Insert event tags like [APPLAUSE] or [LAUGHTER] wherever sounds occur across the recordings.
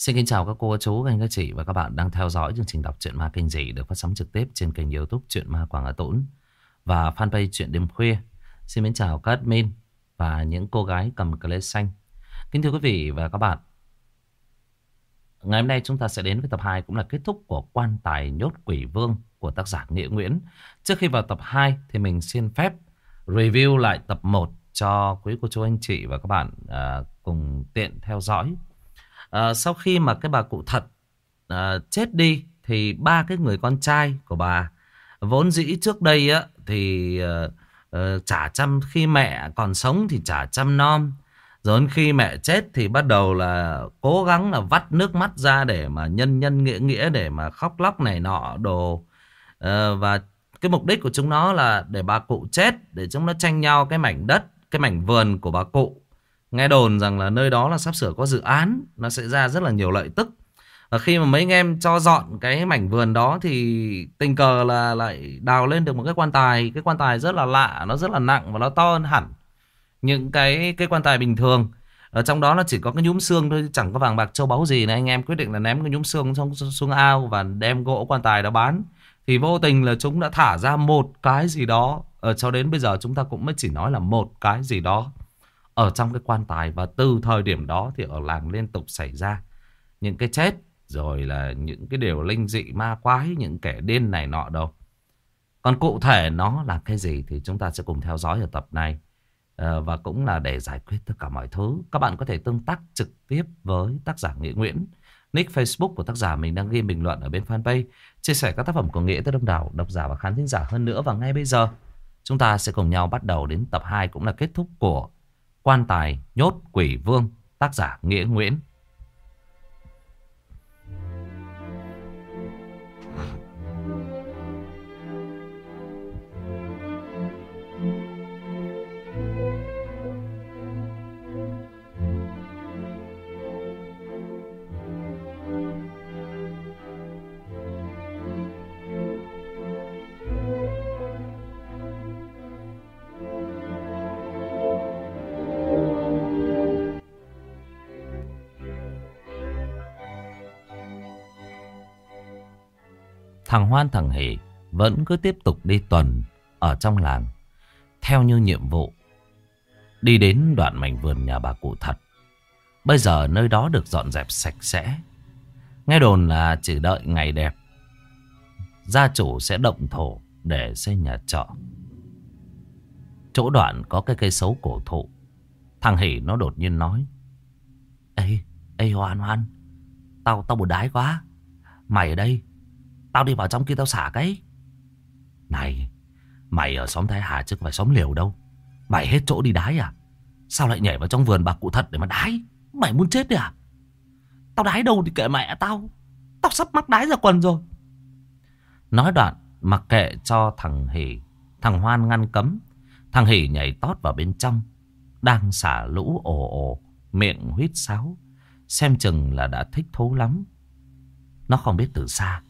Xin kính chào các cô, chú, các anh, các chị và các bạn đang theo dõi chương trình đọc truyện ma kinh dị được phát sóng trực tiếp trên kênh youtube truyện ma Quảng Hà Tũng và fanpage truyện đêm khuya. Xin kính chào các admin và những cô gái cầm cờ lê xanh. Kính thưa quý vị và các bạn, ngày hôm nay chúng ta sẽ đến với tập 2 cũng là kết thúc của quan tài nhốt quỷ vương của tác giả Nghĩa Nguyễn. Trước khi vào tập 2 thì mình xin phép review lại tập 1 cho quý cô chú anh chị và các bạn à, cùng tiện theo dõi. Ờ, sau khi mà cái bà cụ thật à, chết đi thì ba cái người con trai của bà vốn dĩ trước đây á thì à, à, trả chăm khi mẹ còn sống thì trả chăm nom rồi khi mẹ chết thì bắt đầu là cố gắng là vắt nước mắt ra để mà nhân nhân nghĩa nghĩa để mà khóc lóc này nọ đồ à, và cái mục đích của chúng nó là để bà cụ chết để chúng nó tranh nhau cái mảnh đất cái mảnh vườn của bà cụ. Nghe đồn rằng là nơi đó là sắp sửa có dự án, nó sẽ ra rất là nhiều lợi tức. Và khi mà mấy anh em cho dọn cái mảnh vườn đó thì tình cờ là lại đào lên được một cái quan tài. Cái quan tài rất là lạ, nó rất là nặng và nó to hơn hẳn. Những cái cái quan tài bình thường. Ở trong đó nó chỉ có cái nhúm xương thôi, chẳng có vàng bạc châu báu gì. Này anh em quyết định là ném cái nhúm xương xuống, xuống ao và đem gỗ quan tài đó bán. Thì vô tình là chúng đã thả ra một cái gì đó ở cho đến bây giờ chúng ta cũng mới chỉ nói là một cái gì đó ở trong cái quan tài và từ thời điểm đó thì ở làng liên tục xảy ra những cái chết rồi là những cái điều linh dị ma quái những kẻ điên này nọ đâu. Còn cụ thể nó là cái gì thì chúng ta sẽ cùng theo dõi ở tập này. À, và cũng là để giải quyết tất cả mọi thứ. Các bạn có thể tương tác trực tiếp với tác giả Nghĩa Nguyễn. Nick Facebook của tác giả mình đang ghi bình luận ở bên fanpage. Chia sẻ các tác phẩm của Nghĩa tới đông đảo độc giả và khán thính giả hơn nữa. Và ngay bây giờ Chúng ta sẽ cùng nhau bắt đầu đến tập 2 cũng là kết thúc của Quan tài nhốt quỷ vương tác giả Nghĩa Nguyễn. Thằng Hoan thằng Hỷ vẫn cứ tiếp tục đi tuần ở trong làng. Theo như nhiệm vụ. Đi đến đoạn mảnh vườn nhà bà cụ thật. Bây giờ nơi đó được dọn dẹp sạch sẽ. Nghe đồn là chỉ đợi ngày đẹp. Gia chủ sẽ động thổ để xây nhà trọ. Chỗ đoạn có cái cây xấu cổ thụ. Thằng Hỷ nó đột nhiên nói. Ê, ê Hoan Hoan. Tao, tao buồn đái quá. Mày ở đây Tao đi vào trong kia tao xả cái. Này, Mày ở xóm Thái Hà chứ không phải xóm liều đâu. Mày hết chỗ đi đái à? Sao lại nhảy vào trong vườn bà cụ thật để mà đái? Mày muốn chết đi à? Tao đái đâu thì kệ mẹ tao. Tao sắp mắc đái ra quần rồi. Nói đoạn, mặc kệ cho thằng Hỷ, Thằng Hoan ngăn cấm. Thằng Hỷ nhảy tót vào bên trong, Đang xả lũ ồ ồ, Miệng huyết sáo, Xem chừng là đã thích thú lắm. Nó không biết từ xa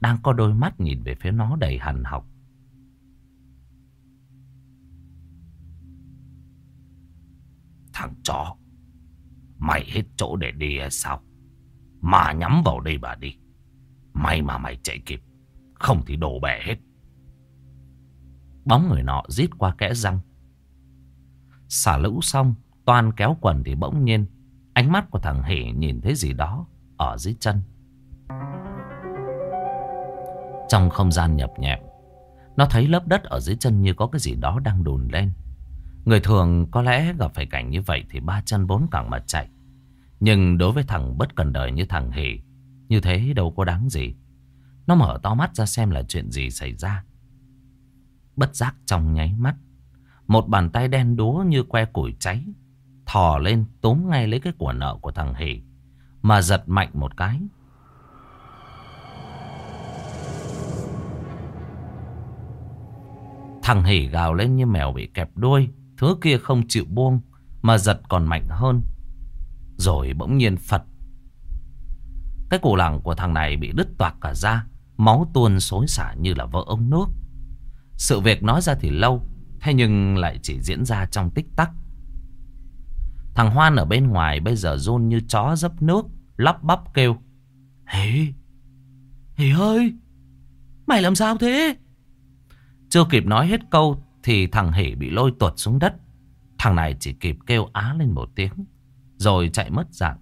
đang có đôi mắt nhìn về phía nó đầy hằn học. Thằng chó, mày hết chỗ để đi hay sao? Mà nhắm vào đây bà đi. May mà mày chạy kịp, không thì đổ bẻ hết. Bóng người nọ rít qua kẽ răng. Xả lũ xong, toàn kéo quần thì bỗng nhiên, ánh mắt của thằng Hỷ nhìn thấy gì đó ở dưới chân. Trong không gian nhập nhẹp, Nó thấy lớp đất ở dưới chân như có cái gì đó đang đùn lên. Người thường có lẽ gặp phải cảnh như vậy Thì ba chân bốn cẳng mà chạy. Nhưng đối với thằng bất cần đời như thằng Hỷ, Như thế đâu có đáng gì. Nó mở to mắt ra xem là chuyện gì xảy ra. Bất giác trong nháy mắt, Một bàn tay đen đúa như que củi cháy, Thò lên túm ngay lấy cái của nợ của thằng Hỷ, Mà giật mạnh một cái Thằng hỉ gào lên như mèo bị kẹp đuôi. Thứ kia không chịu buông. Mà giật còn mạnh hơn. Rồi bỗng nhiên phật. Cái cổ lẳng của thằng này bị đứt toạc cả ra. Máu tuôn xối xả như là vỡ ống nước. Sự việc nói ra thì lâu. Thế nhưng lại chỉ diễn ra trong tích tắc. Thằng Hoan ở bên ngoài bây giờ run như chó dấp nước. Lắp bắp kêu Hỉ Hỉ ơi, Mày làm sao thế chưa kịp nói hết câu Thì thằng Hỷ bị lôi tuột xuống đất. Thằng này chỉ kịp kêu á lên một tiếng, Rồi chạy mất dạng.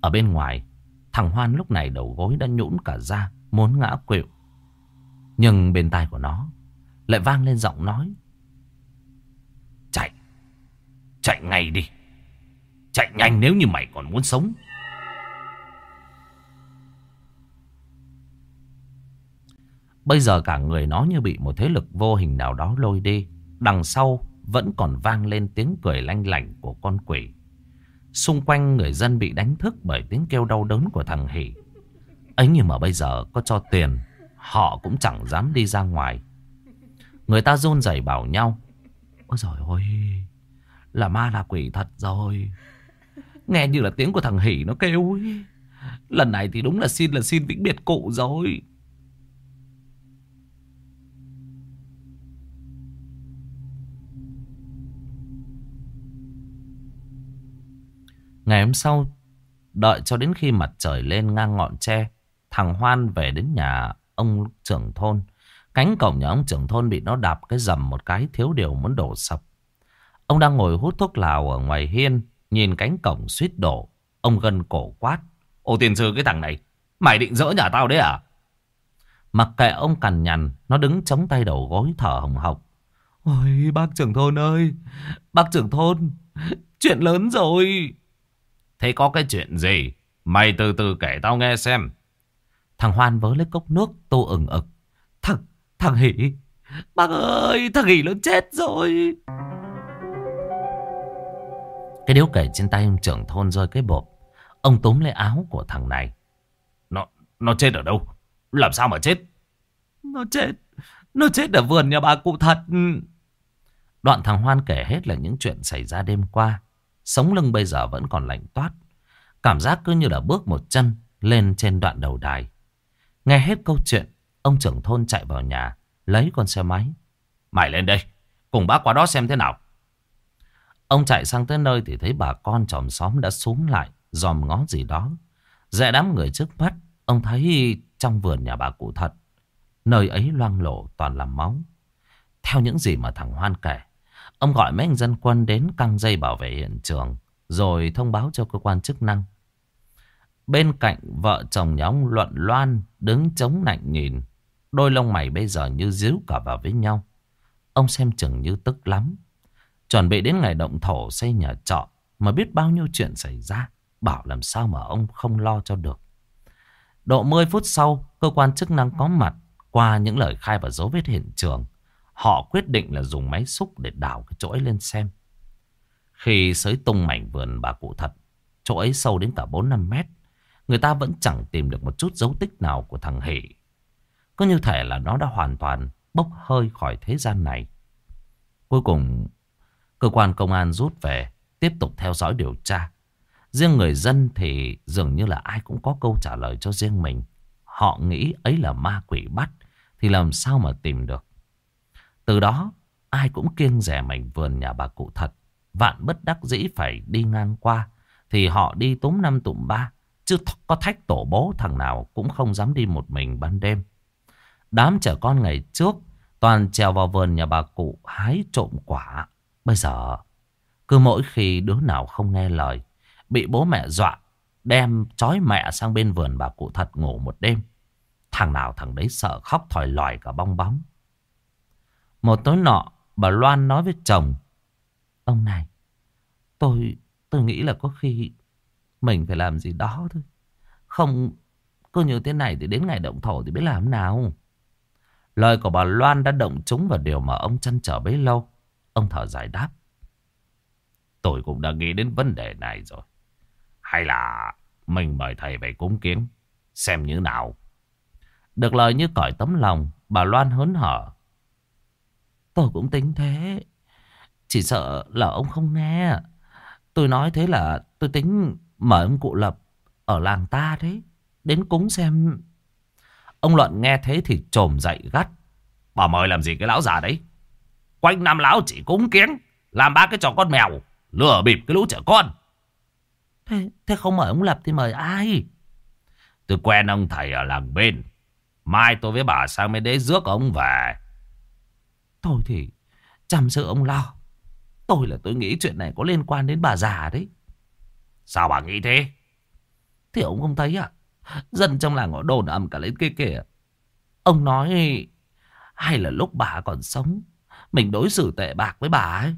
Ở bên ngoài, Thằng Hoan lúc này đầu gối đã nhũn cả ra Muốn ngã quỵu. Nhưng bên tai của nó Lại vang lên giọng nói, Chạy Chạy ngay đi. Chạy nhanh nếu như mày còn muốn sống. Bây giờ cả người nó như bị một thế lực vô hình nào đó lôi đi. Đằng sau vẫn còn vang lên tiếng cười lanh lảnh của con quỷ. Xung quanh người dân bị đánh thức bởi tiếng kêu đau đớn của thằng Hỷ. Ấy nhưng mà bây giờ có cho tiền, Họ cũng chẳng dám đi ra ngoài. Người ta run rẩy bảo nhau, Ôi trời ơi, Là ma là quỷ thật rồi. Nghe như là tiếng của thằng Hỷ nó kêu ấy. Lần này thì đúng là xin là xin vĩnh biệt cụ rồi. Ngày hôm sau, Đợi cho đến khi mặt trời lên ngang ngọn tre, Thằng Hoan về đến nhà ông trưởng thôn. Cánh cổng nhà ông trưởng thôn bị nó đạp cái dầm một cái, thiếu điều muốn đổ sập. Ông đang ngồi hút thuốc lào ở ngoài hiên, Nhìn cánh cổng suýt đổ. Ông gân cổ quát, Ô tiền sư, cái thằng này, Mày định dỡ nhà tao đấy à? Mặc kệ ông cằn nhằn, Nó đứng chống tay đầu gối thở hồng hộc. Ôi, bác trưởng thôn ơi, Bác trưởng thôn, Chuyện lớn rồi. Thế có cái chuyện gì? Mày từ từ kể tao nghe xem. Thằng Hoan vớ lấy cốc nước tô ừng ực. Thằng, thằng Hỷ. Bác ơi thằng Hỷ nó chết rồi. Cái điếu kể trên tay ông trưởng thôn rơi cái bộp. Ông túm lấy áo của thằng này. Nó nó chết ở đâu? Làm sao mà chết? Nó chết Nó chết ở vườn nhà bà cụ thật. Đoạn thằng Hoan kể hết là những chuyện xảy ra đêm qua. Sống lưng bây giờ vẫn còn lạnh toát. Cảm giác cứ như là bước một chân Lên trên đoạn đầu đài. Nghe hết câu chuyện Ông trưởng thôn chạy vào nhà Lấy con xe máy. Mày lên đây Cùng bác qua đó xem thế nào. Ông chạy sang tới nơi thì thấy bà con chòm xóm đã xuống lại Dòm ngó gì đó. Dẹ đám người trước mắt Ông thấy trong vườn nhà bà cụ thật. Nơi ấy loang lổ toàn là máu. Theo những gì mà thằng Hoan kể Ông gọi mấy anh dân quân đến căng dây bảo vệ hiện trường Rồi thông báo cho cơ quan chức năng Bên cạnh vợ chồng nhà ông Luận Loan đứng chống nạnh nhìn. Đôi lông mày bây giờ như díu cả vào với nhau. Ông xem chừng như tức lắm. Chuẩn bị đến ngày động thổ xây nhà trọ mà biết bao nhiêu chuyện xảy ra. Bảo làm sao mà ông không lo cho được. Độ 10 phút sau, cơ quan chức năng có mặt qua những lời khai và dấu vết hiện trường. Họ quyết định là dùng máy xúc để đào cái chỗ ấy lên xem. Khi sới tung mảnh vườn bà cụ thật, chỗ ấy sâu đến cả 4-5 mét. Người ta vẫn chẳng tìm được một chút dấu tích nào của thằng Hỷ. Có như thể là nó đã hoàn toàn bốc hơi khỏi thế gian này. Cuối cùng, cơ quan công an rút về, tiếp tục theo dõi điều tra. Riêng người dân thì dường như là ai cũng có câu trả lời cho riêng mình. Họ nghĩ ấy là ma quỷ bắt, thì làm sao mà tìm được. Từ đó, ai cũng kiêng rẻ mảnh vườn nhà bà cụ thật. Vạn bất đắc dĩ phải đi ngang qua, thì họ đi túm năm tụm ba. Chứ có thách tổ bố thằng nào cũng không dám đi một mình ban đêm. Đám trẻ con ngày trước toàn trèo vào vườn nhà bà cụ hái trộm quả. Bây giờ, cứ mỗi khi đứa nào không nghe lời, bị bố mẹ dọa, đem trói mẹ sang bên vườn bà cụ thật ngủ một đêm. Thằng nào thằng đấy sợ khóc thòi lòi cả bong bóng. Một tối nọ, bà Loan nói với chồng, Ông này, tôi tôi nghĩ là có khi mình phải làm gì đó thôi. Không cứ như thế này thì đến ngày động thổ thì biết làm nào. Lời của bà Loan đã động trúng vào điều mà ông chăn trở bấy lâu. Ông thở dài đáp. Tôi cũng đã nghĩ đến vấn đề này rồi. Hay là mình mời thầy về cúng kiến. Xem như nào. Được lời như cõi tấm lòng. Bà Loan hớn hở. Tôi cũng tính thế. Chỉ sợ là ông không nghe. Tôi nói thế là tôi tính Mời ông cụ Lập ở làng ta đấy. Đến cúng xem. Ông Luận nghe thế thì trồm dậy gắt. Bà mời làm gì cái lão già đấy? Quanh năm lão chỉ cúng kiến. Làm ba cái trò con mèo. Lừa bịp cái lũ trẻ con. Thế, thế không mời ông Lập thì mời ai? Tôi quen ông thầy ở làng bên. Mai tôi với bà sang bên đấy rước ông về. Thôi thì chăm sự ông lo. Tôi là tôi nghĩ chuyện này có liên quan đến bà già đấy. Sao bà nghĩ thế? Thì ông không thấy à? Dân trong làng họ đồn ầm cả lên kia kìa. Ông nói hay là lúc bà còn sống mình đối xử tệ bạc với bà ấy.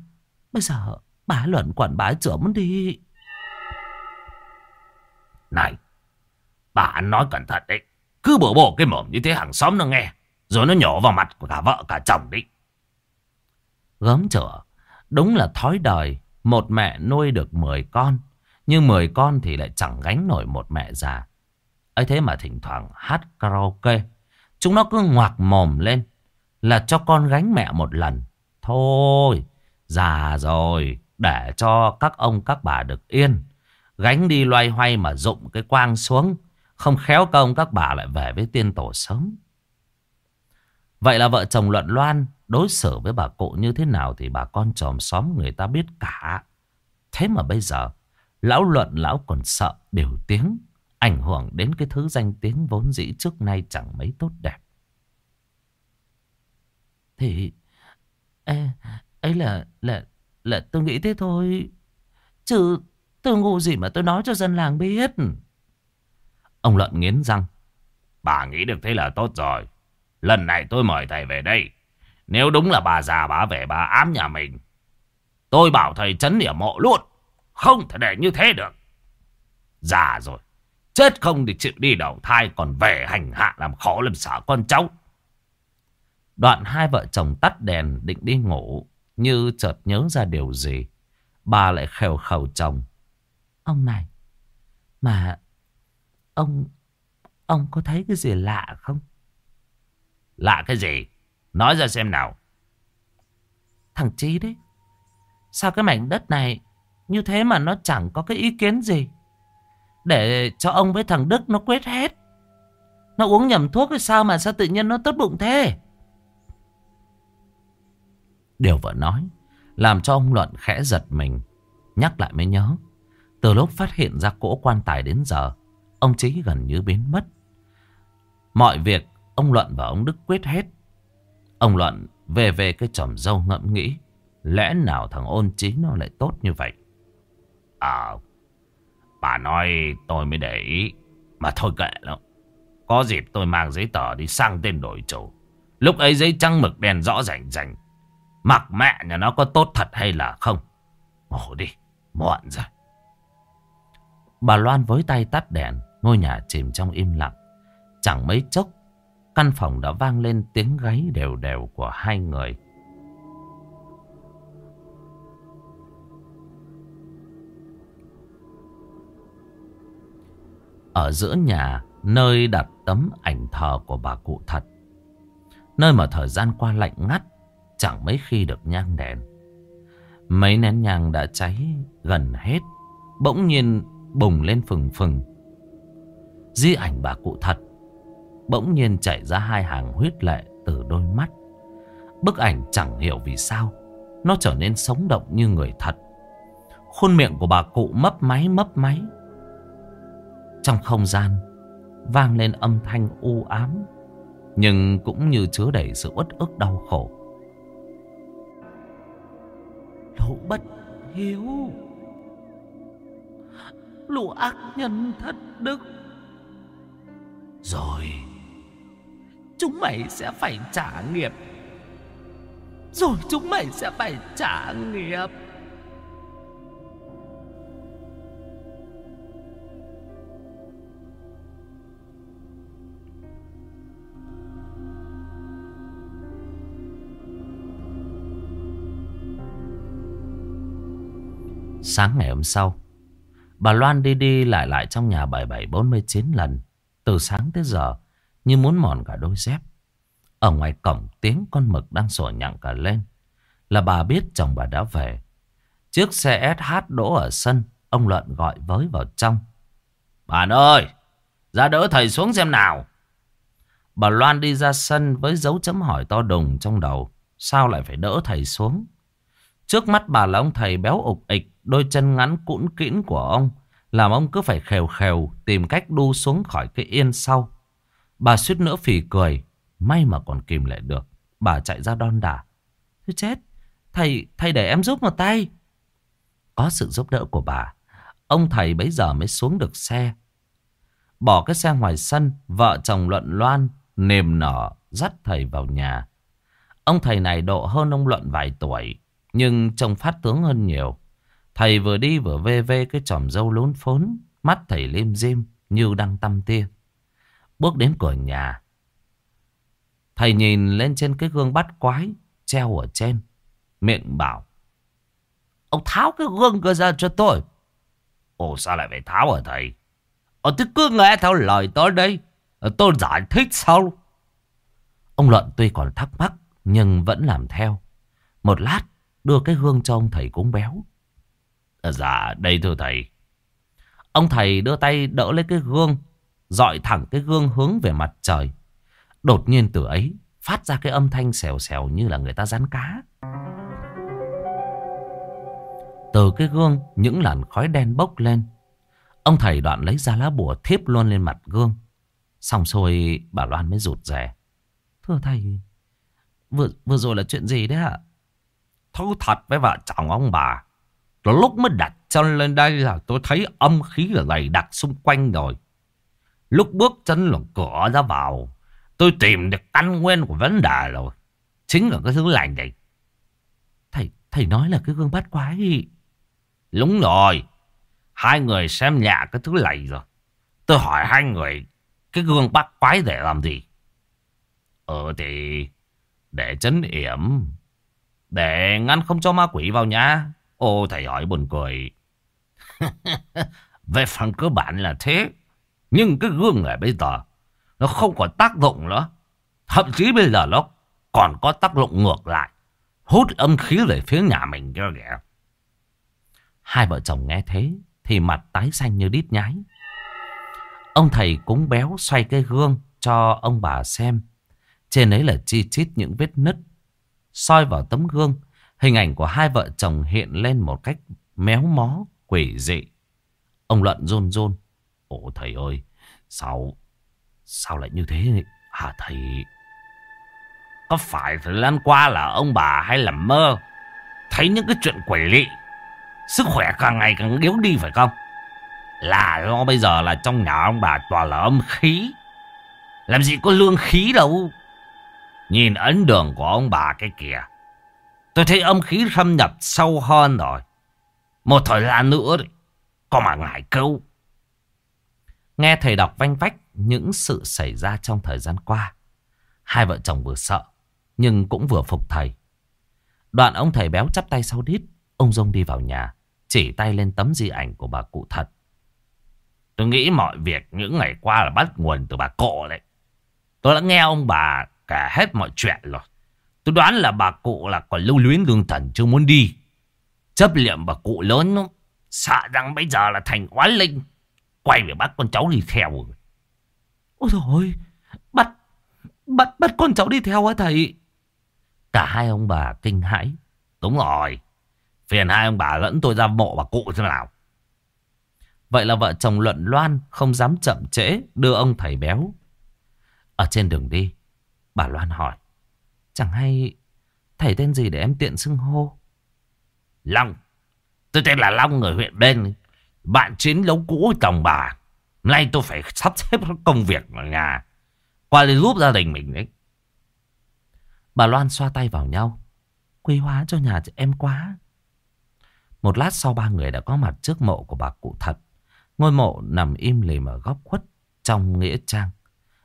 Bây giờ bà luận quản bá trưởng đi. Này, bà nói cẩn thận đấy. Cứ bổ bổ cái mồm như thế hàng xóm nó nghe. Rồi nó nhổ vào mặt của cả vợ cả chồng đấy. Gớm chở Đúng là thói đời. Một mẹ nuôi được 10 con. Nhưng 10 con thì lại chẳng gánh nổi một mẹ già. ấy thế mà thỉnh thoảng hát karaoke. Chúng nó cứ ngoạc mồm lên. Là cho con gánh mẹ một lần. Thôi, già rồi. Để cho các ông các bà được yên. Gánh đi loay hoay mà rụng cái quang xuống. Không khéo công các bà lại về với tiên tổ sớm. Vậy là vợ chồng Luận Loan đối xử với bà cụ như thế nào thì bà con chòm xóm người ta biết cả. Thế mà bây giờ, lão Luận lão còn sợ điều tiếng, ảnh hưởng đến cái thứ danh tiếng vốn dĩ trước nay chẳng mấy tốt đẹp. Thì, ê, ấy là, là, là tôi nghĩ thế thôi. Chứ tôi ngu gì mà tôi nói cho dân làng biết. Ông Luận nghiến răng. Bà nghĩ được thế là tốt rồi. Lần này tôi mời thầy về đây. Nếu đúng là bà già bà về bà ám nhà mình. Tôi bảo thầy chấn điểm mộ luôn. Không thể để như thế được. Già rồi. Chết không thì chịu đi đầu thai, còn về hành hạ làm khó làm sợ con cháu. Đoạn hai vợ chồng tắt đèn định đi ngủ. Như chợt nhớ ra điều gì. Bà lại khều khẩu chồng. Ông này. Mà ông ông có thấy cái gì lạ không? Lạ cái gì? Nói ra xem nào. Thằng Chí đấy. Sao cái mảnh đất này như thế mà nó chẳng có cái ý kiến gì? Để cho ông với thằng Đức nó quyết hết. Nó uống nhầm thuốc hay sao mà sao tự nhiên nó tốt bụng thế? Điều vợ nói làm cho ông Luận khẽ giật mình. Nhắc lại mới nhớ. Từ lúc phát hiện ra cỗ quan tài đến giờ, ông Chí gần như biến mất. Mọi việc ông Luận và ông Đức quyết hết. Ông Luận về về cái tròm dâu ngẫm nghĩ. Lẽ nào thằng ôn chí nó lại tốt như vậy? À, bà nói tôi mới để ý. Mà thôi kệ lắm. Có dịp tôi mang giấy tờ đi sang tên đổi chủ. Lúc ấy giấy trắng mực đen rõ rành rành. Mặc mẹ nhà nó có tốt thật hay là không? Ngủ đi, muộn rồi. Bà Loan với tay tắt đèn, ngôi nhà chìm trong im lặng. Chẳng mấy chốc, căn phòng đã vang lên tiếng gáy đều đều của hai người. Ở giữa nhà, nơi đặt tấm ảnh thờ của bà cụ thật. Nơi mà thời gian qua lạnh ngắt, chẳng mấy khi được nhang đèn. Mấy nén nhang đã cháy gần hết, bỗng nhiên bùng lên phừng phừng. Di ảnh bà cụ thật, bỗng nhiên chảy ra hai hàng huyết lệ từ đôi mắt. Bức ảnh chẳng hiểu vì sao, nó trở nên sống động như người thật. Khuôn miệng của bà cụ mấp máy mấp máy. Trong không gian, vang lên âm thanh u ám, nhưng cũng như chứa đầy sự uất ức đau khổ. Lũ bất hiếu Lũ ác nhân thất đức Rồi Chúng mày sẽ phải trả nghiệp. Rồi chúng mày sẽ phải trả nghiệp. Sáng ngày hôm sau, Bà Loan đi đi lại lại trong nhà 7749 lần. Từ sáng tới giờ như muốn mòn cả đôi dép. Ở ngoài cổng, tiếng con mực đang sổ nhặng cả lên. Là bà biết chồng bà đã về. Chiếc xe SH đỗ ở sân, Ông Luận gọi với vào trong. Bạn ơi, Ra đỡ thầy xuống xem nào. Bà Loan đi ra sân với dấu chấm hỏi to đùng trong đầu, Sao lại phải đỡ thầy xuống? Trước mắt bà là ông thầy béo ục ịch, Đôi chân ngắn cũn kĩn của ông, Làm ông cứ phải khều khều tìm cách đu xuống khỏi cái yên sau. Bà suýt nữa phì cười. May mà còn kìm lại được. Bà chạy ra đon đả. Thôi chết. Thầy, thầy để em giúp một tay. Có sự giúp đỡ của bà. Ông thầy bấy giờ mới xuống được xe. Bỏ cái xe ngoài sân. Vợ chồng Luận Loan nềm nở dắt thầy vào nhà. Ông thầy này độ hơn ông Luận vài tuổi. Nhưng trông phát tướng hơn nhiều. Thầy vừa đi vừa vê vê cái tròm dâu lún phốn. Mắt thầy lim dim như đang tăm tia. Bước đến cửa nhà. Thầy nhìn lên trên cái gương bắt quái treo ở trên. Miệng bảo. Ông tháo cái gương cơ ra cho tôi. Ồ sao lại phải tháo hả thầy? Ờ tôi cứ nghe theo lời tôi đây. Ờ, tôi giải thích sau. Ông Luận tuy còn thắc mắc nhưng vẫn làm theo. Một lát đưa cái gương cho ông thầy cúng béo. À, dạ đây thưa thầy. Ông thầy đưa tay đỡ lấy cái gương dọi thẳng cái gương hướng về mặt trời. Đột nhiên từ ấy phát ra cái âm thanh xèo xèo như là người ta rán cá. Từ cái gương những làn khói đen bốc lên. Ông thầy đoạn lấy ra lá bùa thiếp luôn lên mặt gương. Xong rồi bà Loan mới rụt rè. Thưa thầy, vừa, vừa rồi là chuyện gì đấy ạ? Thú thật với vợ chồng ông bà. Lúc mới đặt chân lên đây là tôi thấy âm khí ở dày đặc xung quanh rồi. Lúc bước chân là cửa ra vào, tôi tìm được căn nguyên của vấn đề rồi. Chính là cái thứ lành này. Thầy, thầy nói là cái gương bát quái. Đúng rồi. Hai người xem nhà cái thứ lầy rồi. Tôi hỏi hai người cái gương bát quái để làm gì? Ờ thì để chấn yểm. Để ngăn không cho ma quỷ vào nhà. Ô thầy hỏi buồn cười. [LAUGHS] Về phần cơ bản là thế. Nhưng cái gương này bây giờ nó không còn tác dụng nữa. Thậm chí bây giờ nó còn có tác dụng ngược lại. Hút âm khí về phía nhà mình cho kìa. Hai vợ chồng nghe thế thì mặt tái xanh như đít nhái. Ông thầy cúng béo xoay cái gương cho ông bà xem. Trên ấy là chi chít những vết nứt. soi vào tấm gương, hình ảnh của hai vợ chồng hiện lên một cách méo mó, quỷ dị. Ông Luận rôn rôn. Ồ thầy ơi, sao, sao lại như thế hả thầy? Có phải thời gian qua là ông bà hay làm mơ? Thấy những cái chuyện quỷ lị Sức khỏe càng ngày càng yếu đi phải không? Là do bây giờ là trong nhà ông bà toàn là âm khí. Làm gì có lương khí đâu. Nhìn ấn đường của ông bà cái kìa. Tôi thấy âm khí xâm nhập sâu hơn rồi. Một thời gian nữa. Có mà ngại câu. Nghe thầy đọc vanh vách những sự xảy ra trong thời gian qua. Hai vợ chồng vừa sợ. Nhưng cũng vừa phục thầy. Đoạn ông thầy béo chắp tay sau đít. Ông Dung đi vào nhà. Chỉ tay lên tấm di ảnh của bà cụ thật. Tôi nghĩ mọi việc những ngày qua là bắt nguồn từ bà cụ đấy. Tôi đã nghe ông bà kể hết mọi chuyện rồi. Tôi đoán là bà cụ là còn lưu luyến lương thần chưa muốn đi. Chấp liệm bà cụ lớn lắm. Sợ rằng bây giờ là thành oán linh. Quay về bắt con cháu đi theo rồi. Ôi trời Bắt, bắt, bắt con cháu đi theo hả thầy? Cả hai ông bà kinh hãi. Đúng rồi. Phiền hai ông bà dẫn tôi ra mộ bà cụ thế nào. Vậy là vợ chồng luận loan không dám chậm trễ đưa ông thầy béo. Ở trên đường đi, bà Loan hỏi. Chẳng hay thầy tên gì để em tiện xưng hô? Long. Tôi tên là Long người huyện bên. Bạn chiến đấu cũ chồng bà. Nay tôi phải sắp xếp công việc ở nhà. Qua đây giúp gia đình mình đấy. Bà Loan xoa tay vào nhau. Quý hóa cho nhà em quá. Một lát sau ba người đã có mặt trước mộ của bà cụ thật. Ngôi mộ nằm im lìm ở góc khuất trong nghĩa trang.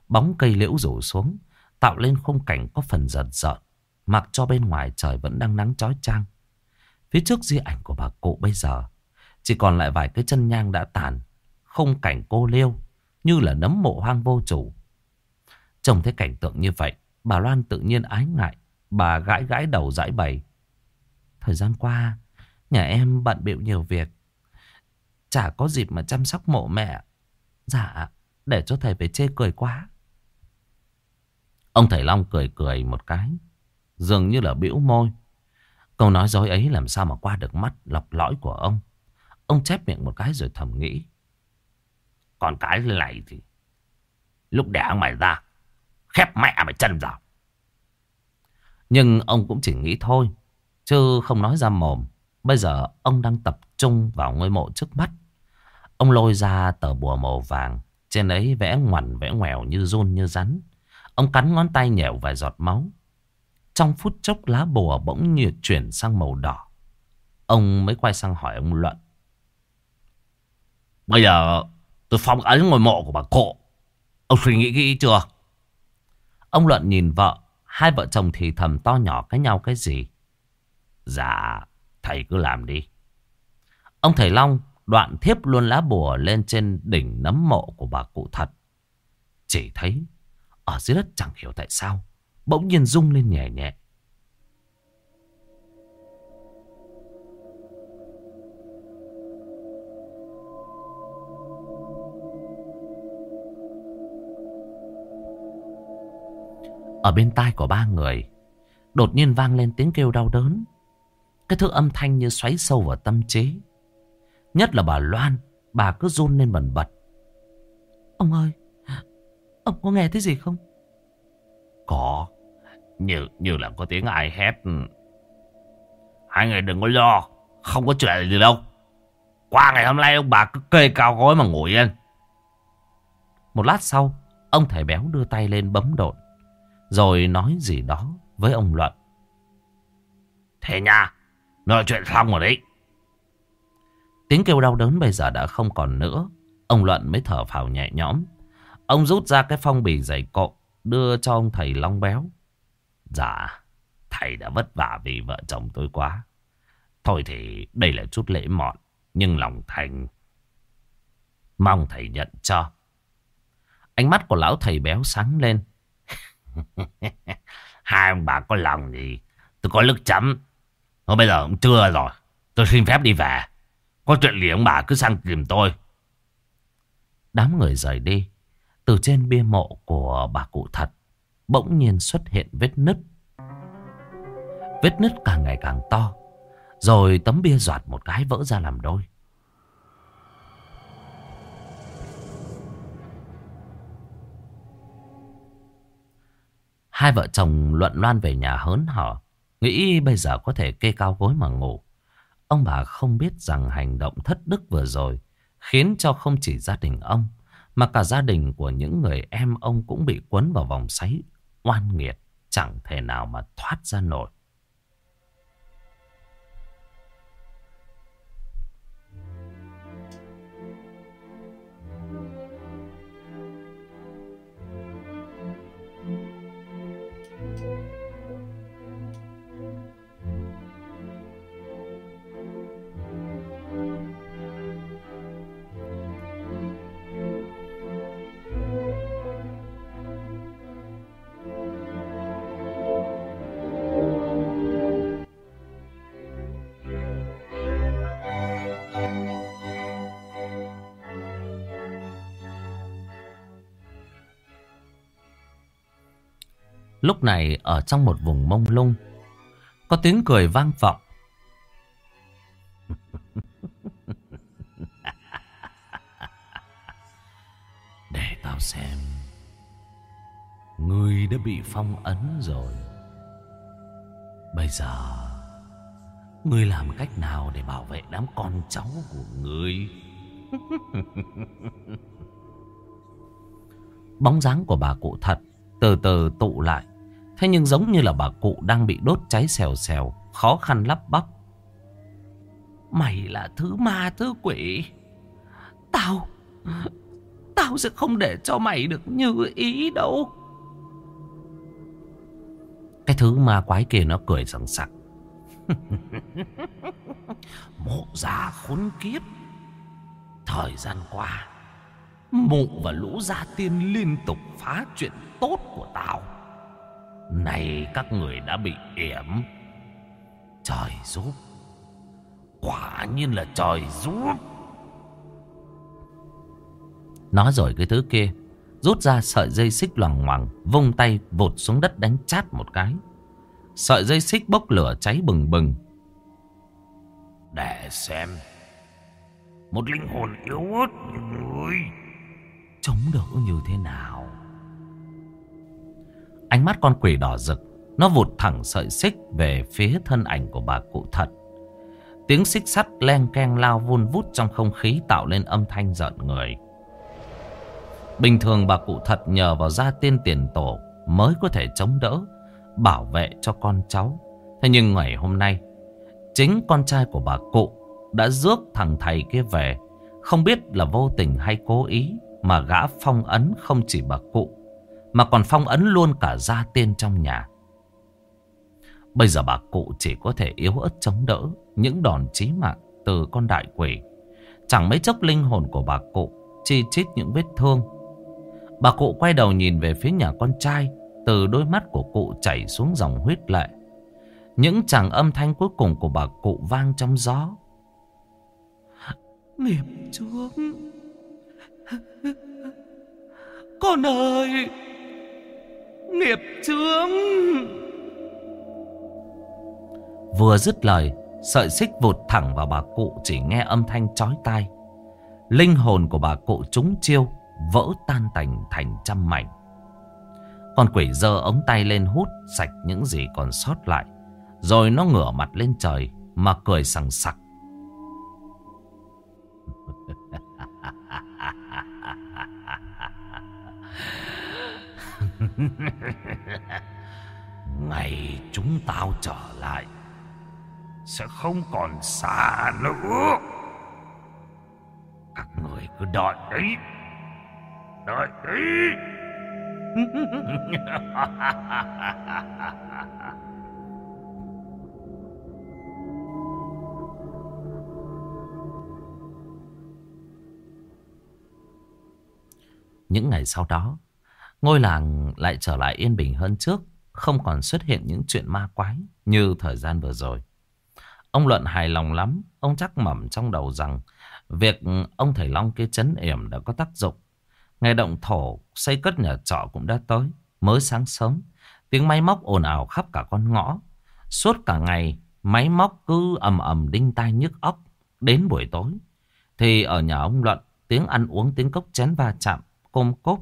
Bóng cây liễu rủ xuống, tạo lên khung cảnh có phần giật giận. Mặc cho bên ngoài trời vẫn đang nắng chói chang. Phía trước di ảnh của bà cụ bây giờ, chỉ còn lại vài cái chân nhang đã tàn. không cảnh cô liêu, như là nấm mộ hoang vô chủ. Trông thấy cảnh tượng như vậy, bà Loan tự nhiên ái ngại. Bà gãi gãi đầu giải bày. Thời gian qua, Nhà em bận bịu nhiều việc. Chả có dịp mà chăm sóc mộ mẹ. Dạ, để cho thầy phải chê cười quá. Ông thầy Long cười cười một cái. Dường như là bĩu môi. Câu nói dối ấy làm sao mà qua được mắt lọc lõi của ông. Ông chép miệng một cái rồi thầm nghĩ. Còn cái này thì lúc đẻ mày ra khép mẹ mày chân vào. Nhưng ông cũng chỉ nghĩ thôi, chứ không nói ra mồm. Bây giờ ông đang tập trung vào ngôi mộ trước mắt. Ông lôi ra tờ bùa màu vàng, trên ấy vẽ ngoằn vẽ ngoèo như run như rắn. Ông cắn ngón tay nhẹo vài giọt máu. Trong phút chốc lá bùa bỗng như chuyển sang màu đỏ. Ông mới quay sang hỏi ông Luận. Bây giờ tôi phong ấn ngôi mộ của bà cụ. Ông suy nghĩ kỹ chưa? Ông Luận nhìn vợ. Hai vợ chồng thì thầm to nhỏ cái nhau cái gì. Dạ, thầy cứ làm đi. Ông thầy Long đoạn thiếp luôn lá bùa lên trên đỉnh nấm mộ của bà cụ thật. Chỉ thấy ở dưới đất chẳng hiểu tại sao bỗng nhiên rung lên nhẹ nhẹ. Ở bên tai của ba người. Đột nhiên vang lên tiếng kêu đau đớn. Cái thứ âm thanh như xoáy sâu vào tâm trí. Nhất là bà Loan Bà cứ run lên bần bật. Ông ơi Ông có nghe thấy gì không? Có Như, như là có tiếng ai hét. Hai người đừng có lo Không có chuyện gì đâu. Qua ngày hôm nay ông bà cứ kê cao gối mà ngủ yên. Một lát sau Ông thầy béo đưa tay lên bấm đột rồi nói gì đó với ông Luận. Thế nha, nói chuyện xong rồi đấy. Tiếng kêu đau đớn bây giờ đã không còn nữa. Ông Luận mới thở phào nhẹ nhõm. Ông rút ra cái phong bì dày cộm đưa cho ông thầy Long Béo. Dạ, thầy đã vất vả vì vợ chồng tôi quá. Thôi thì đây là chút lễ mọn, nhưng lòng thành mong thầy nhận cho. Ánh mắt của lão thầy béo sáng lên. [LAUGHS] Hai ông bà có lòng gì Tôi có lức chấm. Thôi bây giờ cũng trưa rồi, Tôi xin phép đi về. Có chuyện gì ông bà cứ sang tìm tôi. Đám người rời đi. Từ trên bia mộ của bà cụ thật, Bỗng nhiên xuất hiện vết nứt. Vết nứt càng ngày càng to, Rồi tấm bia giọt một cái vỡ ra làm đôi. Hai vợ chồng luận loan về nhà hớn hở. Nghĩ bây giờ có thể kê cao gối mà ngủ. Ông bà không biết rằng hành động thất đức vừa rồi khiến cho không chỉ gia đình ông, mà cả gia đình của những người em ông cũng bị quấn vào vòng xoáy oan nghiệt, chẳng thể nào mà thoát ra nổi. Lúc này ở trong một vùng mông lung, Có tiếng cười vang vọng. [LAUGHS] Để tao xem Ngươi đã bị phong ấn rồi. Bây giờ, Ngươi làm cách nào để bảo vệ đám con cháu của ngươi? [LAUGHS] Bóng dáng của bà cụ thật Từ từ tụ lại. Thế nhưng giống như là bà cụ đang bị đốt cháy xèo xèo, khó khăn lắp bắp. Mày là thứ ma thứ quỷ. Tao, tao sẽ không để cho mày được như ý đâu. Cái thứ ma quái kia nó cười sẵn sặc. [LAUGHS] Mộ già khốn kiếp. Thời gian qua, mụ và lũ gia tiên liên tục phá chuyện tốt của tao. Này, các người đã bị yểm. Trời giúp. Quả nhiên là trời giúp. Nói rồi cái thứ kia, Rút ra sợi dây xích loằng ngoằng, Vung tay vụt xuống đất đánh chát một cái. Sợi dây xích bốc lửa cháy bừng bừng. Để xem. Một linh hồn yếu ớt như người. Chống đỡ như thế nào? Ánh mắt con quỷ đỏ rực, nó vụt thẳng sợi xích về phía thân ảnh của bà cụ thật. Tiếng xích sắt len keng lao vun vút trong không khí tạo lên âm thanh giận người. Bình thường bà cụ thật nhờ vào gia tiên tiền tổ mới có thể chống đỡ, bảo vệ cho con cháu. Thế nhưng ngày hôm nay, chính con trai của bà cụ đã rước thằng thầy kia về. Không biết là vô tình hay cố ý mà gã phong ấn không chỉ bà cụ, mà còn phong ấn luôn cả gia tiên trong nhà. Bây giờ bà cụ chỉ có thể yếu ớt chống đỡ những đòn chí mạng từ con đại quỷ. Chẳng mấy chốc linh hồn của bà cụ chi chít những vết thương. Bà cụ quay đầu nhìn về phía nhà con trai, từ đôi mắt của cụ chảy xuống dòng huyết lệ. Những chàng âm thanh cuối cùng của bà cụ vang trong gió. Nghiệp chúa Con ơi Nghiệp chướng. Vừa dứt lời, Sợi xích vụt thẳng vào bà cụ Chỉ nghe âm thanh chói tai. Linh hồn của bà cụ trúng chiêu, Vỡ tan tành thành trăm mảnh. Con quỷ giơ ống tay lên hút Sạch những gì còn sót lại, Rồi nó ngửa mặt lên trời Mà cười sằng sặc. [LAUGHS] Ngày chúng tao trở lại, Sẽ không còn xa nữa. Các người cứ đợi đấy Đợi đấy [LAUGHS] Những ngày sau đó Ngôi làng lại trở lại yên bình hơn trước, không còn xuất hiện những chuyện ma quái như thời gian vừa rồi. Ông Luận hài lòng lắm, ông chắc mẩm trong đầu rằng việc ông thầy Long kia chấn yểm đã có tác dụng. Ngày động thổ xây cất nhà trọ cũng đã tới, mới sáng sớm, tiếng máy móc ồn ào khắp cả con ngõ. Suốt cả ngày, máy móc cứ ầm ầm đinh tai nhức óc. Đến buổi tối, thì ở nhà ông Luận, tiếng ăn uống tiếng cốc chén va chạm, côm cốp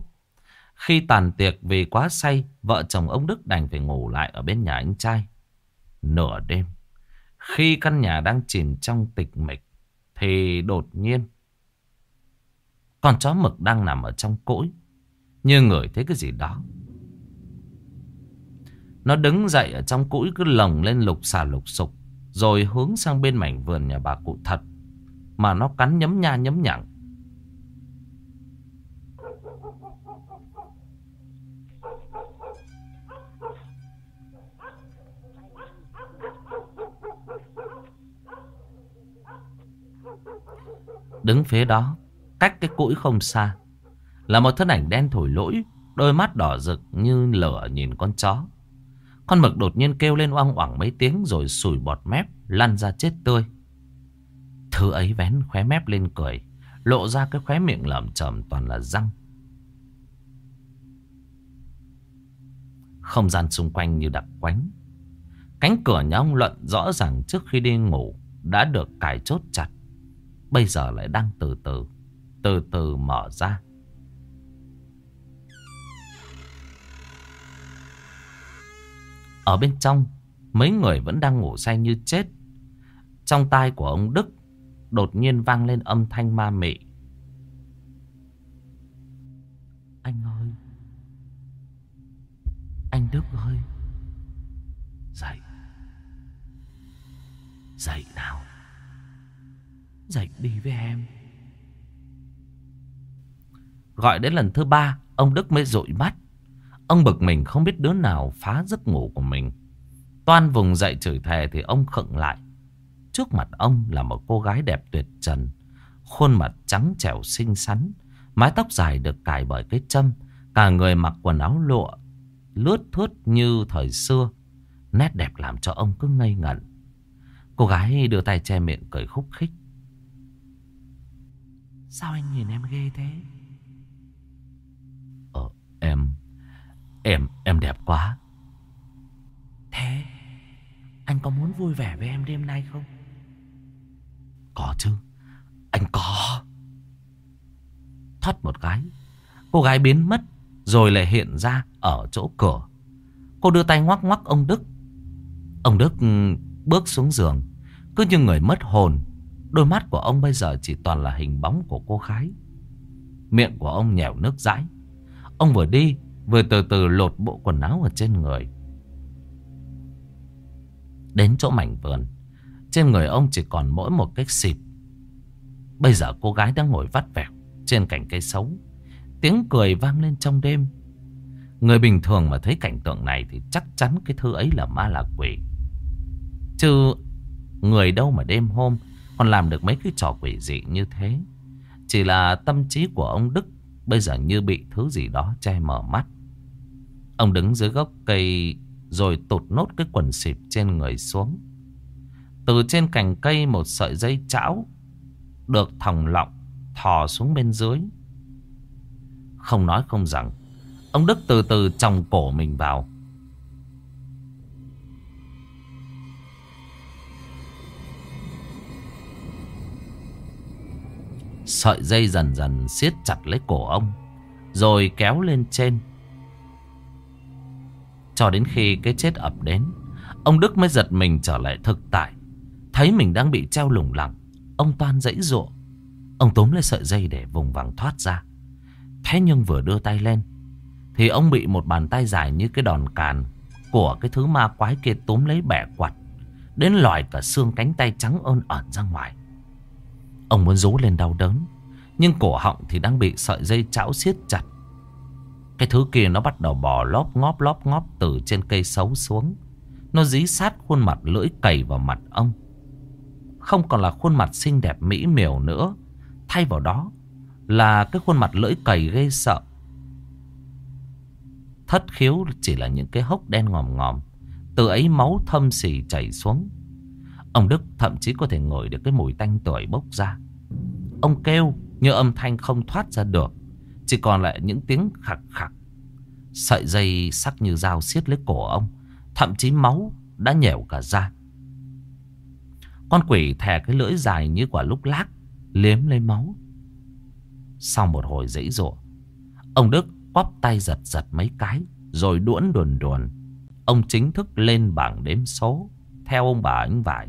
khi tàn tiệc vì quá say, vợ chồng ông Đức đành phải ngủ lại ở bên nhà anh trai. Nửa đêm, khi căn nhà đang chìm trong tịch mịch, thì đột nhiên, con chó mực đang nằm ở trong cỗi, như người thấy cái gì đó. Nó đứng dậy ở trong cũi cứ lồng lên lục xà lục sục, rồi hướng sang bên mảnh vườn nhà bà cụ thật, mà nó cắn nhấm nha nhấm nhặng. Đứng phía đó, cách cái cũi không xa, là một thân ảnh đen thổi lỗi, đôi mắt đỏ rực như lửa nhìn con chó. Con mực đột nhiên kêu lên oang oảng mấy tiếng rồi sùi bọt mép, lăn ra chết tươi. Thứ ấy vén khóe mép lên cười, lộ ra cái khóe miệng lởm chởm toàn là răng. Không gian xung quanh như đặc quánh. Cánh cửa nhà ông Luận rõ ràng trước khi đi ngủ đã được cài chốt chặt. Bây giờ lại đang từ từ Từ từ mở ra. Ở bên trong, Mấy người vẫn đang ngủ say như chết. Trong tai của ông Đức, Đột nhiên vang lên âm thanh ma mị. Anh ơi! Anh Đức ơi! Dậy! Dậy nào! Dậy đi với em. Gọi đến lần thứ ba, Ông Đức mới dội mắt. Ông bực mình không biết đứa nào phá giấc ngủ của mình. Toan vùng dậy chửi thề Thì ông khựng lại. Trước mặt ông là một cô gái đẹp tuyệt trần, Khuôn mặt trắng trẻo xinh xắn, Mái tóc dài được cài bởi cái châm, Cả người mặc quần áo lụa, Lướt thướt như thời xưa. Nét đẹp làm cho ông cứ ngây ngẩn. Cô gái đưa tay che miệng cười khúc khích. Sao anh nhìn em ghê thế? Ờ, em... Em, em đẹp quá. Thế, anh có muốn vui vẻ với em đêm nay không? Có chứ, anh có. Thoát một cái, Cô gái biến mất rồi lại hiện ra ở chỗ cửa. Cô đưa tay ngoắc ngoắc ông Đức. Ông Đức ừ, bước xuống giường. Cứ như người mất hồn. Đôi mắt của ông bây giờ chỉ toàn là hình bóng của cô gái. Miệng của ông nhèo nước dãi. Ông vừa đi, vừa từ từ lột bộ quần áo ở trên người. Đến chỗ mảnh vườn. Trên người ông chỉ còn mỗi một cái xịp. Bây giờ cô gái đang ngồi vắt vẹo trên cành cây xấu. Tiếng cười vang lên trong đêm. Người bình thường mà thấy cảnh tượng này thì chắc chắn cái thứ ấy là ma là quỷ. Chứ người đâu mà đêm hôm còn làm được mấy cái trò quỷ dị như thế. Chỉ là tâm trí của ông Đức bây giờ như bị thứ gì đó che mở mắt. Ông đứng dưới gốc cây rồi tụt nốt cái quần xịp trên người xuống. Từ trên cành cây một sợi dây chảo được thòng lọng thò xuống bên dưới. Không nói không rằng, ông Đức từ từ tròng cổ mình vào. Sợi dây dần dần siết chặt lấy cổ ông, rồi kéo lên trên. Cho đến khi cái chết ập đến, ông Đức mới giật mình trở lại thực tại. Thấy mình đang bị treo lủng lẳng, ông toan dãy ruộng. Ông túm lấy sợi dây để vùng vằng thoát ra. Thế nhưng vừa đưa tay lên, thì ông bị một bàn tay dài như cái đòn càn của cái thứ ma quái kia túm lấy bẻ quặt. Đến lòi cả xương cánh tay trắng ơn ẩn ra ngoài. Ông muốn rú lên đau đớn, nhưng cổ họng thì đang bị sợi dây chảo siết chặt. Cái thứ kia nó bắt đầu bò lóp ngóp lóp ngóp từ trên cây xấu xuống. Nó dí sát khuôn mặt lưỡi cầy vào mặt ông. Không còn là khuôn mặt xinh đẹp mỹ miều nữa. Thay vào đó là cái khuôn mặt lưỡi cầy ghê sợ. Thất khiếu chỉ là những cái hốc đen ngòm ngòm. Từ ấy máu thâm xì chảy xuống. Ông Đức thậm chí có thể ngửi được cái mùi tanh tuổi bốc ra. Ông kêu nhưng âm thanh không thoát ra được. Chỉ còn lại những tiếng khạc khạc. Sợi dây sắc như dao xiết lấy cổ ông. Thậm chí máu đã nhẻo cả ra. Con quỷ thè cái lưỡi dài như quả lúc lác. Liếm lấy máu. Sau một hồi dãy rộ. Ông Đức quắp tay giật giật mấy cái. Rồi đuỗn đùn đùn. Ông chính thức lên bảng đếm số. Theo ông bà ánh vải.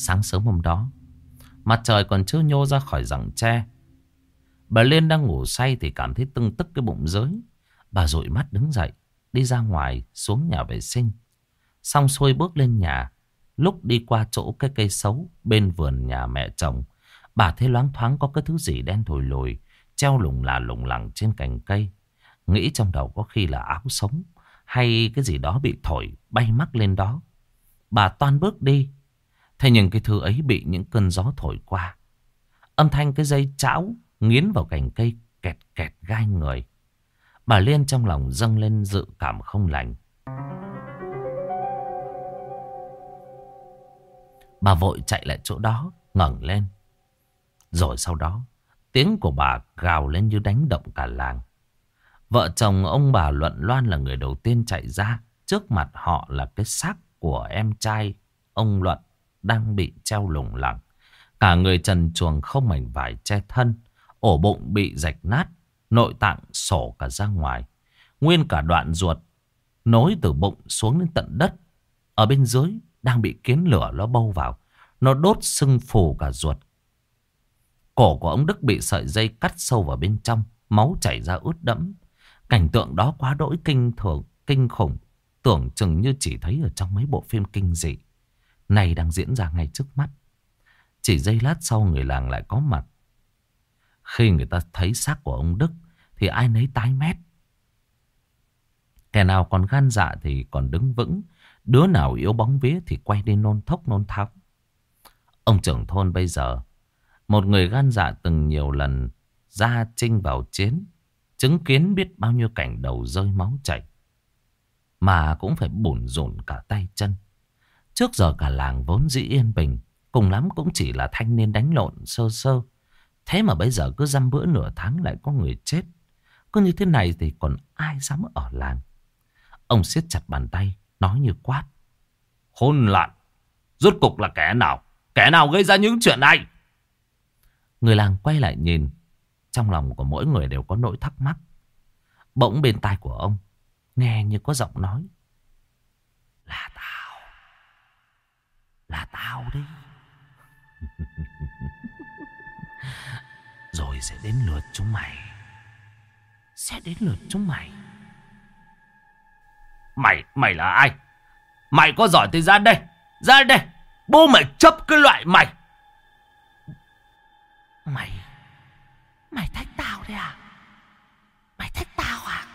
Sáng sớm hôm đó, mặt trời còn chưa nhô ra khỏi rặng tre. Bà Liên đang ngủ say thì cảm thấy tưng tức cái bụng dưới. Bà dụi mắt đứng dậy, đi ra ngoài xuống nhà vệ sinh. Xong xuôi bước lên nhà, lúc đi qua chỗ cái cây xấu bên vườn nhà mẹ chồng, bà thấy loáng thoáng có cái thứ gì đen thổi lùi, treo lủng là lủng lẳng trên cành cây. Nghĩ trong đầu có khi là áo sống hay cái gì đó bị thổi bay mắc lên đó. Bà toan bước đi Thế nhưng cái thứ ấy bị những cơn gió thổi qua. Âm thanh cái dây chảo nghiến vào cành cây kẹt kẹt gai người. Bà Liên trong lòng dâng lên dự cảm không lành. Bà vội chạy lại chỗ đó, ngẩng lên. Rồi sau đó, tiếng của bà gào lên như đánh động cả làng. Vợ chồng ông bà Luận Loan là người đầu tiên chạy ra. Trước mặt họ là cái xác của em trai ông Luận đang bị treo lủng lẳng. Cả người trần chuồng không mảnh vải che thân, ổ bụng bị rạch nát, nội tạng sổ cả ra ngoài. Nguyên cả đoạn ruột nối từ bụng xuống đến tận đất. Ở bên dưới đang bị kiến lửa nó bâu vào. Nó đốt sưng phù cả ruột. Cổ của ông Đức bị sợi dây cắt sâu vào bên trong. Máu chảy ra ướt đẫm. Cảnh tượng đó quá đỗi kinh thường, kinh khủng. Tưởng chừng như chỉ thấy ở trong mấy bộ phim kinh dị này đang diễn ra ngay trước mắt. Chỉ giây lát sau người làng lại có mặt. Khi người ta thấy xác của ông Đức thì ai nấy tái mét. Kẻ nào còn gan dạ thì còn đứng vững. Đứa nào yếu bóng vía thì quay đi nôn thốc nôn tháo. Ông trưởng thôn bây giờ, một người gan dạ từng nhiều lần ra chinh vào chiến, chứng kiến biết bao nhiêu cảnh đầu rơi máu chảy. Mà cũng phải bủn rủn cả tay chân. Trước giờ cả làng vốn dĩ yên bình, cùng lắm cũng chỉ là thanh niên đánh lộn sơ sơ. Thế mà bây giờ cứ dăm bữa nửa tháng lại có người chết. Cứ như thế này thì còn ai dám ở làng. Ông siết chặt bàn tay, nói như quát. Hôn loạn. Rốt cục là kẻ nào? Kẻ nào gây ra những chuyện này? Người làng quay lại nhìn. Trong lòng của mỗi người đều có nỗi thắc mắc. Bỗng bên tai của ông. Nghe như có giọng nói. Là tao. Là tao đi. [LAUGHS] Rồi sẽ đến lượt chúng mày. Sẽ đến lượt chúng mày. Mày, mày là ai? Mày có giỏi thì ra đây. Ra đây. Bố mày chấp cái loại mày. Mày, mày thách tao đấy à? Mày thách tao à?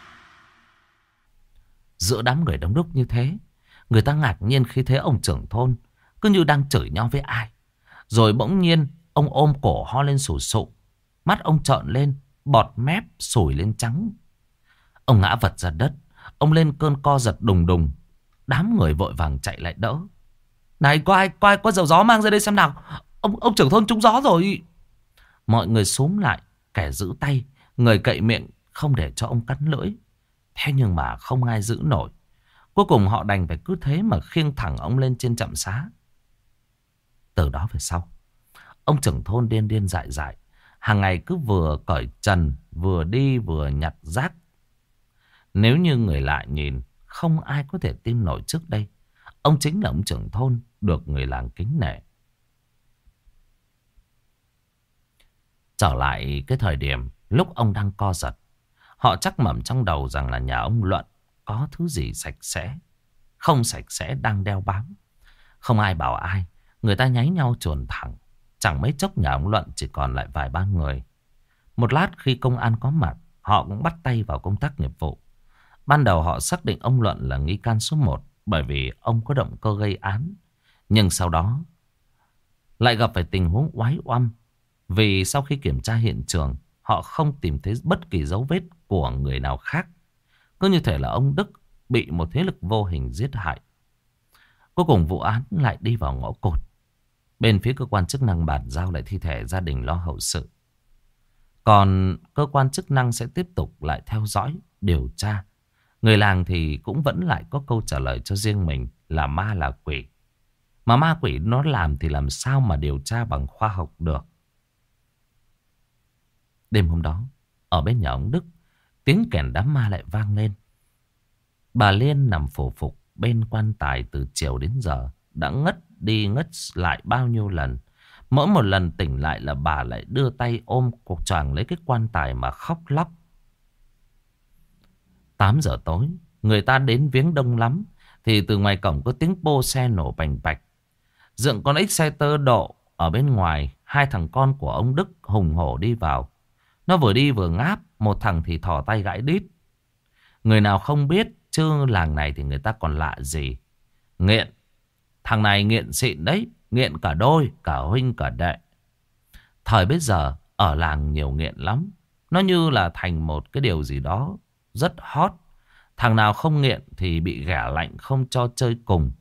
Giữa đám người đông đúc như thế, người ta ngạc nhiên khi thấy ông trưởng thôn cứ như đang chửi nhau với ai. Rồi bỗng nhiên ông ôm cổ ho lên sủ sụ. Mắt ông trợn lên, bọt mép sủi lên trắng. Ông ngã vật ra đất. Ông lên cơn co giật đùng đùng. Đám người vội vàng chạy lại đỡ. Này có ai, có ai có dầu gió mang ra đây xem nào. Ông ông trưởng thôn trúng gió rồi. Mọi người xúm lại, kẻ giữ tay, người cậy miệng không để cho ông cắn lưỡi. Thế nhưng mà không ai giữ nổi. Cuối cùng họ đành phải cứ thế mà khiêng thẳng ông lên trên chậm xá. Từ đó về sau, ông trưởng thôn điên điên dại dại. Hàng ngày cứ vừa cởi trần, vừa đi vừa nhặt rác. Nếu như người lạ nhìn, không ai có thể tin nổi trước đây. Ông chính là ông trưởng thôn, được người làng kính nể. Trở lại cái thời điểm lúc ông đang co giật. Họ chắc mẩm trong đầu rằng là nhà ông Luận có thứ gì sạch sẽ. Không sạch sẽ đang đeo bám. Không ai bảo ai. Người ta nháy nhau chuồn thẳng. Chẳng mấy chốc nhà ông Luận chỉ còn lại vài ba người. Một lát khi công an có mặt, họ cũng bắt tay vào công tác nghiệp vụ. Ban đầu họ xác định ông Luận là nghi can số một bởi vì ông có động cơ gây án. Nhưng sau đó lại gặp phải tình huống oái oăm vì sau khi kiểm tra hiện trường, họ không tìm thấy bất kỳ dấu vết của người nào khác. Cứ như thể là ông Đức bị một thế lực vô hình giết hại. Cuối cùng vụ án lại đi vào ngõ cụt. Bên phía cơ quan chức năng bàn giao lại thi thể gia đình lo hậu sự. Còn cơ quan chức năng sẽ tiếp tục lại theo dõi, điều tra. Người làng thì cũng vẫn lại có câu trả lời cho riêng mình là ma là quỷ. Mà ma quỷ nó làm thì làm sao mà điều tra bằng khoa học được. Đêm hôm đó, ở bên nhà ông Đức, tiếng kèn đám ma lại vang lên. Bà Liên nằm phổ phục bên quan tài từ chiều đến giờ, đã ngất đi ngất lại bao nhiêu lần. Mỗi một lần tỉnh lại là bà lại đưa tay ôm cuộc choàng lấy cái quan tài mà khóc lóc. 8 giờ tối, người ta đến viếng đông lắm, thì từ ngoài cổng có tiếng bô xe nổ bành bạch. Dựng con Exciter độ ở bên ngoài, hai thằng con của ông Đức hùng hổ đi vào. Nó vừa đi vừa ngáp, một thằng thì thò tay gãi đít. Người nào không biết, chứ làng này thì người ta còn lạ gì. Nghiện. Thằng này nghiện xịn đấy, nghiện cả đôi, cả huynh cả đệ. Thời bây giờ, ở làng nhiều nghiện lắm. Nó như là thành một cái điều gì đó rất hot. Thằng nào không nghiện thì bị ghẻ lạnh không cho chơi cùng.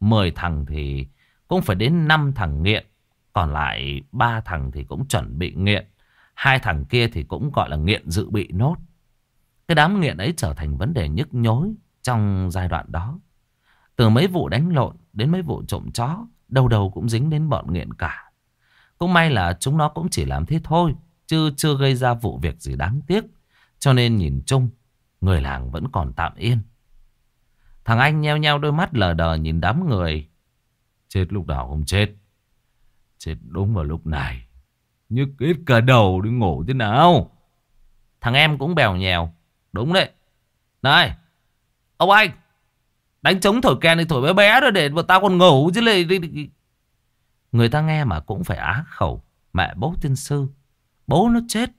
Mười thằng thì cũng phải đến năm thằng nghiện. Còn lại ba thằng thì cũng chuẩn bị nghiện. Hai thằng kia thì cũng gọi là nghiện dự bị nốt. Cái đám nghiện ấy trở thành vấn đề nhức nhối trong giai đoạn đó. Từ mấy vụ đánh lộn đến mấy vụ trộm chó, đầu đầu cũng dính đến bọn nghiện cả. Cũng may là chúng nó cũng chỉ làm thế thôi, chứ chưa gây ra vụ việc gì đáng tiếc. Cho nên nhìn chung, người làng vẫn còn tạm yên. Thằng anh nheo nheo đôi mắt lờ đờ nhìn đám người. Chết lúc nào không chết. Chết đúng vào lúc này. Nhức hết cả đầu đi ngủ thế nào. Thằng em cũng bèo nhèo. Đúng đấy. Này. Ông anh. Đánh trống thổi kèn thì thổi bé bé rồi để mà tao còn ngủ chứ lại. Người ta nghe mà cũng phải á khẩu. Mẹ bố tiên sư. Bố nó chết.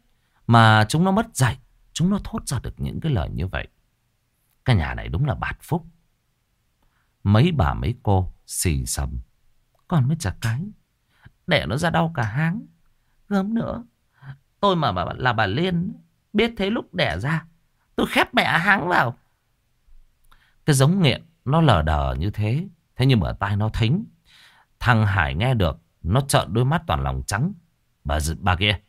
Mà chúng nó mất dạy. Chúng nó thốt ra được những cái lời như vậy. Cái nhà này đúng là bạt phúc. Mấy bà mấy cô xì xầm. Còn mới chả cái. Để nó ra đau cả háng. Gớm nữa. Tôi mà mà là bà Liên. Biết thế lúc đẻ ra. Tôi khép mẹ háng vào. Cái giống nghiện nó lờ đờ như thế. Thế nhưng mà tai nó thính. Thằng Hải nghe được. Nó trợn đôi mắt toàn lòng trắng. Bà, bà kia.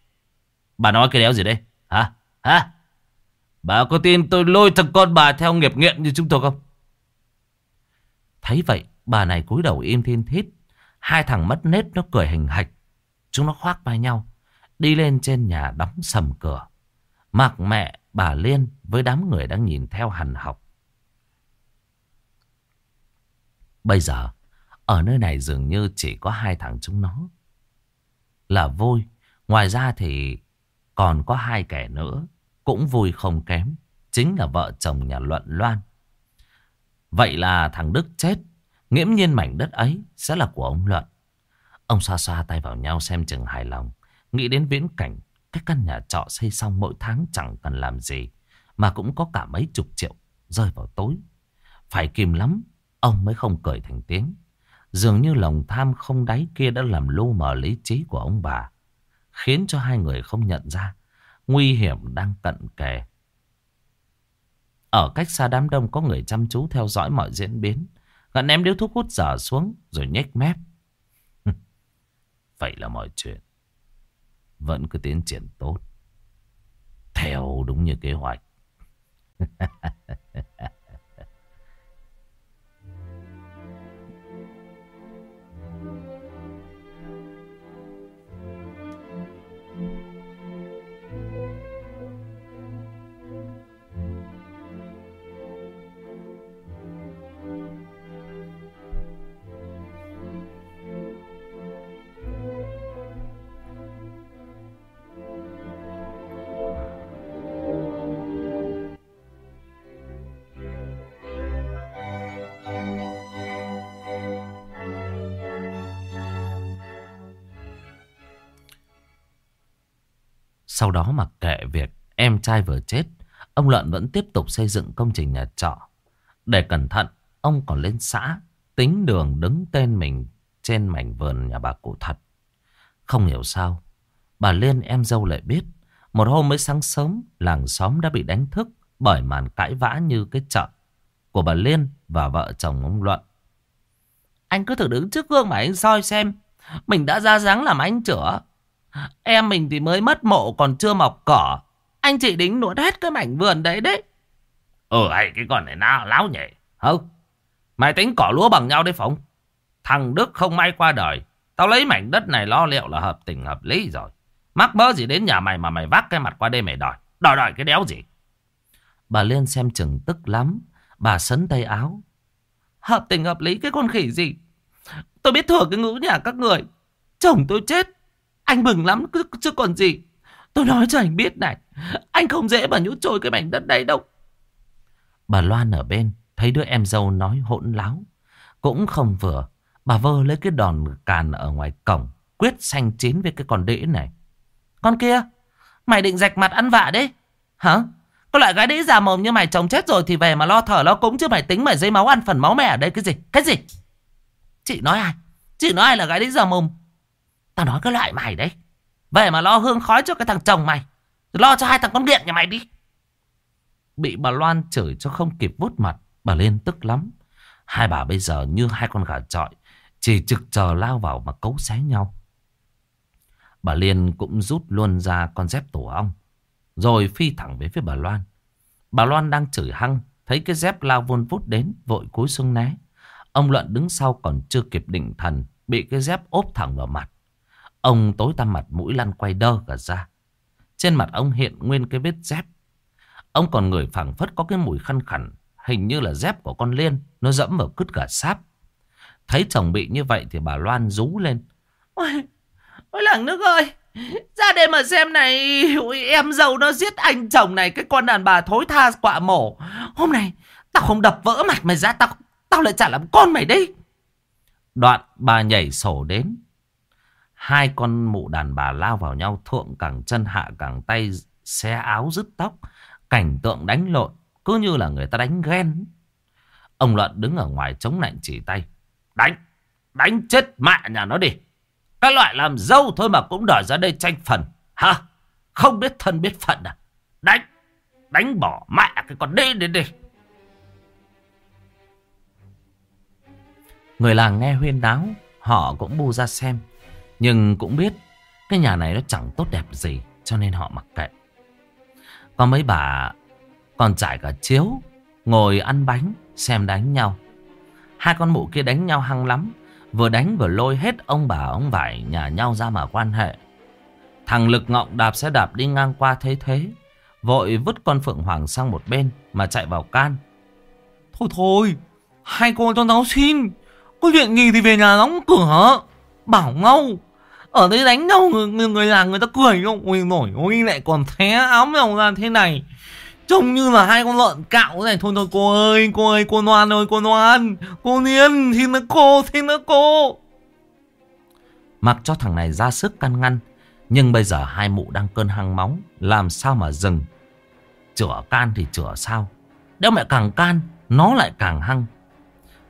Bà nói cái đéo gì đây? Hả? Hả? Bà có tin tôi lôi thằng con bà theo nghiệp nghiện như chúng tôi không? Thấy vậy, Bà này cúi đầu im thiên thít. Hai thằng mất nết nó cười hình hạch. Chúng nó khoác vai nhau. Đi lên trên nhà đóng sầm cửa. Mặc mẹ, bà Liên với đám người đang nhìn theo hằn học. Bây giờ, ở nơi này dường như chỉ có hai thằng chúng nó. Là vui. Ngoài ra thì còn có hai kẻ nữa. Cũng vui không kém. Chính là vợ chồng nhà Luận Loan. Vậy là thằng Đức chết. Nghiễm nhiên mảnh đất ấy sẽ là của ông Luận. Ông xoa xoa tay vào nhau xem chừng hài lòng. Nghĩ đến viễn cảnh. Cái căn nhà trọ xây xong mỗi tháng chẳng cần làm gì. Mà cũng có cả mấy chục triệu rơi vào tối. Phải kìm lắm. Ông mới không cười thành tiếng. Dường như lòng tham không đáy kia đã làm lu mờ lý trí của ông bà. Khiến cho hai người không nhận ra. Nguy hiểm đang cận kề. Ở cách xa đám đông có người chăm chú theo dõi mọi diễn biến. Gã ném điếu thuốc hút dở xuống rồi nhếch mép. Vậy là mọi chuyện vẫn cứ tiến triển tốt. Theo đúng như kế hoạch. [LAUGHS] Sau đó mặc kệ việc em trai vừa chết, ông Luận vẫn tiếp tục xây dựng công trình nhà trọ. Để cẩn thận, ông còn lên xã, tính đường đứng tên mình trên mảnh vườn nhà bà cụ thật. Không hiểu sao, bà Liên em dâu lại biết, một hôm mới sáng sớm, làng xóm đã bị đánh thức bởi màn cãi vã như cái chợ của bà Liên và vợ chồng ông Luận. Anh cứ thử đứng trước gương mà anh soi xem, mình đã ra dáng làm anh chữa. Em mình thì mới mất mộ còn chưa mọc cỏ. Anh chị đính nuốt hết cái mảnh vườn đấy đấy. Ừ hay cái con này nào láo nhỉ. Không. Mày tính cỏ lúa bằng nhau đấy phóng. Thằng Đức không may qua đời. Tao lấy mảnh đất này lo liệu là hợp tình hợp lý rồi. Mắc mớ gì đến nhà mày mà mày vác cái mặt qua đây mày đòi. Đòi đòi cái đéo gì. Bà Liên xem chừng tức lắm. Bà sấn tay áo. Hợp tình hợp lý cái con khỉ gì. Tôi biết thừa cái ngữ nhà các người. Chồng tôi chết. Anh mừng lắm chứ còn gì. Tôi nói cho anh biết này. Anh không dễ mà nhút trôi cái mảnh đất đấy đâu. Bà Loan ở bên. Thấy đứa em dâu nói hỗn láo. Cũng không vừa. Bà vơ lấy cái đòn càn ở ngoài cổng. Quyết xanh chín với cái con đĩ này. Con kia. Mày định rạch mặt ăn vạ đấy. Hả? Có loại gái đĩ già mồm như mày chồng chết rồi thì về mà lo thở lo cúng chứ mày tính mày dây máu ăn phần máu mẹ ở đây cái gì? Cái gì? Chị nói ai? Chị nói ai là gái đĩ già mồm? Tao nói cái loại mày đấy. Về mà lo hương khói cho cái thằng chồng mày. Lo cho hai thằng con điện nhà mày đi. Bị bà Loan chửi cho không kịp vút mặt. Bà lên tức lắm. Hai bà bây giờ như hai con gà trọi. Chỉ trực chờ lao vào mà cấu xé nhau. Bà Liên cũng rút luôn ra con dép tổ ong. Rồi phi thẳng về phía bà Loan. Bà Loan đang chửi hăng. Thấy cái dép lao vun vút đến. Vội cúi xuống né. Ông Luận đứng sau còn chưa kịp định thần. Bị cái dép ốp thẳng vào mặt. Ông tối tăm mặt mũi lăn quay đơ cả ra. Trên mặt ông hiện nguyên cái vết dép. Ông còn người phẳng phất có cái mùi khăn khẳng. Hình như là dép của con Liên. Nó dẫm vào cứt cả sáp. Thấy chồng bị như vậy thì bà Loan rú lên. Ôi, ôi làng nước ơi. Ra đây mà xem này. Ôi, em dâu nó giết anh chồng này. Cái con đàn bà thối tha quạ mổ. Hôm nay tao không đập vỡ mặt mày ra. Tao, tao lại trả làm con mày đi Đoạn bà nhảy sổ đến. Hai con mụ đàn bà lao vào nhau thượng cẳng chân hạ cẳng tay xé áo rứt tóc. Cảnh tượng đánh lộn cứ như là người ta đánh ghen. Ông Luận đứng ở ngoài chống lạnh chỉ tay. Đánh, đánh chết mẹ nhà nó đi. Các loại làm dâu thôi mà cũng đòi ra đây tranh phần. Hả? Không biết thân biết phận à? Đánh, đánh bỏ mẹ cái con đi đi đi. Người làng nghe huyên đáo, họ cũng bu ra xem. Nhưng cũng biết cái nhà này nó chẳng tốt đẹp gì cho nên họ mặc kệ. Có mấy bà còn trải cả chiếu ngồi ăn bánh xem đánh nhau. Hai con mụ kia đánh nhau hăng lắm. Vừa đánh vừa lôi hết ông bà ông vải nhà nhau ra mà quan hệ. Thằng Lực Ngọng đạp xe đạp đi ngang qua thấy thế. Vội vứt con Phượng Hoàng sang một bên mà chạy vào can. Thôi thôi, hai con cho nó xin. Có chuyện gì thì về nhà đóng cửa. Bảo ngâu. Ở đây đánh nhau người, người, người làng người ta cười không? ui nổi ui lại còn thế áo nhau ra thế này. Trông như là hai con lợn cạo thế này. Thôi thôi cô ơi cô ơi cô Noan ơi cô Noan Cô Niên xin nữa cô xin nữa cô. Mặc cho thằng này ra sức căn ngăn Nhưng bây giờ hai mụ đang cơn hăng móng Làm sao mà dừng? Chửa can thì chửa sao? Nếu mẹ càng can Nó lại càng hăng.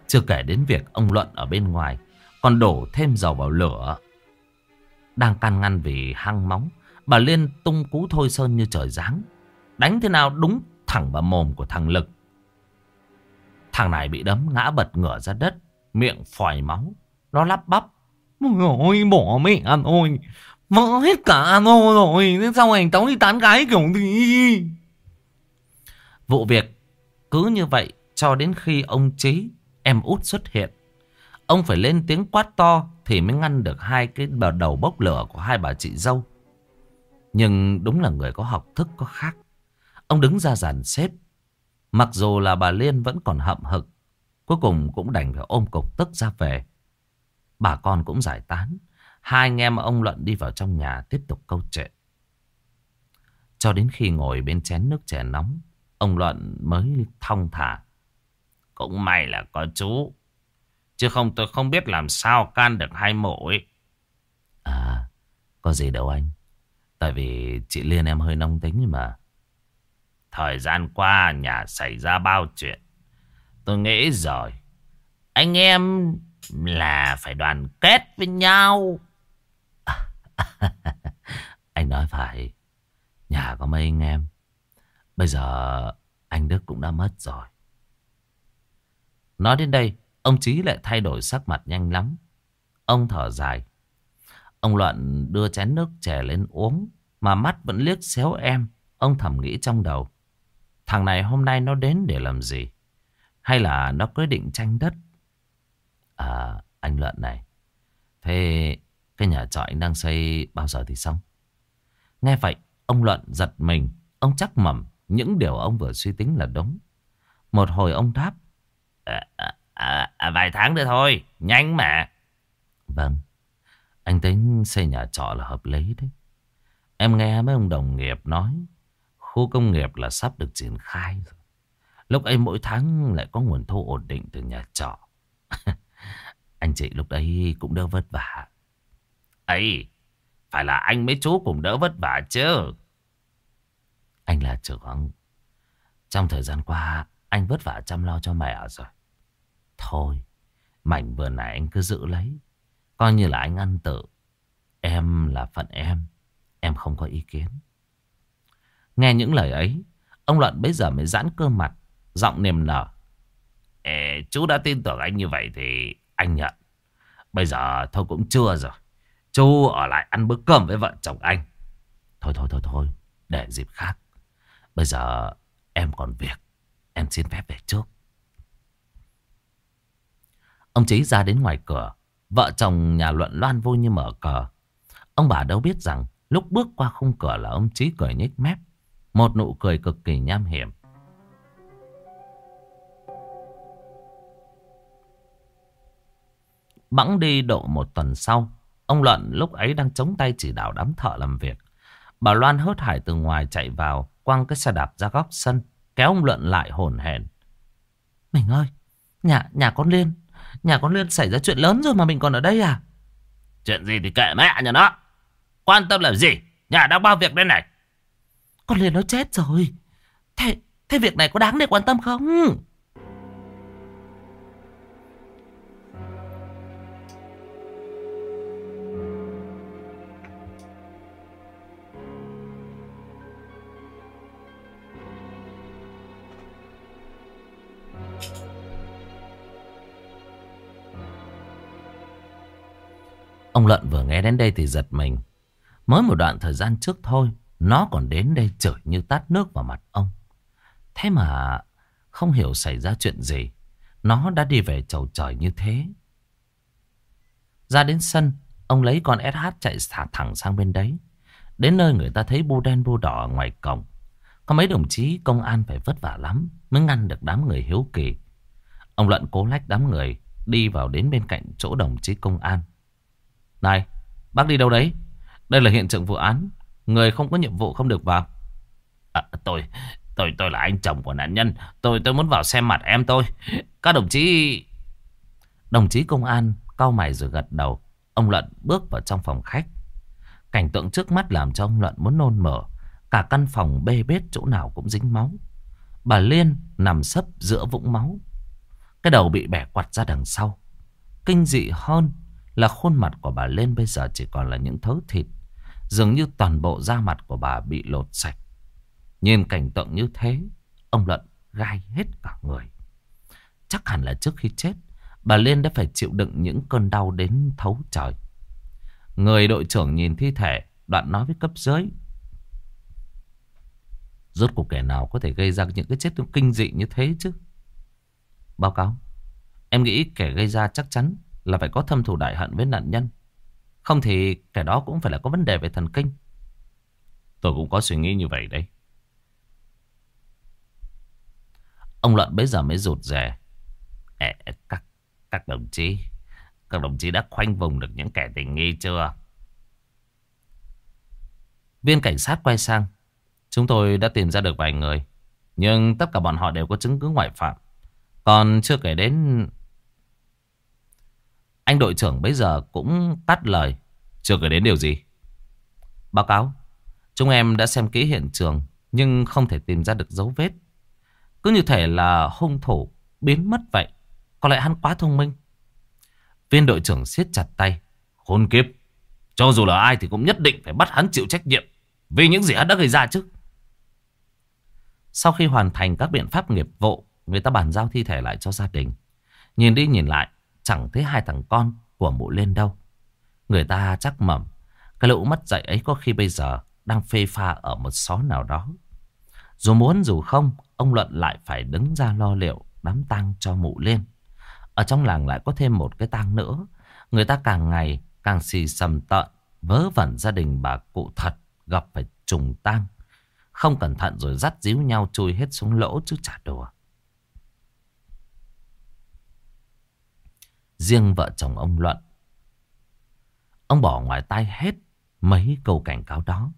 Chưa kể đến việc ông Luận ở bên ngoài Còn đổ thêm dầu vào lửa. Đang can ngăn vì hăng móng Bà Liên tung cú thôi sơn như trời giáng Đánh thế nào đúng thẳng vào mồm của thằng Lực. Thằng này bị đấm ngã bật ngửa ra đất. Miệng phòi máu. Nó lắp bắp. Ôi bỏ mẹ ăn ôi. Vỡ hết cả ăn ô rồi. Thế sao anh tống đi tán gái kiểu gì? Vụ việc cứ như vậy cho đến khi ông Trí, em út xuất hiện. Ông phải lên tiếng quát to thì mới ngăn được hai cái bờ đầu bốc lửa của hai bà chị dâu. Nhưng đúng là người có học thức có khác. Ông đứng ra dàn xếp. Mặc dù là bà Liên vẫn còn hậm hực. Cuối cùng cũng đành phải ôm cục tức ra về. Bà con cũng giải tán. Hai anh em ông Luận đi vào trong nhà tiếp tục câu chuyện. Cho đến khi ngồi bên chén nước chè nóng. Ông Luận mới thong thả. Cũng may là có chú. Chứ không tôi không biết làm sao can được hai mộ ấy. À, có gì đâu anh. Tại vì chị Liên em hơi nông tính mà. Thời gian qua nhà xảy ra bao chuyện. Tôi nghĩ rồi. Anh em là phải đoàn kết với nhau. [LAUGHS] anh nói phải. Nhà có mấy anh em. Bây giờ anh Đức cũng đã mất rồi. Nói đến đây, ông Chí lại thay đổi sắc mặt nhanh lắm. Ông thở dài. Ông Luận đưa chén nước chè lên uống, mà mắt vẫn liếc xéo em. Ông thầm nghĩ trong đầu. Thằng này hôm nay nó đến để làm gì? Hay là nó quyết định tranh đất? À, anh Luận này. Thế cái nhà trọ anh đang xây bao giờ thì xong? Nghe vậy, ông Luận giật mình. Ông chắc mẩm những điều ông vừa suy tính là đúng. Một hồi ông đáp. À, à, à, à, vài tháng nữa thôi, nhanh mà. Vâng, anh tính xây nhà trọ là hợp lý đấy. Em nghe mấy ông đồng nghiệp nói Khu công nghiệp là sắp được triển khai rồi. Lúc ấy mỗi tháng lại có nguồn thu ổn định từ nhà trọ. [LAUGHS] anh chị lúc đấy cũng đỡ vất vả. ấy phải là anh mấy chú cũng đỡ vất vả chứ. Anh là trưởng. Trong thời gian qua, anh vất vả chăm lo cho mẹ rồi. Thôi, mảnh vừa nãy anh cứ giữ lấy. Coi như là anh ăn tự. Em là phận em. Em không có ý kiến. Nghe những lời ấy, ông Luận bây giờ mới giãn cơ mặt, giọng niềm nở. Ê, chú đã tin tưởng anh như vậy thì anh nhận. Bây giờ thôi cũng chưa rồi. Chú ở lại ăn bữa cơm với vợ chồng anh. Thôi thôi thôi thôi, để dịp khác. Bây giờ em còn việc, em xin phép về trước. Ông Chí ra đến ngoài cửa, vợ chồng nhà Luận loan vui như mở cờ. Ông bà đâu biết rằng lúc bước qua khung cửa là ông Chí cười nhếch mép. Một nụ cười cực kỳ nham hiểm. Bẵng đi độ một tuần sau, ông Luận lúc ấy đang chống tay chỉ đạo đám thợ làm việc. Bà Loan hớt hải từ ngoài chạy vào, quăng cái xe đạp ra góc sân, kéo ông Luận lại hồn hển. Mình ơi, nhà nhà con Liên, nhà con Liên xảy ra chuyện lớn rồi mà mình còn ở đây à? Chuyện gì thì kệ mẹ nhà nó. Quan tâm làm gì? Nhà đang bao việc đây này. Con liền nó chết rồi. Thế, thế việc này có đáng để quan tâm không? Ông Lợn vừa nghe đến đây thì giật mình. Mới một đoạn thời gian trước thôi nó còn đến đây chửi như tát nước vào mặt ông. Thế mà không hiểu xảy ra chuyện gì. Nó đã đi về chầu trời như thế. Ra đến sân, ông lấy con SH chạy thả thẳng sang bên đấy. Đến nơi người ta thấy bu đen bu đỏ ngoài cổng. Có mấy đồng chí công an phải vất vả lắm mới ngăn được đám người hiếu kỳ. Ông Luận cố lách đám người đi vào đến bên cạnh chỗ đồng chí công an. Này, bác đi đâu đấy? Đây là hiện trường vụ án. Người không có nhiệm vụ không được vào. À, tôi, tôi, tôi là anh chồng của nạn nhân. Tôi, tôi muốn vào xem mặt em tôi. Các đồng chí... Đồng chí công an cau mày rồi gật đầu. Ông Luận bước vào trong phòng khách. Cảnh tượng trước mắt làm cho ông Luận muốn nôn mửa. Cả căn phòng bê bết chỗ nào cũng dính máu. Bà Liên nằm sấp giữa vũng máu. Cái đầu bị bẻ quặt ra đằng sau. Kinh dị hơn là khuôn mặt của bà lên bây giờ chỉ còn là những thớ thịt. Dường như toàn bộ da mặt của bà bị lột sạch. Nhìn cảnh tượng như thế, ông Luận gai hết cả người. Chắc hẳn là trước khi chết, bà Liên đã phải chịu đựng những cơn đau đến thấu trời. Người đội trưởng nhìn thi thể, đoạn nói với cấp dưới. Rốt cuộc kẻ nào có thể gây ra những cái chết kinh dị như thế chứ? Báo cáo, em nghĩ kẻ gây ra chắc chắn là phải có thâm thù đại hận với nạn nhân. Không thì kẻ đó cũng phải là có vấn đề về thần kinh. Tôi cũng có suy nghĩ như vậy đấy. Ông Luận bây giờ mới rụt rè. các, các đồng chí, các đồng chí đã khoanh vùng được những kẻ tình nghi chưa? Viên cảnh sát quay sang. Chúng tôi đã tìm ra được vài người. Nhưng tất cả bọn họ đều có chứng cứ ngoại phạm. Còn chưa kể đến... Anh đội trưởng bây giờ cũng tắt lời. Chưa kể đến điều gì? Báo cáo. Chúng em đã xem kỹ hiện trường. Nhưng không thể tìm ra được dấu vết. Cứ như thể là hung thủ biến mất vậy. Có lẽ hắn quá thông minh. Viên đội trưởng siết chặt tay. Khốn kiếp. Cho dù là ai thì cũng nhất định phải bắt hắn chịu trách nhiệm. Vì những gì hắn đã gây ra chứ. Sau khi hoàn thành các biện pháp nghiệp vụ, người ta bàn giao thi thể lại cho gia đình. Nhìn đi nhìn lại, chẳng thấy hai thằng con của mụ lên đâu. Người ta chắc mầm, cái lũ mất dạy ấy có khi bây giờ đang phê pha ở một xó nào đó. Dù muốn dù không, ông Luận lại phải đứng ra lo liệu đám tang cho mụ lên. Ở trong làng lại có thêm một cái tang nữa. Người ta càng ngày càng xì sầm tợn, vớ vẩn gia đình bà cụ thật gặp phải trùng tang. Không cẩn thận rồi dắt díu nhau chui hết xuống lỗ chứ chả đùa. Riêng vợ chồng ông Luận. Ông bỏ ngoài tai hết mấy câu cảnh cáo đó.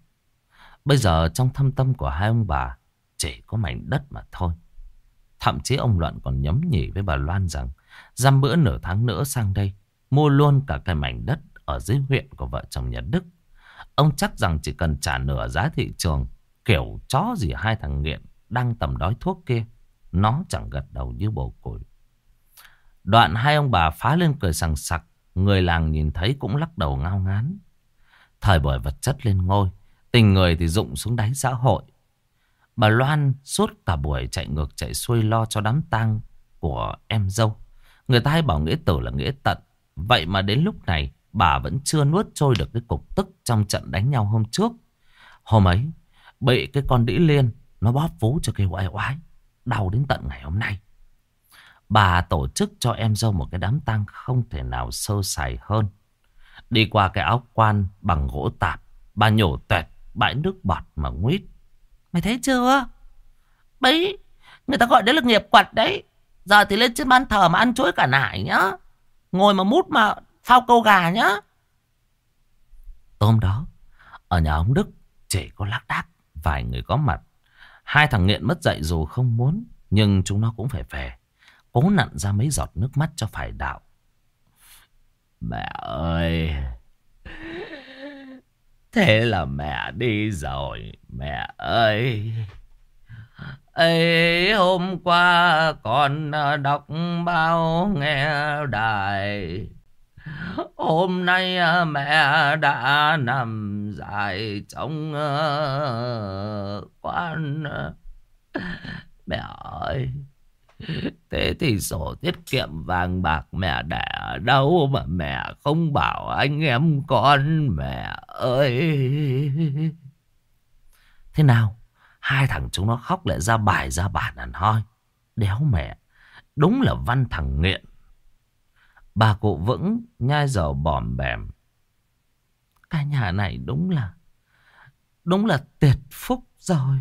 Bây giờ trong thâm tâm của hai ông bà, chỉ có mảnh đất mà thôi. Thậm chí ông Luận còn nhấm nhỉ với bà Loan rằng dăm bữa nửa tháng nữa sang đây, mua luôn cả cái mảnh đất ở dưới huyện của vợ chồng nhà Đức. Ông chắc rằng chỉ cần trả nửa giá thị trường, kiểu chó gì hai thằng nghiện đang tầm đói thuốc kia. Nó chẳng gật đầu như bồ củi. Đoạn hai ông bà phá lên cười sằng sặc. Người làng nhìn thấy cũng lắc đầu ngao ngán. Thời buổi vật chất lên ngôi. Tình người thì rụng xuống đáy xã hội. Bà Loan suốt cả buổi chạy ngược chạy xuôi lo cho đám tang của em dâu. Người ta hay bảo nghĩa tử là nghĩa tận. Vậy mà đến lúc này, bà vẫn chưa nuốt trôi được cái cục tức trong trận đánh nhau hôm trước. Hôm ấy, bị cái con đĩ liên nó bóp vú cho cái oai oái. Đau đến tận ngày hôm nay. Bà tổ chức cho em dâu một cái đám tang không thể nào sơ sài hơn. Đi qua cái áo quan bằng gỗ tạp, bà nhổ tuẹt bãi nước bọt mà nguyết. Mày thấy chưa? Bấy, người ta gọi đấy là nghiệp quật đấy. Giờ thì lên trên ban thờ mà ăn chuối cả nải nhá. Ngồi mà mút mà phao câu gà nhá. Hôm đó, ở nhà ông Đức chỉ có lác đác vài người có mặt. Hai thằng nghiện mất dạy dù không muốn, nhưng chúng nó cũng phải về. Cố nặn ra mấy giọt nước mắt cho phải đạo. Mẹ ơi! Thế là mẹ đi rồi, mẹ ơi! ấy hôm qua con ờ, đọc bao nghe đài hôm nay ờ, mẹ đã nằm dài trong ờ, quan mẹ ơi thế thì sổ tiết kiệm vàng bạc mẹ đẻ ở đâu mà mẹ không bảo anh em con mẹ ơi thế nào Hai thằng chúng nó khóc lại ra bài, ra bản ăn hoi. Đéo mẹ. Đúng là văn thằng nghiện. Bà cụ vững nhai dầu bòm bèm. Cái nhà này đúng là Đúng là tuyệt phúc rồi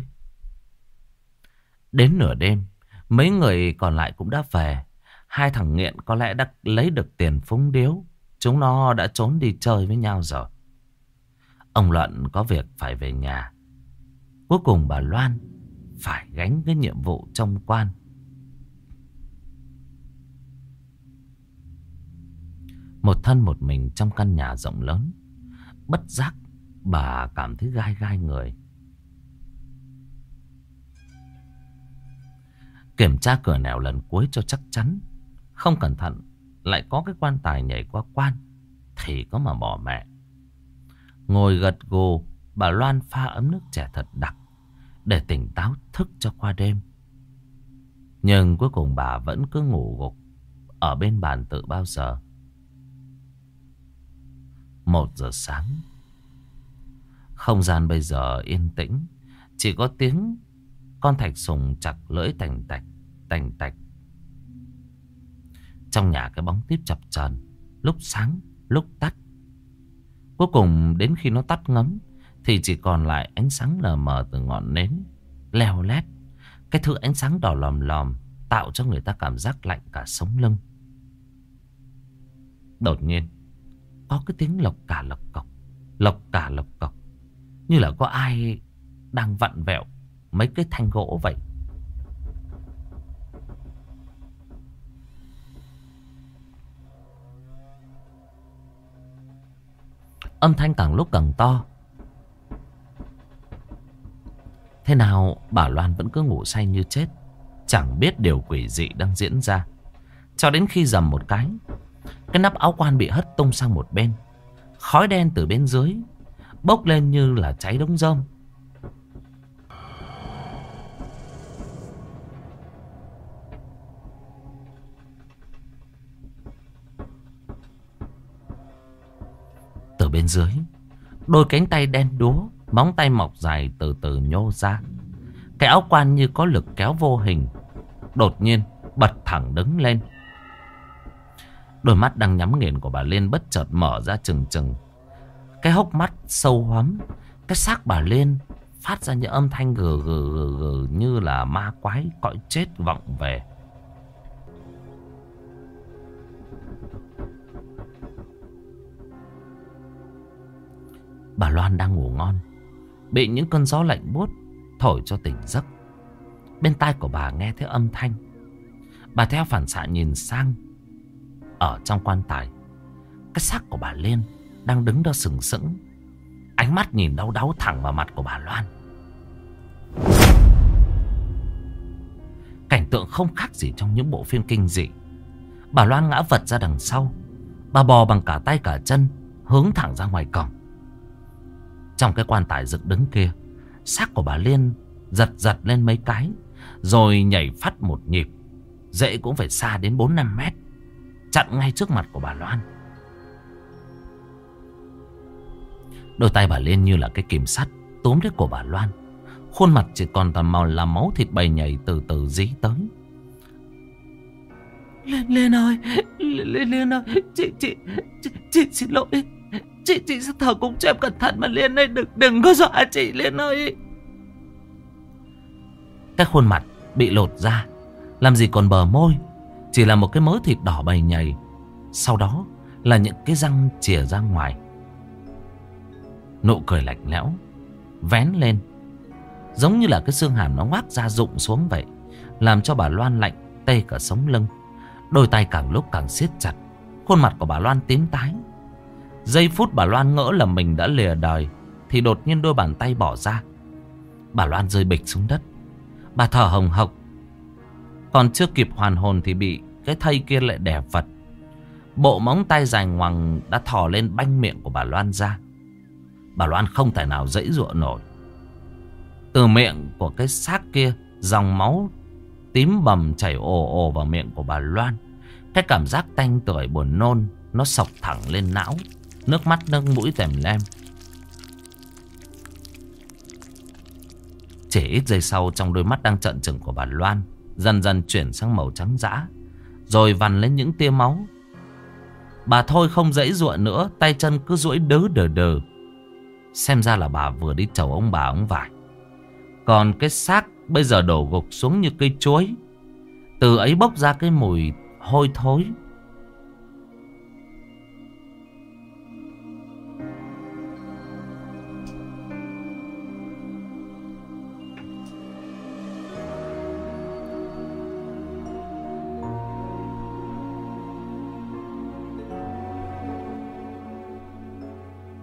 Đến nửa đêm Mấy người còn lại cũng đã về. Hai thằng nghiện có lẽ đã lấy được tiền phúng điếu. Chúng nó đã trốn đi chơi với nhau rồi. Ông Luận có việc phải về nhà. Cuối cùng bà Loan Phải gánh cái nhiệm vụ trong quan. Một thân một mình trong căn nhà rộng lớn, Bất giác Bà cảm thấy gai gai người. Kiểm tra cửa nẻo lần cuối cho chắc chắn. Không cẩn thận, Lại có cái quan tài nhảy qua quan. Thì có mà bỏ mẹ. Ngồi gật gù, Bà Loan pha ấm nước trẻ thật đặc, Để tỉnh táo thức cho qua đêm. Nhưng cuối cùng bà vẫn cứ ngủ gục Ở bên bàn tự bao giờ. Một giờ sáng. Không gian bây giờ yên tĩnh, Chỉ có tiếng con thạch sùng chặt lưỡi tành tạch Tành tạch. Trong nhà cái bóng tiếp chập chờn, Lúc sáng, lúc tắt. Cuối cùng đến khi nó tắt ngấm, Thì chỉ còn lại ánh sáng lờ mờ từ ngọn nến, Leo lét. Cái thứ ánh sáng đỏ lòm lòm Tạo cho người ta cảm giác lạnh cả sống lưng. Đột nhiên, Có cái tiếng lộc cả lộc cọc Lộc cả lộc cọc Như là có ai đang vặn vẹo Mấy cái thanh gỗ vậy. Âm thanh càng lúc càng to. Thế nào bà Loan vẫn cứ ngủ say như chết, Chẳng biết điều quỷ dị đang diễn ra. Cho đến khi dầm một cái Cái nắp áo quan bị hất tung sang một bên, Khói đen từ bên dưới Bốc lên như là cháy đống rơm. Bên dưới. Đôi cánh tay đen đúa, Móng tay mọc dài từ từ nhô ra. Cái áo quan như có lực kéo vô hình, Đột nhiên bật thẳng đứng lên. Đôi mắt đang nhắm nghiền của bà Liên bất chợt mở ra trừng trừng. Cái hốc mắt sâu hoắm Cái xác bà Liên phát ra những âm thanh gừ gừ gừ gừ Như là ma quái cõi chết vọng về. Bà Loan đang ngủ ngon. Bị những cơn gió lạnh buốt, Thổi cho tỉnh giấc. Bên tai của bà nghe thấy âm thanh. Bà theo phản xạ nhìn sang. Ở trong quan tài, Cái xác của bà Liên Đang đứng đó sừng sững. Ánh mắt nhìn đau đớn thẳng vào mặt của bà Loan. Cảnh tượng không khác gì trong những bộ phim kinh dị. Bà Loan ngã vật ra đằng sau, Bà bò bằng cả tay cả chân Hướng thẳng ra ngoài cổng trong cái quan tài dựng đứng kia. Xác của bà Liên giật giật lên mấy cái Rồi nhảy phát một nhịp. Dễ cũng phải xa đến 4-5 mét Chặn ngay trước mặt của bà Loan. Đôi tay bà Liên như là cái kìm sắt Túm lấy cổ bà Loan. Khuôn mặt chỉ còn toàn màu là máu thịt bầy nhảy từ từ dí tới. Liên Liên ơi Liên Liên ơi Chị chị Chị, chị xin lỗi. Chị chị sẽ thở cùng cho em cẩn thận mà Liên ơi Đừng, đừng có dọa chị Liên ơi. Cái khuôn mặt bị lột ra Làm gì còn bờ môi Chỉ là một cái mớ thịt đỏ bầy nhầy. Sau đó là những cái răng chìa ra ngoài. Nụ cười lạnh lẽo Vén lên Giống như là cái xương hàm nó ngoác ra rụng xuống vậy Làm cho bà Loan lạnh Tê cả sống lưng. Đôi tay càng lúc càng siết chặt Khuôn mặt của bà Loan tím tái. Giây phút bà Loan ngỡ là mình đã lìa đời, Thì đột nhiên đôi bàn tay bỏ ra. Bà Loan rơi bịch xuống đất. Bà thở hồng hộc. Còn chưa kịp hoàn hồn thì bị Cái thây kia lại đè vật Bộ móng tay dài ngoằng Đã thò lên banh miệng của bà Loan ra. Bà Loan không thể nào dãy dụa nổi. Từ miệng của cái xác kia, Dòng máu tím bầm chảy ồ ồ vào miệng của bà Loan. Cái cảm giác tanh tưởi buồn nôn, Nó sọc thẳng lên não. Nước mắt nâng mũi tèm lem. Chỉ ít giây sau, Trong đôi mắt đang trợn trừng của bà Loan, Dần dần chuyển sang màu trắng dã, Rồi vằn lên những tia máu. Bà thôi không dãy ruộng nữa, Tay chân cứ duỗi đớ đờ đờ. Xem ra là bà vừa đi chầu ông bà ông vải. Còn cái xác bây giờ đổ gục xuống như cây chuối. Từ ấy bốc ra cái mùi hôi thối.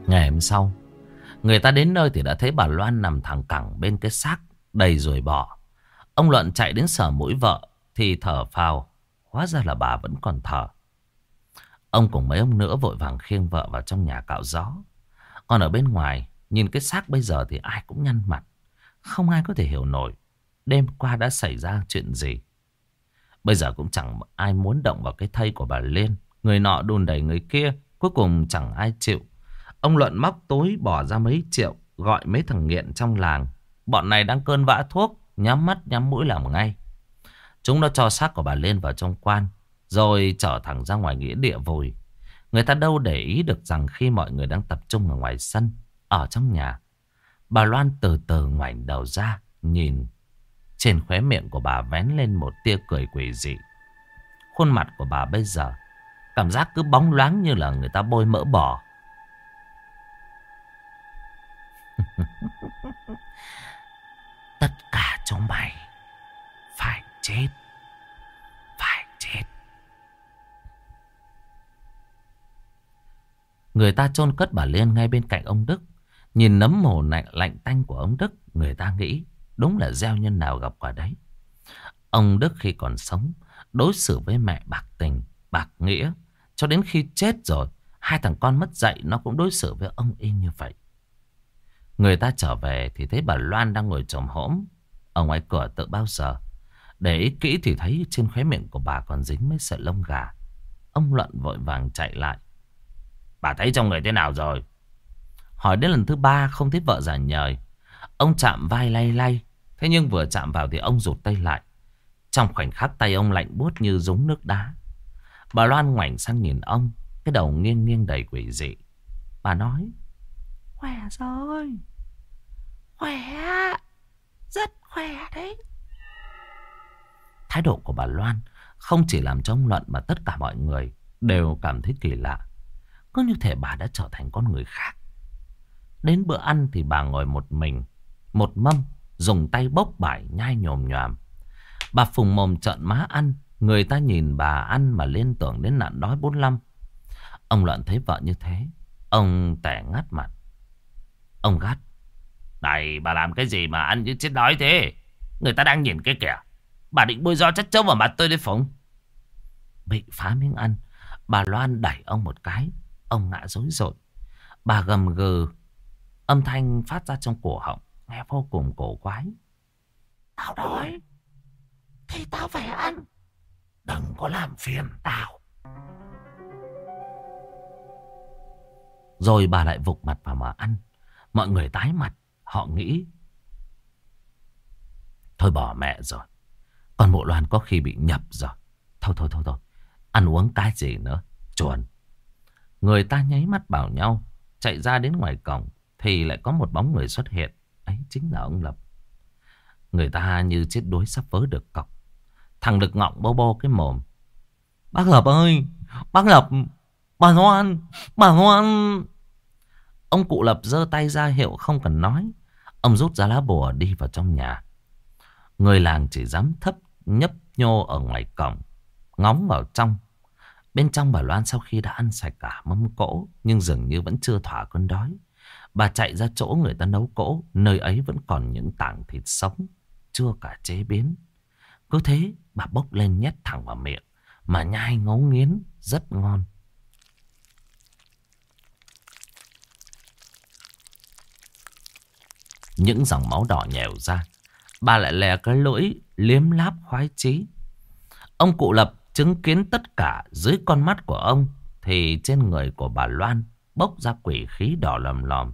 Ngày hôm sau Người ta đến nơi thì đã thấy bà Loan nằm thẳng cẳng bên cái xác đầy rồi bỏ. Ông Luận chạy đến sở mũi vợ thì thở phào. Hóa ra là bà vẫn còn thở. Ông cùng mấy ông nữa vội vàng khiêng vợ vào trong nhà cạo gió. Còn ở bên ngoài, nhìn cái xác bây giờ thì ai cũng nhăn mặt. Không ai có thể hiểu nổi đêm qua đã xảy ra chuyện gì. Bây giờ cũng chẳng ai muốn động vào cái thây của bà Liên. Người nọ đùn đẩy người kia, cuối cùng chẳng ai chịu. Ông Luận móc túi bỏ ra mấy triệu, gọi mấy thằng nghiện trong làng. Bọn này đang cơn vã thuốc, nhắm mắt nhắm mũi làm ngay. Chúng nó cho xác của bà lên vào trong quan, rồi trở thẳng ra ngoài nghĩa địa vùi. Người ta đâu để ý được rằng khi mọi người đang tập trung ở ngoài sân, ở trong nhà. Bà Loan từ từ ngoảnh đầu ra, nhìn. Trên khóe miệng của bà vén lên một tia cười quỷ dị. Khuôn mặt của bà bây giờ, cảm giác cứ bóng loáng như là người ta bôi mỡ bò. [LAUGHS] Tất cả chúng mày phải chết. Phải chết. Người ta chôn cất bà Liên ngay bên cạnh ông Đức. Nhìn nấm mồ lạnh, lạnh tanh của ông Đức, người ta nghĩ đúng là gieo nhân nào gặp quả đấy. Ông Đức khi còn sống, đối xử với mẹ bạc tình, bạc nghĩa. Cho đến khi chết rồi, hai thằng con mất dạy nó cũng đối xử với ông y như vậy. Người ta trở về thì thấy bà Loan đang ngồi trồm hổm ở ngoài cửa tự bao giờ. Để ý kỹ thì thấy trên khóe miệng của bà còn dính mấy sợi lông gà. Ông Luận vội vàng chạy lại. Bà thấy trong người thế nào rồi? Hỏi đến lần thứ ba không thấy vợ giả nhời. Ông chạm vai lay lay. Thế nhưng vừa chạm vào thì ông rụt tay lại. Trong khoảnh khắc tay ông lạnh buốt như giống nước đá. Bà Loan ngoảnh sang nhìn ông. Cái đầu nghiêng nghiêng đầy quỷ dị. Bà nói. Khỏe rồi. Khỏe. Rất khỏe đấy. Thái độ của bà Loan không chỉ làm cho ông Luận mà tất cả mọi người đều cảm thấy kỳ lạ. Cứ như thể bà đã trở thành con người khác. Đến bữa ăn thì bà ngồi một mình, một mâm, dùng tay bốc bải nhai nhồm nhòm. Bà phùng mồm trợn má ăn, người ta nhìn bà ăn mà liên tưởng đến nạn đói 45. Ông Luận thấy vợ như thế, ông tẻ ngắt mặt. Ông gắt. Này bà làm cái gì mà ăn như chết đói thế? Người ta đang nhìn cái kìa. Bà định bôi do chất chấu vào mặt tôi đấy phụng. Bị phá miếng ăn. Bà Loan đẩy ông một cái. Ông ngã rối rội. Bà gầm gừ. Âm thanh phát ra trong cổ họng. Nghe vô cùng cổ quái. Tao đói. Thì tao phải ăn. Đừng có làm phiền tao. Rồi bà lại vụt mặt vào mà ăn. Mọi người tái mặt. Họ nghĩ. Thôi bỏ mẹ rồi. Còn mộ loan có khi bị nhập rồi. Thôi thôi thôi thôi. Ăn uống cái gì nữa. Chuồn. Người ta nháy mắt bảo nhau. Chạy ra đến ngoài cổng. Thì lại có một bóng người xuất hiện. Ấy, chính là ông Lập. Người ta như chết đuối sắp vớ được cọc. Thằng Lực ngọng bô bô cái mồm. Bác Lập ơi! Bác Lập! Bà Loan! Bà Loan! Ông cụ Lập giơ tay ra hiệu không cần nói. Ông rút ra lá bùa đi vào trong nhà. Người làng chỉ dám thấp, nhấp nhô ở ngoài cổng. Ngóng vào trong. Bên trong bà Loan sau khi đã ăn sạch cả mâm cỗ. Nhưng dường như vẫn chưa thỏa cơn đói. Bà chạy ra chỗ người ta nấu cỗ. Nơi ấy vẫn còn những tảng thịt sống. Chưa cả chế biến. Cứ thế, bà bốc lên nhét thẳng vào miệng. Mà nhai ngấu nghiến, rất ngon. Những dòng máu đỏ nhèo ra. Bà lại lè cái lưỡi liếm láp khoái chí. Ông cụ lập chứng kiến tất cả dưới con mắt của ông. Thì trên người của bà Loan bốc ra quỷ khí đỏ lòm lòm.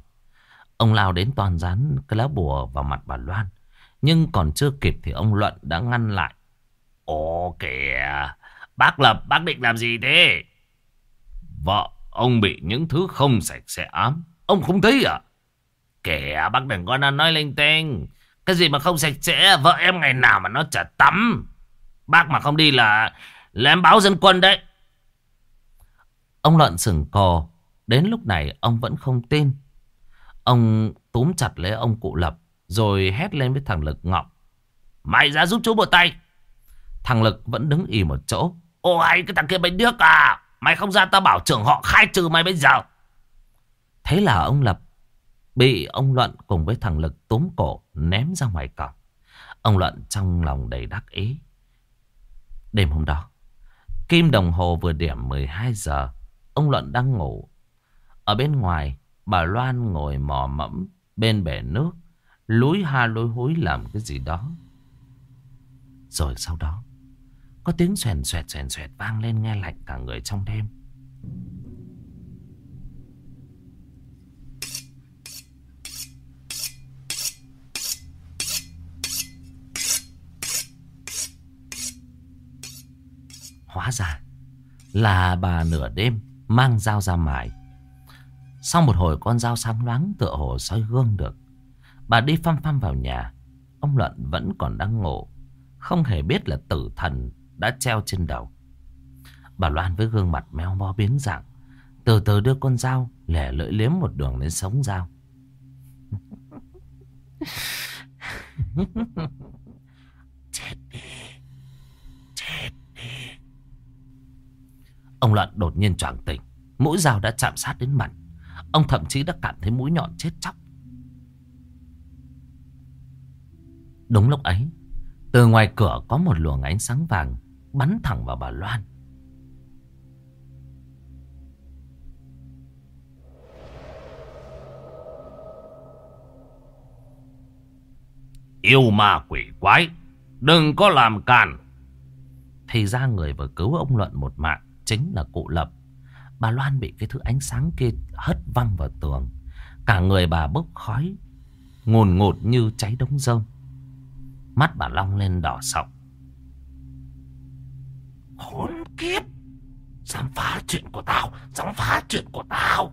Ông lao đến toàn dán cái lá bùa vào mặt bà Loan. Nhưng còn chưa kịp thì ông Luận đã ngăn lại. Ồ kìa, Bác Lập, bác định làm gì thế? Vợ, ông bị những thứ không sạch sẽ ám. Ông không thấy à? Kìa, bác đừng có nói linh tinh. Cái gì mà không sạch sẽ, vợ em ngày nào mà nó chả tắm. Bác mà không đi là, là em báo dân quân đấy. Ông Luận sừng cò. Đến lúc này ông vẫn không tin. Ông túm chặt lấy ông cụ Lập. Rồi hét lên với thằng Lực ngọng. Mày ra giúp chú một tay. Thằng Lực vẫn đứng ì một chỗ. Ôi cái thằng kia bánh nước à. Mày không ra tao bảo trưởng họ khai trừ mày bây giờ. Thế là ông Lập bị ông Luận cùng với thằng Lực túm cổ ném ra ngoài cổng. Ông Luận trong lòng đầy đắc ý. Đêm hôm đó, kim đồng hồ vừa điểm 12 giờ. Ông Luận đang ngủ. Ở bên ngoài, bà Loan ngồi mò mẫm bên bể nước. Lúi ha lối húi làm cái gì đó. Rồi sau đó, có tiếng xoèn xoẹt xoèn xoẹt vang lên nghe lạnh cả người trong đêm. Hóa ra là bà nửa đêm mang dao ra mài. Sau một hồi con dao sáng loáng tựa hồ soi gương được. Bà đi phăm phăm vào nhà. Ông Luận vẫn còn đang ngủ. Không hề biết là tử thần đã treo trên đầu. Bà Loan với gương mặt meo mó biến dạng. Từ từ đưa con dao lẻ lưỡi liếm một đường lên sống dao. [LAUGHS] chết đi. Chết đi. Ông Luận đột nhiên choàng tỉnh. Mũi dao đã chạm sát đến mặt. Ông thậm chí đã cảm thấy mũi nhọn chết chóc. Đúng lúc ấy, từ ngoài cửa có một luồng ánh sáng vàng bắn thẳng vào bà Loan. Yêu ma quỷ quái, đừng có làm càn. Thì ra người vừa cứu ông Luận một mạng chính là cụ Lập. Bà Loan bị cái thứ ánh sáng kia hất văng vào tường. Cả người bà bốc khói, ngùn ngụt như cháy đống rơm. Mắt bà long lên đỏ sọng. Hôn kiếp! Dám phá chuyện của tao! Dám phá chuyện của tao!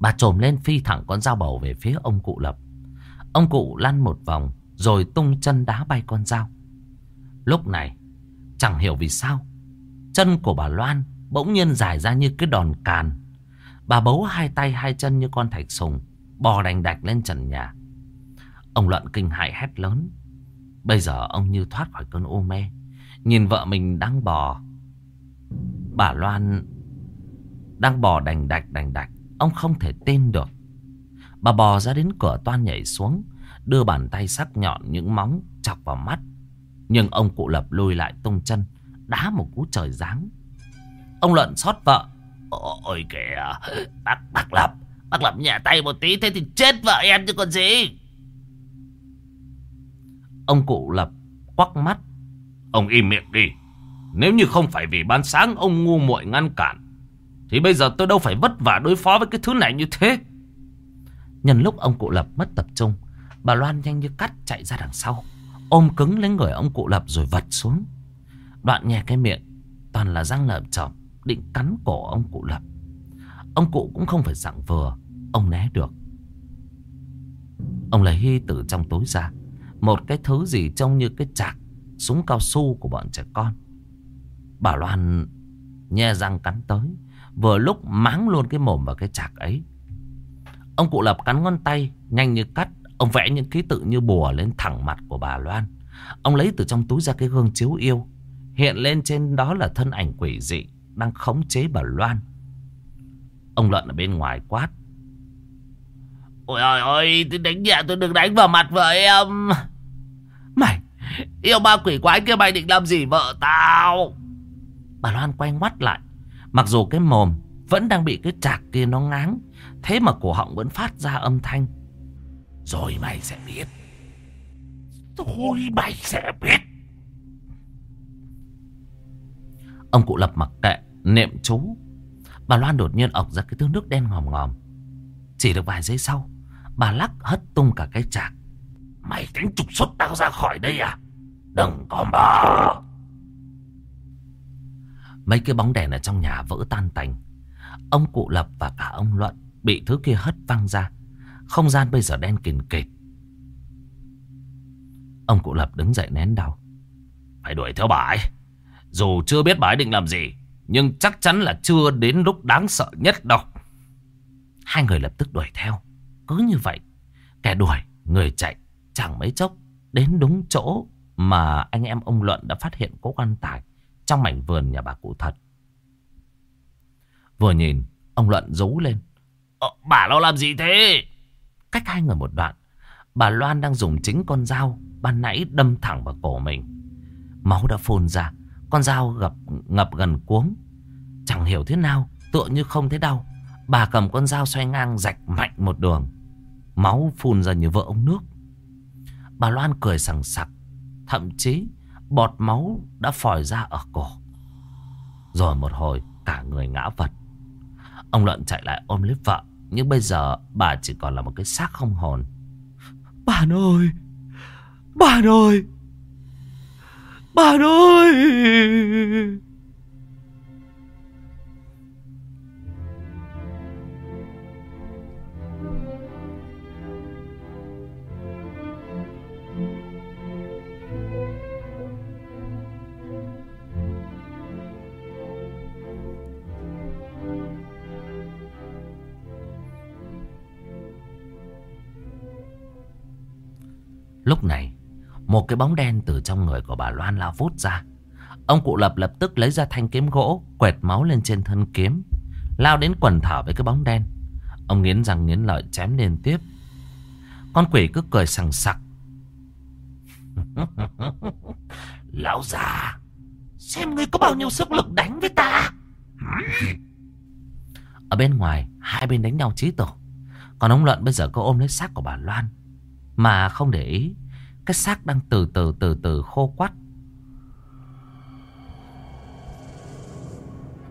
Bà trồm lên phi thẳng con dao bầu về phía ông cụ lập. Ông cụ lăn một vòng rồi tung chân đá bay con dao. Lúc này chẳng hiểu vì sao, chân của bà Loan bỗng nhiên dài ra như cái đòn càn. Bà bấu hai tay hai chân như con thạch sùng, bò đành đạch lên trần nhà. Ông Luận kinh hại hét lớn. Bây giờ ông như thoát khỏi cơn u mê. Nhìn vợ mình đang bò. Bà Loan đang bò đành đạch đành đạch. Ông không thể tin được. Bà bò ra đến cửa toan nhảy xuống. Đưa bàn tay sắc nhọn những móng chọc vào mắt. Nhưng ông cụ lập lùi lại tung chân. Đá một cú trời giáng. Ông lợn xót vợ. Ôi kìa. Bác, bác lập. Bác lập nhẹ tay một tí. Thế thì chết vợ em chứ còn gì. Ông cụ lập quắc mắt. Ông im miệng đi. Nếu như không phải vì ban sáng ông ngu muội ngăn cản. Thì bây giờ tôi đâu phải vất vả đối phó với cái thứ này như thế. Nhân lúc ông cụ lập mất tập trung. Bà Loan nhanh như cắt chạy ra đằng sau. Ôm cứng lấy người ông cụ lập rồi vật xuống. Đoạn nhè cái miệng. Toàn là răng lợm chọc, Định cắn cổ ông cụ lập. Ông cụ cũng không phải dạng vừa. Ông né được. Ông lấy hy từ trong túi ra. Một cái thứ gì trông như cái chạc Súng cao su của bọn trẻ con Bà Loan Nhe răng cắn tới, Vừa lúc máng luôn cái mồm vào cái chạc ấy Ông cụ lập cắn ngón tay, Nhanh như cắt Ông vẽ những ký tự như bùa lên thẳng mặt của bà Loan. Ông lấy từ trong túi ra cái gương chiếu yêu, Hiện lên trên đó là thân ảnh quỷ dị Đang khống chế bà Loan. Ông Luận ở bên ngoài quát. Ôi ôi ôi Tôi đánh nhẹ tôi đừng đánh vào mặt vợ em. Mày, Yêu ma quỷ quái kia mày định làm gì vợ tao? Bà Loan quay ngoắt lại. Mặc dù cái mồm Vẫn đang bị cái chạc kia nó ngáng, Thế mà cổ họng vẫn phát ra âm thanh. Rồi mày sẽ biết. Rồi mày sẽ biết. Ông cụ lập mặc kệ, Niệm chú. Bà Loan đột nhiên ọc ra cái thứ nước đen ngòm ngòm. Chỉ được vài giây sau, Bà lắc hất tung cả cái chạc. Mày tính trục xuất tao ra khỏi đây à? Đừng có mơ. Mấy cái bóng đèn ở trong nhà vỡ tan tành. Ông cụ Lập và cả ông Luận bị thứ kia hất văng ra. Không gian bây giờ đen kìn kịt. Ông cụ Lập đứng dậy nén đau. Phải đuổi theo bà ấy. Dù chưa biết bà ấy định làm gì, nhưng chắc chắn là chưa đến lúc đáng sợ nhất đâu. Hai người lập tức đuổi theo. Cứ như vậy, kẻ đuổi, người chạy, chẳng mấy chốc đến đúng chỗ mà anh em ông Luận đã phát hiện cố quan tài trong mảnh vườn nhà bà cụ thật. Vừa nhìn, ông Luận rú lên. Ờ, bà lo làm gì thế? Cách hai người một đoạn, bà Loan đang dùng chính con dao ban nãy đâm thẳng vào cổ mình. Máu đã phun ra, con dao gặp ngập gần cuống. Chẳng hiểu thế nào, tựa như không thấy đau. Bà cầm con dao xoay ngang rạch mạnh một đường. Máu phun ra như vỡ ống nước. Bà Loan cười sằng sặc. Thậm chí bọt máu đã phòi ra ở cổ. Rồi một hồi cả người ngã vật. Ông Luận chạy lại ôm lấy vợ. Nhưng bây giờ bà chỉ còn là một cái xác không hồn. bà ơi! bà ơi! bà ơi! Lúc này, một cái bóng đen từ trong người của bà Loan lao vút ra. Ông cụ lập lập tức lấy ra thanh kiếm gỗ, quẹt máu lên trên thân kiếm, lao đến quần thở với cái bóng đen. Ông nghiến răng nghiến lợi chém liên tiếp. Con quỷ cứ cười sằng sặc. [LAUGHS] Lão già, xem ngươi có bao nhiêu sức lực đánh với ta. Ở bên ngoài, hai bên đánh nhau chí tổ. Còn ông Luận bây giờ có ôm lấy xác của bà Loan. Mà không để ý, Cái xác đang từ từ từ từ khô quắt.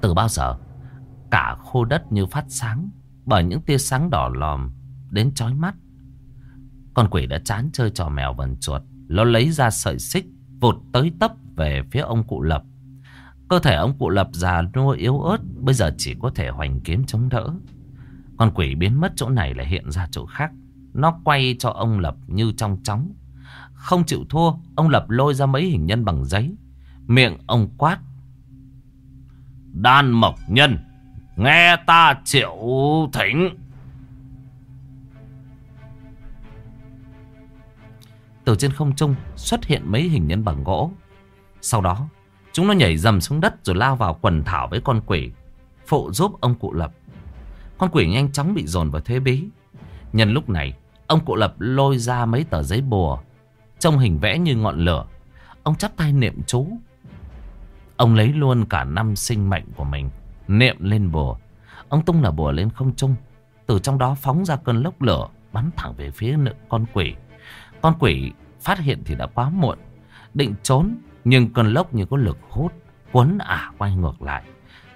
Từ bao giờ, Cả khô đất như phát sáng Bởi những tia sáng đỏ lòm Đến chói mắt. Con quỷ đã chán chơi trò mèo vần chuột, Nó lấy ra sợi xích Vụt tới tấp về phía ông cụ lập. Cơ thể ông cụ lập già nua yếu ớt, Bây giờ chỉ có thể hoành kiếm chống đỡ. Con quỷ biến mất chỗ này lại hiện ra chỗ khác nó quay cho ông Lập như trong chóng. Không chịu thua, ông Lập lôi ra mấy hình nhân bằng giấy. Miệng ông quát. Đan mộc nhân, nghe ta triệu thỉnh. Từ trên không trung xuất hiện mấy hình nhân bằng gỗ. Sau đó, chúng nó nhảy dầm xuống đất rồi lao vào quần thảo với con quỷ. Phụ giúp ông cụ Lập. Con quỷ nhanh chóng bị dồn vào thế bí. Nhân lúc này, ông cụ lập lôi ra mấy tờ giấy bùa, trông hình vẽ như ngọn lửa. Ông chắp tay niệm chú. Ông lấy luôn cả năm sinh mệnh của mình, niệm lên bùa. Ông tung là bùa lên không trung, từ trong đó phóng ra cơn lốc lửa, bắn thẳng về phía con quỷ. Con quỷ phát hiện thì đã quá muộn, định trốn, nhưng cơn lốc như có lực hút, cuốn ả quay ngược lại.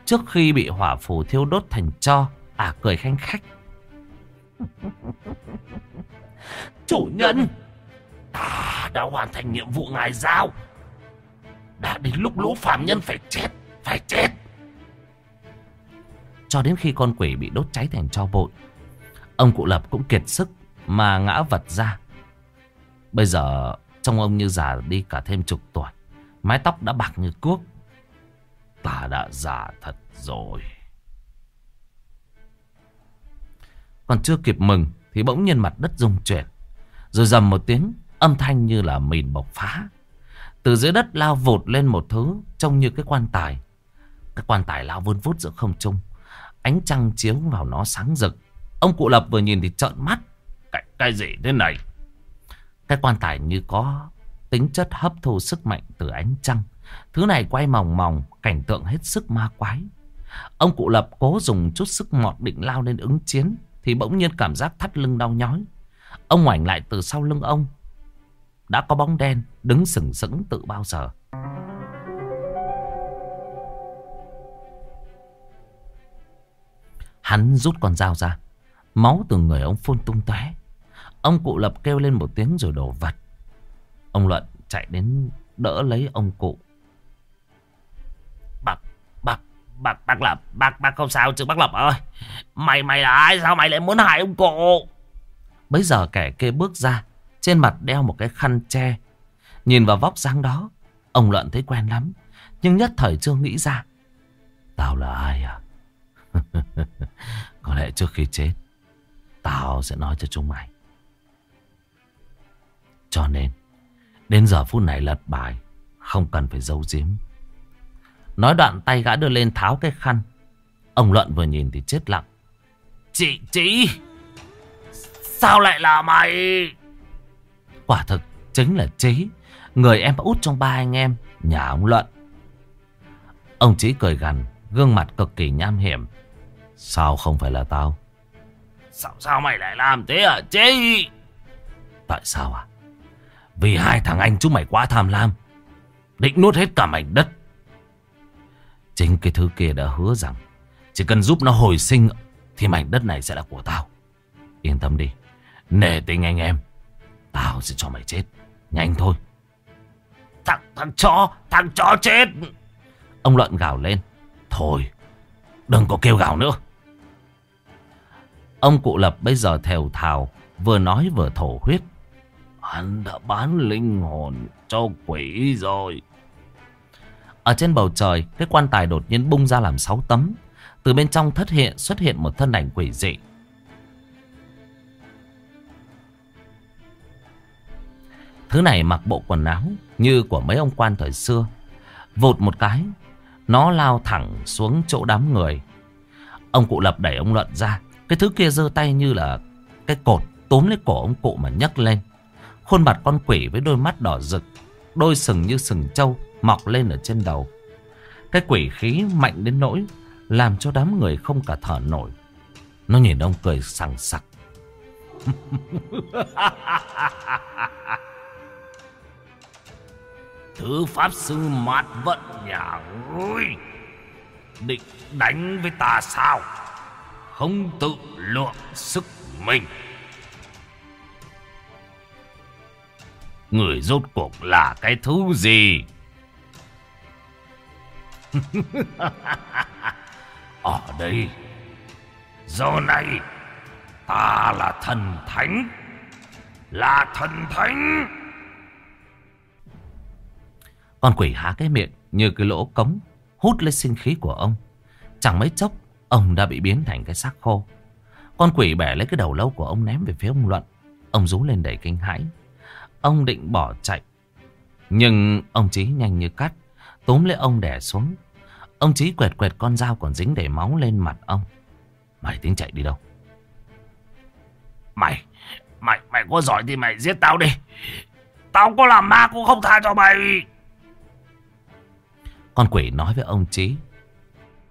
Trước khi bị hỏa phù thiêu đốt thành cho, ả cười khanh khách. Chủ nhân! Ta đã hoàn thành nhiệm vụ ngài giao. Đã đến lúc lũ phạm nhân phải chết Phải chết. Cho đến khi con quỷ bị đốt cháy thành tro bụi, Ông cụ lập cũng kiệt sức Mà ngã vật ra. Bây giờ trông ông như già đi cả thêm chục tuổi, Mái tóc đã bạc như cuốc. Ta đã già thật rồi. Còn chưa kịp mừng Thì bỗng nhiên mặt đất rung chuyển. Rồi dầm một tiếng Âm thanh như là mìn bộc phá. Từ dưới đất lao vụt lên một thứ Trông như cái quan tài. Cái quan tài lao vươn vút giữa không trung. Ánh trăng chiếu vào nó sáng rực. Ông cụ lập vừa nhìn thì trợn mắt. Cái, cái gì thế này? Cái quan tài như có tính chất hấp thu sức mạnh từ ánh trăng. Thứ này quay mòng mòng Cảnh tượng hết sức ma quái. Ông cụ lập cố dùng chút sức mọt định lao lên ứng chiến thì bỗng nhiên cảm giác thắt lưng đau nhói. Ông ngoảnh lại từ sau lưng ông. Đã có bóng đen đứng sừng sững tự bao giờ. Hắn rút con dao ra. Máu từ người ông phun tung tóe. Ông cụ lập kêu lên một tiếng rồi đổ vật. Ông Luận chạy đến đỡ lấy ông cụ. Bác bác Lập, bác bác không sao chứ bác Lập ơi. Mày mày là ai sao mày lại muốn hại ông cụ? Bấy giờ kẻ kia bước ra, trên mặt đeo một cái khăn che. Nhìn vào vóc dáng đó, ông Luận thấy quen lắm, nhưng nhất thời chưa nghĩ ra. Tao là ai à? [LAUGHS] Có lẽ trước khi chết, tao sẽ nói cho chúng mày. Cho nên, đến giờ phút này lật bài, không cần phải giấu giếm. Nói đoạn tay gã đưa lên tháo cái khăn. Ông Luận vừa nhìn thì chết lặng. Chị, chị, sao lại là mày? Quả thực chính là Trí, người em út trong ba anh em, nhà ông Luận. Ông Trí cười gằn, gương mặt cực kỳ nham hiểm. Sao không phải là tao? Sao sao mày lại làm thế à chị? Tại sao à? Vì hai thằng anh chúng mày quá tham lam. Định nuốt hết cả mảnh đất. Chính cái thứ kia đã hứa rằng chỉ cần giúp nó hồi sinh thì mảnh đất này sẽ là của tao. Yên tâm đi. Nể tình anh em. Tao sẽ cho mày chết. Nhanh thôi. Thằng, thằng chó, thằng chó chết. Ông Luận gào lên. Thôi, đừng có kêu gào nữa. Ông cụ lập bây giờ thều thào, vừa nói vừa thổ huyết. Hắn đã bán linh hồn cho quỷ rồi. Ở trên bầu trời, cái quan tài đột nhiên bung ra làm sáu tấm. Từ bên trong thất hiện xuất hiện một thân ảnh quỷ dị. Thứ này mặc bộ quần áo như của mấy ông quan thời xưa. Vụt một cái, nó lao thẳng xuống chỗ đám người. Ông cụ lập đẩy ông Luận ra. Cái thứ kia giơ tay như là cái cột tốm lấy cổ ông cụ mà nhấc lên. Khuôn mặt con quỷ với đôi mắt đỏ rực, đôi sừng như sừng trâu mọc lên ở trên đầu. Cái quỷ khí mạnh đến nỗi làm cho đám người không cả thở nổi. Nó nhìn ông cười sằng sặc. [LAUGHS] Thứ pháp sư mạt vận nhà ngươi Định đánh với ta sao Không tự lượng sức mình Người rốt cuộc là cái thứ gì [LAUGHS] Ở đây Giờ này Ta là thần thánh Là thần thánh Con quỷ há cái miệng như cái lỗ cống hút lấy sinh khí của ông. Chẳng mấy chốc, ông đã bị biến thành cái xác khô. Con quỷ bẻ lấy cái đầu lâu của ông ném về phía ông Luận. Ông rú lên đầy kinh hãi. Ông định bỏ chạy. Nhưng ông Chí nhanh như cắt, túm lấy ông đè xuống. Ông Chí quẹt quẹt con dao còn dính đầy máu lên mặt ông. Mày tính chạy đi đâu? Mày, mày, mày có giỏi thì mày giết tao đi. Tao có làm ma cũng không tha cho mày. Con quỷ nói với ông Chí.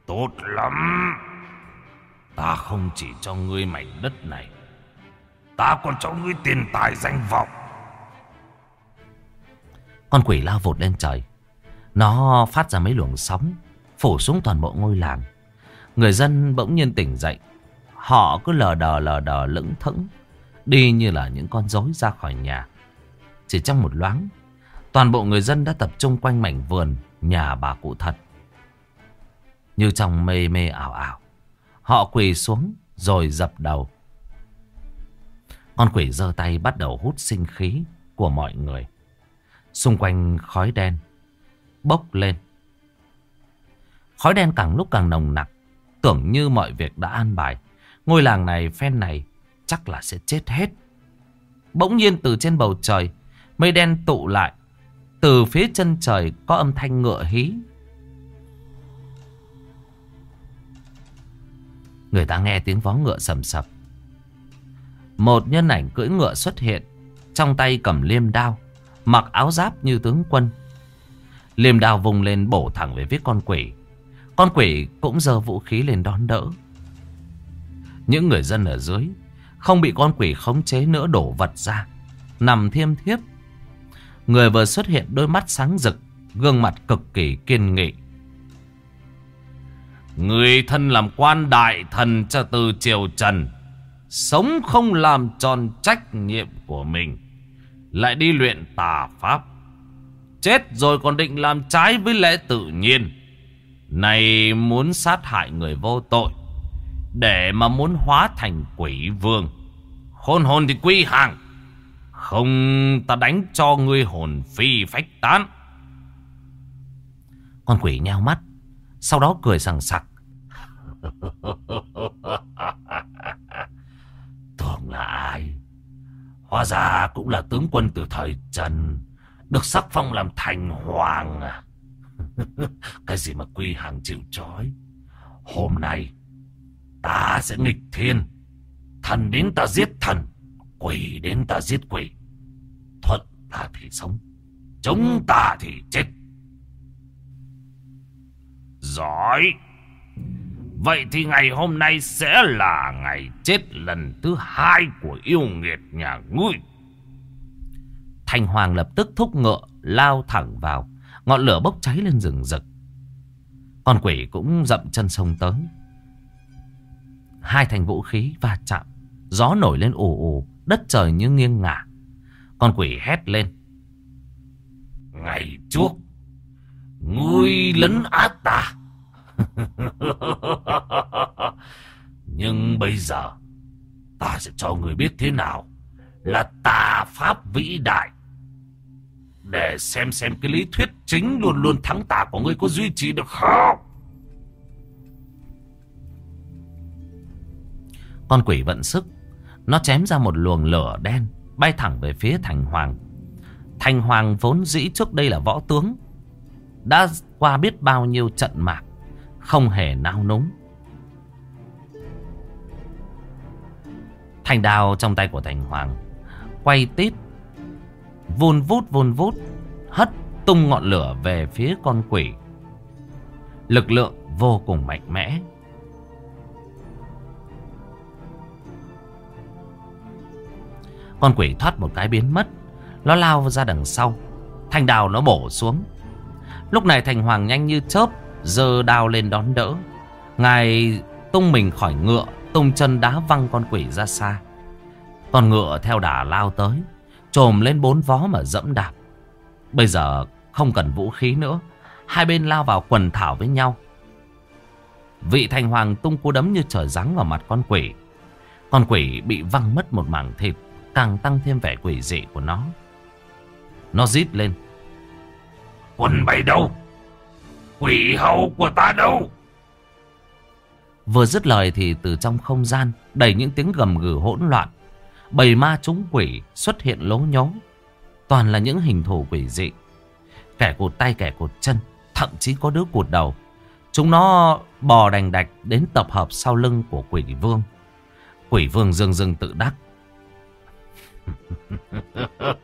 Tốt lắm. Ta không chỉ cho ngươi mảnh đất này. Ta còn cho ngươi tiền tài danh vọng. Con quỷ lao vụt lên trời. Nó phát ra mấy luồng sóng. Phủ xuống toàn bộ ngôi làng. Người dân bỗng nhiên tỉnh dậy. Họ cứ lờ đờ lờ đờ, lững thững. Đi như là những con rối ra khỏi nhà. Chỉ trong một loáng. Toàn bộ người dân đã tập trung quanh mảnh vườn nhà bà cụ thật. Như trong mê mê ảo ảo. Họ quỳ xuống rồi dập đầu. Con quỷ giơ tay bắt đầu hút sinh khí của mọi người. Xung quanh khói đen bốc lên. Khói đen càng lúc càng nồng nặc. Tưởng như mọi việc đã an bài. Ngôi làng này, phen này, chắc là sẽ chết hết. Bỗng nhiên từ trên bầu trời, mây đen tụ lại từ phía chân trời có âm thanh ngựa hí. Người ta nghe tiếng vó ngựa sầm sập. Một nhân ảnh cưỡi ngựa xuất hiện. Trong tay cầm liêm đao. Mặc áo giáp như tướng quân. Liêm đao vùng lên bổ thẳng về phía con quỷ. Con quỷ cũng giơ vũ khí lên đón đỡ. Những người dân ở dưới không bị con quỷ khống chế nữa đổ vật ra. Nằm thiêm thiếp Người vừa xuất hiện đôi mắt sáng rực, gương mặt cực kỳ kiên nghị. Người thân làm quan đại thần cho từ triều trần, sống không làm tròn trách nhiệm của mình, lại đi luyện tà pháp. Chết rồi còn định làm trái với lẽ tự nhiên. Này muốn sát hại người vô tội, Để mà muốn hóa thành quỷ vương. Khôn hồn thì quy hàng, Không ta đánh cho ngươi hồn phi phách tán. Con quỷ nheo mắt, Sau đó cười sằng sặc. [LAUGHS] Tưởng là ai? Hóa ra cũng là tướng quân từ thời Trần, Được sắc phong làm thành hoàng à? [LAUGHS] Cái gì mà quy hàng chịu trói? Hôm nay, Ta sẽ nghịch thiên. Thần đến ta giết thần, Quỷ đến ta giết quỷ. Thuận ta thì sống Chống ta thì chết. Giỏi. Vậy thì ngày hôm nay sẽ là ngày chết lần thứ hai của yêu nghiệt nhà ngươi. Thành Hoàng lập tức thúc ngựa, lao thẳng vào. Ngọn lửa bốc cháy lên rừng rực. Con quỷ cũng dậm chân sông tới. Hai thành vũ khí va chạm. Gió nổi lên ù ù. Đất trời như nghiêng ngả. Con quỷ hét lên. Ngày trước, ngươi lấn át ta. [LAUGHS] Nhưng bây giờ Ta sẽ cho người biết thế nào Là tà pháp vĩ đại để xem xem cái lý thuyết chính luôn luôn thắng tà của ngươi có duy trì được không Con quỷ vận sức Nó chém ra một luồng lửa đen Bay thẳng về phía thành hoàng Thành hoàng vốn dĩ trước đây là võ tướng Đã qua biết bao nhiêu trận mạc không hề nao núng. Thành đao trong tay của Thành Hoàng quay tít, vun vút vun vút, hất tung ngọn lửa về phía con quỷ. Lực lượng vô cùng mạnh mẽ. Con quỷ thoát một cái biến mất, nó lao ra đằng sau. Thành đào nó bổ xuống. Lúc này Thành Hoàng nhanh như chớp giơ đao lên đón đỡ Ngài tung mình khỏi ngựa Tung chân đá văng con quỷ ra xa Con ngựa theo đà lao tới Trồm lên bốn vó mà dẫm đạp. Bây giờ không cần vũ khí nữa Hai bên lao vào quần thảo với nhau. Vị thành hoàng tung cú đấm như trời giáng vào mặt con quỷ. Con quỷ bị văng mất một mảng thịt Càng tăng thêm vẻ quỷ dị của nó. Nó rít lên. Quân bay đâu? Quỷ hậu của ta đâu? Vừa dứt lời thì từ trong không gian Đầy những tiếng gầm gừ hỗn loạn Bầy ma chúng quỷ xuất hiện lố nhố. Toàn là những hình thù quỷ dị. Kẻ cụt tay, kẻ cụt chân, Thậm chí có đứa cụt đầu. Chúng nó bò đành đạch đến tập hợp sau lưng của quỷ vương. Quỷ vương dương dương tự đắc. [LAUGHS]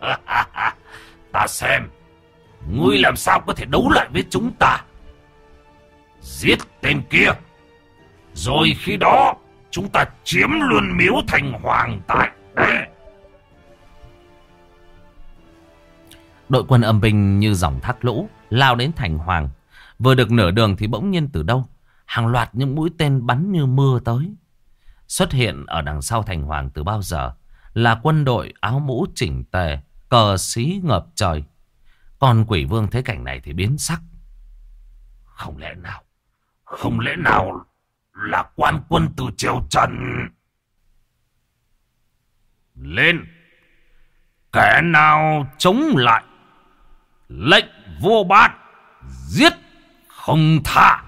Ta xem, Ngươi làm sao có thể đấu lại với chúng ta? Giết tên kia. Rồi khi đó, Chúng ta chiếm luôn miếu thành hoàng tại Đội quân âm binh như dòng thác lũ, Lao đến thành hoàng. Vừa được nửa đường thì bỗng nhiên từ đâu, Hàng loạt những mũi tên bắn như mưa tới. Xuất hiện ở đằng sau thành hoàng từ bao giờ Là quân đội áo mũ chỉnh tề, Cờ xí ngập trời. Còn quỷ vương thấy cảnh này thì biến sắc. Không lẽ nào, không lẽ nào là quan quân từ triều Trần? Lên! Kẻ nào chống lại? Lệnh vua bát! Giết! Không tha!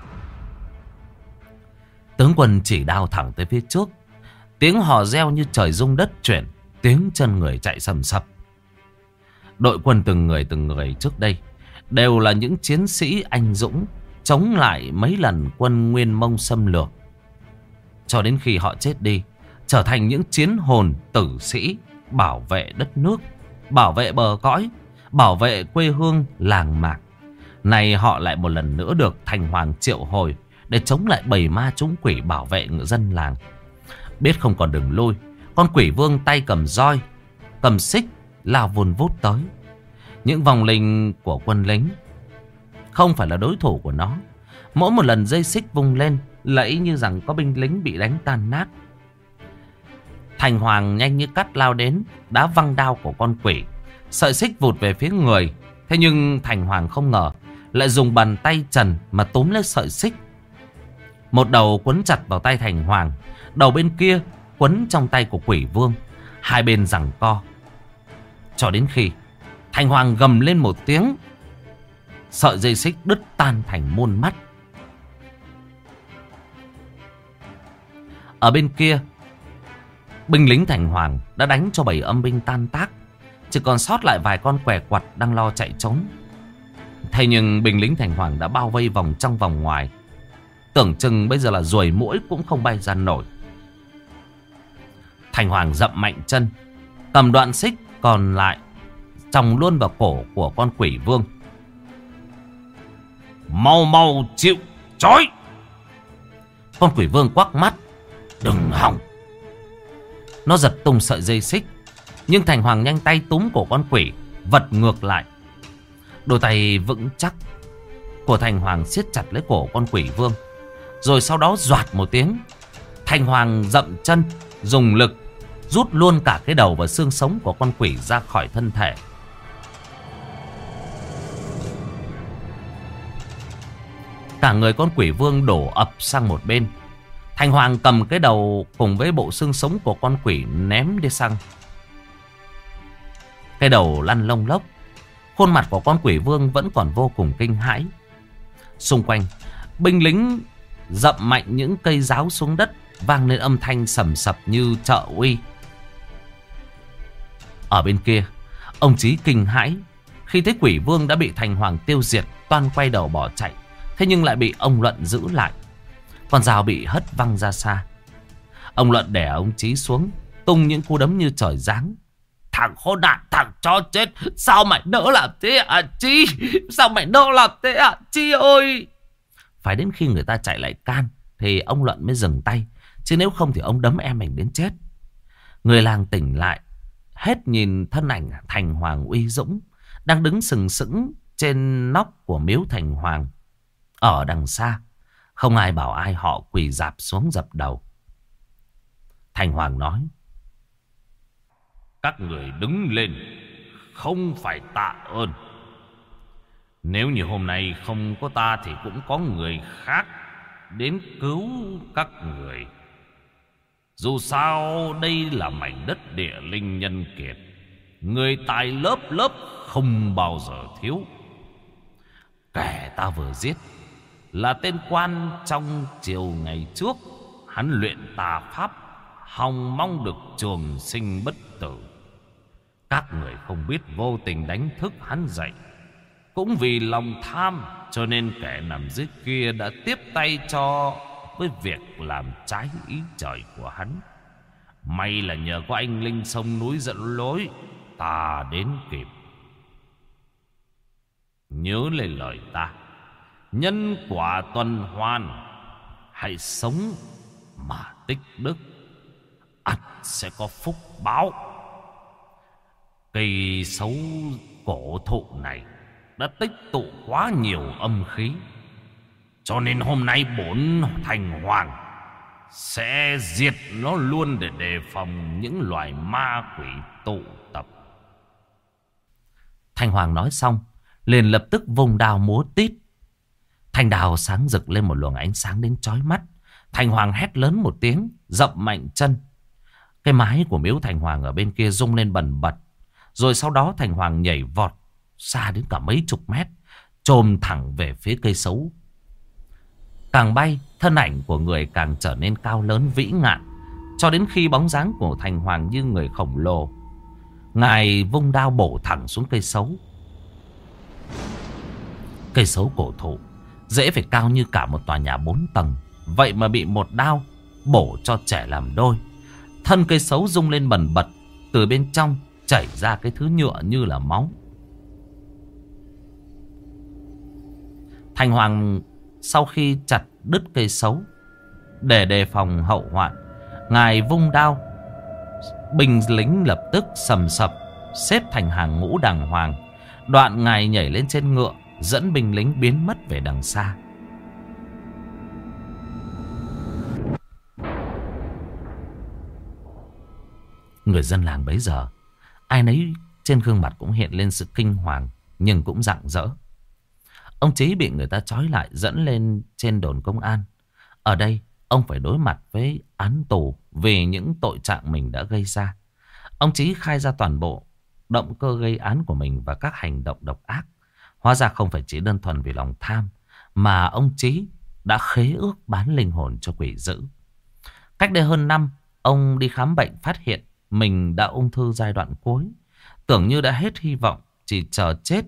Tướng quân chỉ đao thẳng tới phía trước. Tiếng hò reo như trời rung đất chuyển. Tiếng chân người chạy sầm sập. Đội quân từng người từng người trước đây đều là những chiến sĩ anh dũng chống lại mấy lần quân Nguyên Mông xâm lược. Cho đến khi họ chết đi, trở thành những chiến hồn tử sĩ bảo vệ đất nước, bảo vệ bờ cõi, bảo vệ quê hương làng mạc. Này họ lại một lần nữa được thành hoàng triệu hồi để chống lại bầy ma chúng quỷ bảo vệ ngựa dân làng. Biết không còn đường lui, con quỷ vương tay cầm roi, cầm xích lao vun vút tới. Những vòng linh của quân lính không phải là đối thủ của nó. Mỗi một lần dây xích vung lên lẫy như rằng có binh lính bị đánh tan nát. Thành Hoàng nhanh như cắt lao đến, đá văng đao của con quỷ. Sợi xích vụt về phía người. Thế nhưng Thành Hoàng không ngờ, lại dùng bàn tay trần mà túm lấy sợi xích. Một đầu quấn chặt vào tay Thành Hoàng, đầu bên kia quấn trong tay của quỷ vương. Hai bên giằng co. Cho đến khi Thành Hoàng gầm lên một tiếng, sợi dây xích đứt tan thành muôn mắt. Ở bên kia, binh lính Thành Hoàng đã đánh cho bảy âm binh tan tác. Chỉ còn sót lại vài con què quặt đang lo chạy trốn. Thế nhưng binh lính Thành Hoàng đã bao vây vòng trong vòng ngoài. Tưởng chừng bây giờ là ruồi mũi cũng không bay ra nổi. Thành Hoàng dậm mạnh chân. Cầm đoạn xích còn lại. chồng luôn vào cổ của con quỷ vương. Mau mau chịu, trói. Con quỷ vương quắc mắt. Đừng hỏng. Nó giật tung sợi dây xích. Nhưng Thành Hoàng nhanh tay túm cổ con quỷ. Vật ngược lại. Đôi tay vững chắc của Thành Hoàng siết chặt lấy cổ con quỷ vương. Rồi sau đó doạt một tiếng. Thành Hoàng dậm chân, dùng lực, rút luôn cả cái đầu và xương sống của con quỷ ra khỏi thân thể. Cả người con quỷ vương đổ ập sang một bên. Thành Hoàng cầm cái đầu cùng với bộ xương sống của con quỷ ném đi sang. Cái đầu lăn lông lốc. Khuôn mặt của con quỷ vương vẫn còn vô cùng kinh hãi. Xung quanh, binh lính dậm mạnh những cây giáo xuống đất, vang lên âm thanh sầm sập như chợ uy. Ở bên kia, ông Chí kinh hãi khi thấy quỷ vương đã bị thành hoàng tiêu diệt, toan quay đầu bỏ chạy. Thế nhưng lại bị ông Luận giữ lại. Con dao bị hất văng ra xa. Ông Luận đè ông Chí xuống, tung những cú đấm như trời giáng. Thằng khốn nạn, thằng cho chết. Sao mày nỡ làm thế à Chi? Sao mày nỡ làm thế à Chi ơi? Phải đến khi người ta chạy lại can thì ông Luận mới dừng tay. Chứ nếu không thì ông đấm em mình đến chết. Người làng tỉnh lại. Hết nhìn thân ảnh Thành Hoàng uy dũng. Đang đứng sừng sững trên nóc của miếu Thành Hoàng. Ở đằng xa. Không ai bảo ai họ quỳ dạp xuống dập đầu. Thành Hoàng nói. Các người đứng lên, Không phải tạ ơn Nếu như hôm nay không có ta Thì cũng có người khác Đến cứu các người Dù sao đây là mảnh đất địa linh nhân kiệt, Người tài lớp lớp không bao giờ thiếu Kẻ ta vừa giết là tên quan trong chiều ngày trước. Hắn luyện tà pháp, Hòng mong được trường sinh bất tử. Các người không biết vô tình đánh thức hắn dậy. Cũng vì lòng tham, Cho nên kẻ nằm dưới kia đã tiếp tay cho Với việc làm trái ý trời của hắn. May là nhờ có anh Linh sông núi dẫn lối, Ta đến kịp. Nhớ lên lời ta. Nhân quả tuần hoàn Hãy sống mà tích đức ắt sẽ có phúc báo Cây xấu cổ thụ này đã tích tụ quá nhiều âm khí. Cho nên hôm nay bốn thành hoàng sẽ diệt nó luôn để đề phòng những loài ma quỷ tụ tập. Thành hoàng nói xong, liền lập tức vùng đào múa tít. Thành đào sáng rực lên một luồng ánh sáng đến chói mắt. Thành hoàng hét lớn một tiếng, dậm mạnh chân. Cái mái của miếu thành hoàng ở bên kia rung lên bần bật. Rồi sau đó Thành Hoàng nhảy vọt xa đến cả mấy chục mét. Trồm thẳng về phía cây xấu. Càng bay, thân ảnh của người càng trở nên cao lớn vĩ ngạn. Cho đến khi bóng dáng của Thành Hoàng như người khổng lồ. Ngài vung đao bổ thẳng xuống cây xấu. Cây xấu cổ thụ. Dễ phải cao như cả một tòa nhà bốn tầng. Vậy mà bị một đao bổ cho trẻ làm đôi. Thân cây xấu rung lên bần bật. Từ bên trong chảy ra cái thứ nhựa như là máu. Thành Hoàng sau khi chặt đứt cây xấu để đề phòng hậu hoạn, ngài vung đao, binh lính lập tức sầm sập xếp thành hàng ngũ đàng hoàng. Đoạn ngài nhảy lên trên ngựa, dẫn binh lính biến mất về đằng xa. Người dân làng bấy giờ Ai nấy trên gương mặt cũng hiện lên sự kinh hoàng Nhưng cũng rạng rỡ Ông Chí bị người ta trói lại dẫn lên trên đồn công an. Ở đây, ông phải đối mặt với án tù vì những tội trạng mình đã gây ra. Ông Chí khai ra toàn bộ động cơ gây án của mình và các hành động độc ác. Hóa ra không phải chỉ đơn thuần vì lòng tham, mà ông Chí đã khế ước bán linh hồn cho quỷ dữ. Cách đây hơn năm, ông đi khám bệnh phát hiện mình đã ung thư giai đoạn cuối. Tưởng như đã hết hy vọng, chỉ chờ chết.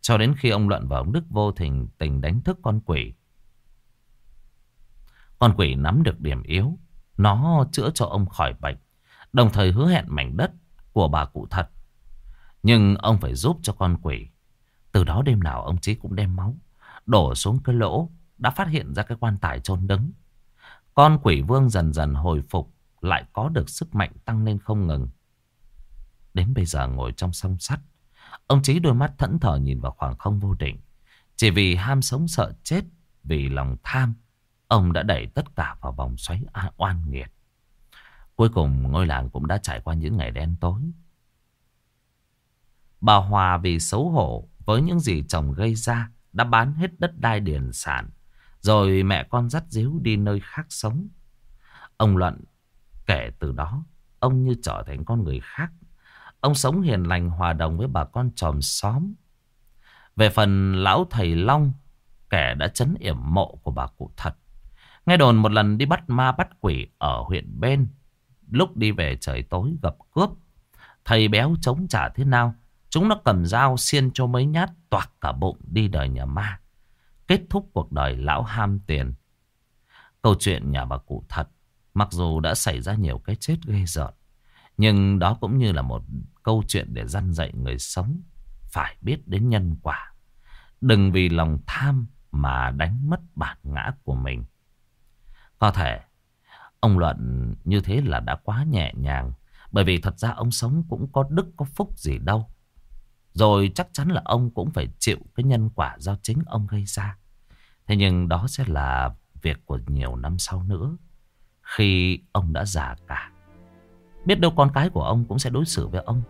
Cho đến khi ông Luận và ông Đức vô tình tình đánh thức con quỷ. Con quỷ nắm được điểm yếu. Nó chữa cho ông khỏi bệnh. Đồng thời hứa hẹn mảnh đất của bà cụ thật. Nhưng ông phải giúp cho con quỷ. Từ đó đêm nào ông Chí cũng đem máu. Đổ xuống cái lỗ. Đã phát hiện ra cái quan tài chôn đứng. Con quỷ vương dần dần hồi phục. Lại có được sức mạnh tăng lên không ngừng. Đến bây giờ ngồi trong song sắt. Ông Chí đôi mắt thẫn thờ nhìn vào khoảng không vô định. Chỉ vì ham sống sợ chết. Vì lòng tham. Ông đã đẩy tất cả vào vòng xoáy oan nghiệt. Cuối cùng ngôi làng cũng đã trải qua những ngày đen tối. Bà Hòa vì xấu hổ với những gì chồng gây ra đã bán hết đất đai điền sản. Rồi mẹ con dắt díu đi nơi khác sống. Ông Luận kể từ đó ông như trở thành con người khác. Ông sống hiền lành hòa đồng với bà con chòm xóm. Về phần lão thầy Long, kẻ đã chấn yểm mộ của bà cụ thật. Nghe đồn một lần đi bắt ma bắt quỷ ở huyện bên. Lúc đi về trời tối gặp cướp. Thầy béo chống trả thế nào. Chúng nó cầm dao xiên cho mấy nhát, toạc cả bụng đi đời nhà ma. Kết thúc cuộc đời lão ham tiền. Câu chuyện nhà bà cụ thật. Mặc dù đã xảy ra nhiều cái chết ghê rợn. Nhưng đó cũng như là một câu chuyện để dăn dạy người sống. Phải biết đến nhân quả. Đừng vì lòng tham mà đánh mất bản ngã của mình. Có thể, ông Luận như thế là đã quá nhẹ nhàng. Bởi vì thật ra ông sống cũng có đức, có phúc gì đâu. Rồi chắc chắn là ông cũng phải chịu cái nhân quả do chính ông gây ra. Thế nhưng đó sẽ là việc của nhiều năm sau nữa. Khi ông đã già cả. Biết đâu con cái của ông cũng sẽ đối xử với ông.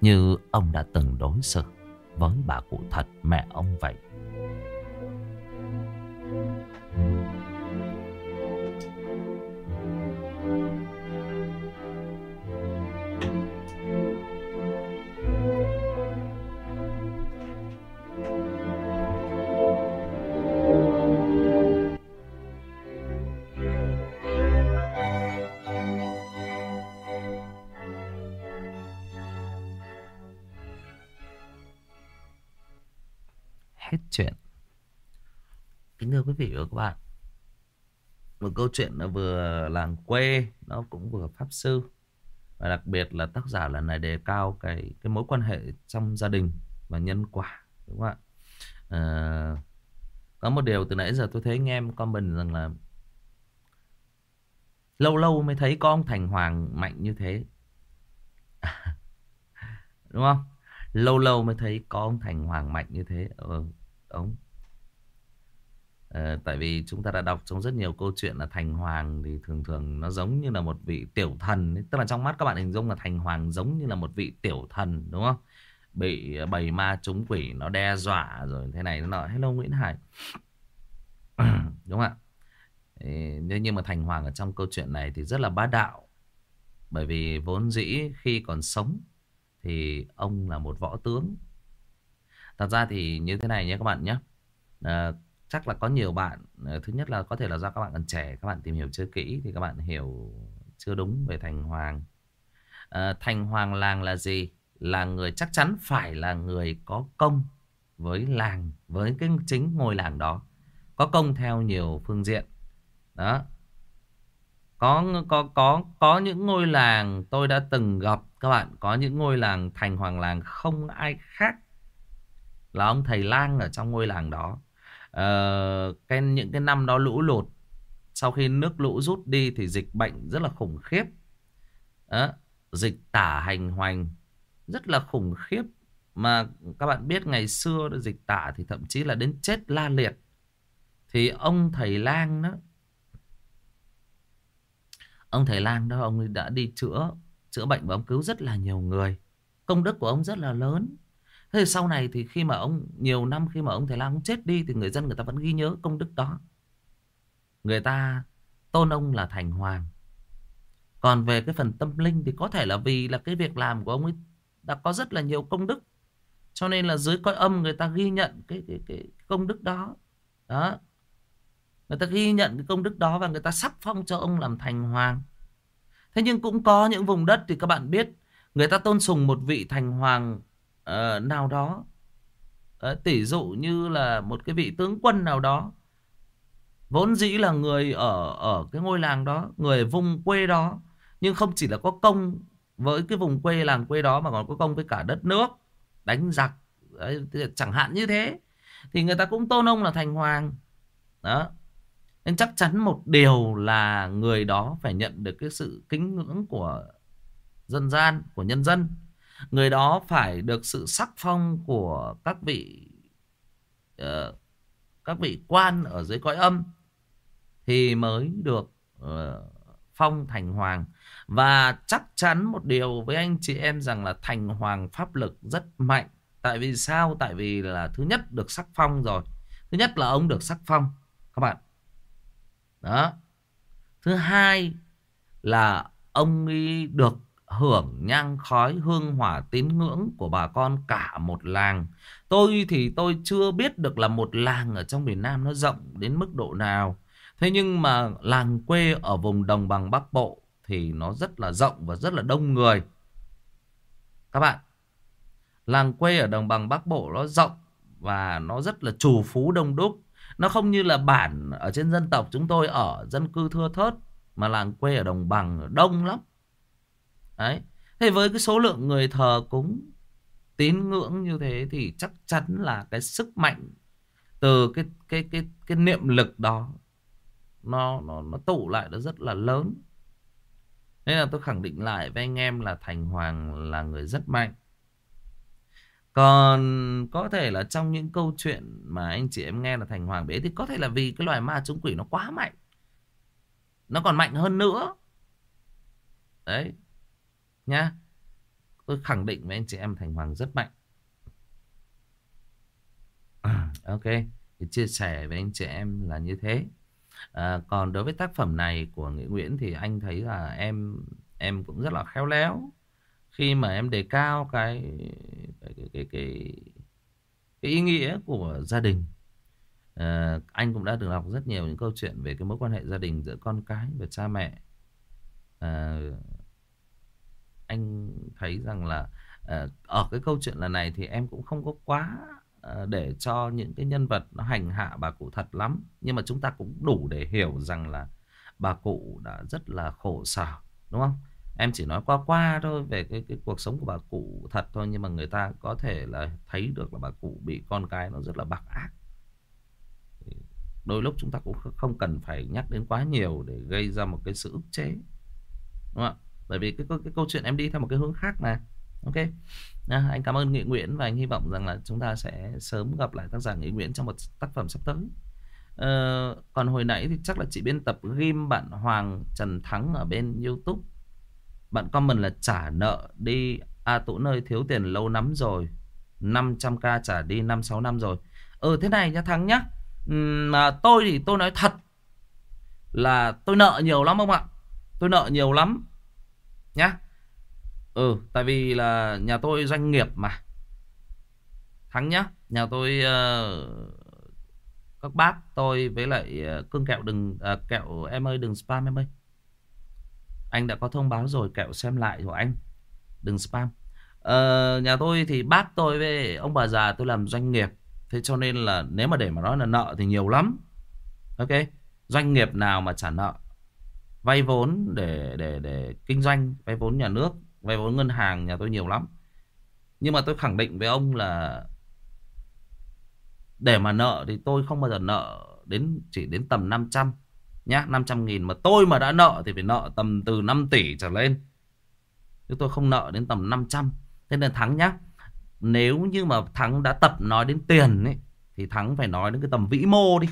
Như ông đã từng đối xử với bà cụ thật, mẹ ông vậy. hết thưa quý vị và các bạn. Một câu chuyện nó vừa làng quê, nó cũng vừa pháp sư. Và đặc biệt là tác giả lần này đề cao cái cái mối quan hệ trong gia đình và nhân quả. Đúng không ạ? À, có một điều từ nãy giờ tôi thấy anh em comment rằng là Lâu lâu mới thấy con Thành Hoàng mạnh như thế. [LAUGHS] Đúng không? Lâu lâu mới thấy con Thành Hoàng mạnh như thế. Ừ, ông à, tại vì chúng ta đã đọc trong rất nhiều câu chuyện là thành hoàng thì thường thường nó giống như là một vị tiểu thần ấy. tức là trong mắt các bạn hình dung là thành hoàng giống như là một vị tiểu thần đúng không? Bị ờ, bầy ma trúng quỷ nó đe dọa rồi thế này nó nọ. Hello Nguyễn Hải. [CLEARS THROAT] Đúng không ạ? Nhưng mà thành hoàng ở trong câu chuyện này thì rất là bá đạo. Bởi vì vốn dĩ khi còn sống thì ông là một võ tướng. Thật ra thì như thế này nhé các bạn nhé. À, chắc là có nhiều bạn, ờ, thứ nhất là có thể là do các bạn còn trẻ, các bạn tìm hiểu chưa kỹ thì các bạn hiểu chưa đúng về Thành Hoàng. À, thành Hoàng làng là gì? Là người chắc chắn phải là người có công với làng, với cái chính ngôi làng đó. Có công theo nhiều phương diện. Đó. Có có có có những ngôi làng tôi đã từng gặp các bạn, có những ngôi làng thành hoàng làng không ai khác là ông thầy lang ở trong ngôi làng đó ờ, cái những cái năm đó lũ lụt sau khi nước lũ rút đi thì dịch bệnh rất là khủng khiếp. Đó, dịch tả hành hoành rất là khủng khiếp. Mà các bạn biết ngày xưa dịch tả thì thậm chí là đến chết la liệt. Thì ông thầy lang đó ông thầy lang đó ông đã đi chữa chữa bệnh và ông cứu rất là nhiều người. Công đức của ông rất là lớn. Thế thì sau này thì khi mà ông nhiều năm khi mà ông thầy lang ông chết đi thì người dân người ta vẫn ghi nhớ công đức đó. Người ta tôn ông là thành hoàng. Còn về cái phần tâm linh thì có thể là vì là cái việc làm của ông ấy đã có rất là nhiều công đức. Cho nên là dưới cõi âm người ta ghi nhận cái, cái, cái công đức đó. Đó. Người ta ghi nhận cái công đức đó và người ta sắc phong cho ông làm thành hoàng. Thế nhưng cũng có những vùng đất thì các bạn biết người ta tôn sùng một vị thành hoàng uh, nào đó. Uh, tỉ dụ như là một cái vị tướng quân nào đó. Vốn dĩ là người ở ở cái ngôi làng đó, người vùng quê đó. Nhưng không chỉ là có công với cái vùng quê làng quê đó mà còn có công với cả đất nước. Đánh giặc, Đấy, chẳng hạn như thế. Thì người ta cũng tôn ông là thành hoàng. Đó. Nên chắc chắn một điều là người đó phải nhận được cái sự kính ngưỡng của dân gian, của nhân dân. Người đó phải được sự sắc phong của các vị uh, các vị quan ở dưới cõi âm thì mới được uh, phong thành hoàng. Và chắc chắn một điều với anh chị em rằng là thành hoàng pháp lực rất mạnh. Tại vì sao? Tại vì là thứ nhất được sắc phong rồi. Thứ nhất là ông được sắc phong. Các bạn đó. Thứ hai là ông ấy được hưởng nhang khói hương hỏa tín ngưỡng của bà con cả một làng. Tôi thì tôi chưa biết được là một làng ở trong miền Nam nó rộng đến mức độ nào. Thế nhưng mà làng quê ở vùng đồng bằng Bắc Bộ thì nó rất là rộng và rất là đông người. Các bạn, làng quê ở đồng bằng Bắc Bộ nó rộng và nó rất là trù phú đông đúc. Nó không như là bản ở trên dân tộc chúng tôi ở dân cư thưa thớt. Mà làng quê ở đồng bằng đông lắm. Đấy. Thế với cái số lượng người thờ cúng tín ngưỡng như thế thì chắc chắn là cái sức mạnh từ cái cái cái cái niệm lực đó, nó nó nó tụ lại nó rất là lớn. Nên là tôi khẳng định lại với anh em là Thành Hoàng là người rất mạnh. Còn có thể là trong những câu chuyện mà anh chị em nghe là thành hoàng bế thì có thể là vì cái loài ma chúng quỷ nó quá mạnh. Nó còn mạnh hơn nữa. Đấy. Nhá. Tôi khẳng định với anh chị em thành hoàng rất mạnh. [CLEARS THROAT] ok. Thì chia sẻ với anh chị em là như thế. À, còn đối với tác phẩm này của Nghĩa Nguyễn thì anh thấy là em em cũng rất là khéo léo khi mà em đề cao cái cái cái cái, cái, cái ý nghĩa của gia đình à, anh cũng đã được đọc rất nhiều những câu chuyện về cái mối quan hệ gia đình giữa con cái và cha mẹ à, anh thấy rằng là ờ, ở cái câu chuyện lần này thì em cũng không có quá ờ, để cho những cái nhân vật nó hành hạ bà cụ thật lắm. Nhưng mà chúng ta cũng đủ để hiểu rằng là bà cụ đã rất là khổ sở đúng không? Em chỉ nói qua qua thôi về cái, cái cuộc sống của bà cụ thật thôi Nhưng mà người ta có thể là thấy được là bà cụ bị con cái nó rất là bạc ác. Đôi lúc chúng ta cũng không cần phải nhắc đến quá nhiều để gây ra một cái sự ức chế Đúng không ạ? Bởi vì cái, cái, cái câu chuyện em đi theo một cái hướng khác mà. Ok. À, Anh cảm ơn Nghị Nguyễn và anh hy vọng rằng là chúng ta sẽ sớm gặp lại tác giả Nghị Nguyễn trong một tác phẩm sắp tới. Ờ, Còn hồi nãy thì chắc là chị biên tập ghim bạn Hoàng Trần Thắng ở bên Youtube. Bạn comment là trả nợ đi. À, A tủ nơi thiếu tiền lâu lắm rồi. 500k trả đi 5-6 năm rồi. Ừ thế này nha Thắng nhá. Mà tôi thì tôi nói thật Là tôi nợ nhiều lắm ông ạ. Tôi nợ nhiều lắm. Nhá. Ừ tại vì là nhà tôi doanh nghiệp mà. Thắng nhá Nhà tôi uh, Các bác tôi với lại uh, kẹo đừng uh, Kẹo em ơi đừng spam em ơi. Anh đã có thông báo rồi kẹo xem lại của anh. Đừng spam. Ờ, Nhà tôi thì bác tôi với ông bà già tôi làm doanh nghiệp. Thế cho nên là nếu mà để mà nói là nợ thì nhiều lắm. Ok? Doanh nghiệp nào mà trả nợ? Vay vốn để để để kinh doanh, Vay vốn nhà nước, Vay vốn ngân hàng, nhà tôi nhiều lắm. Nhưng mà tôi khẳng định với ông là Để mà nợ thì tôi không bao giờ nợ đến, Chỉ đến tầm 500 nhá 500 nghìn. Mà tôi mà đã nợ thì phải nợ tầm từ 5 tỷ trở lên. Chứ tôi không nợ đến tầm 500 thế nên Thắng nhá, nếu như mà Thắng đã tập nói đến tiền ấy, thì Thắng phải nói đến cái tầm vĩ mô đi.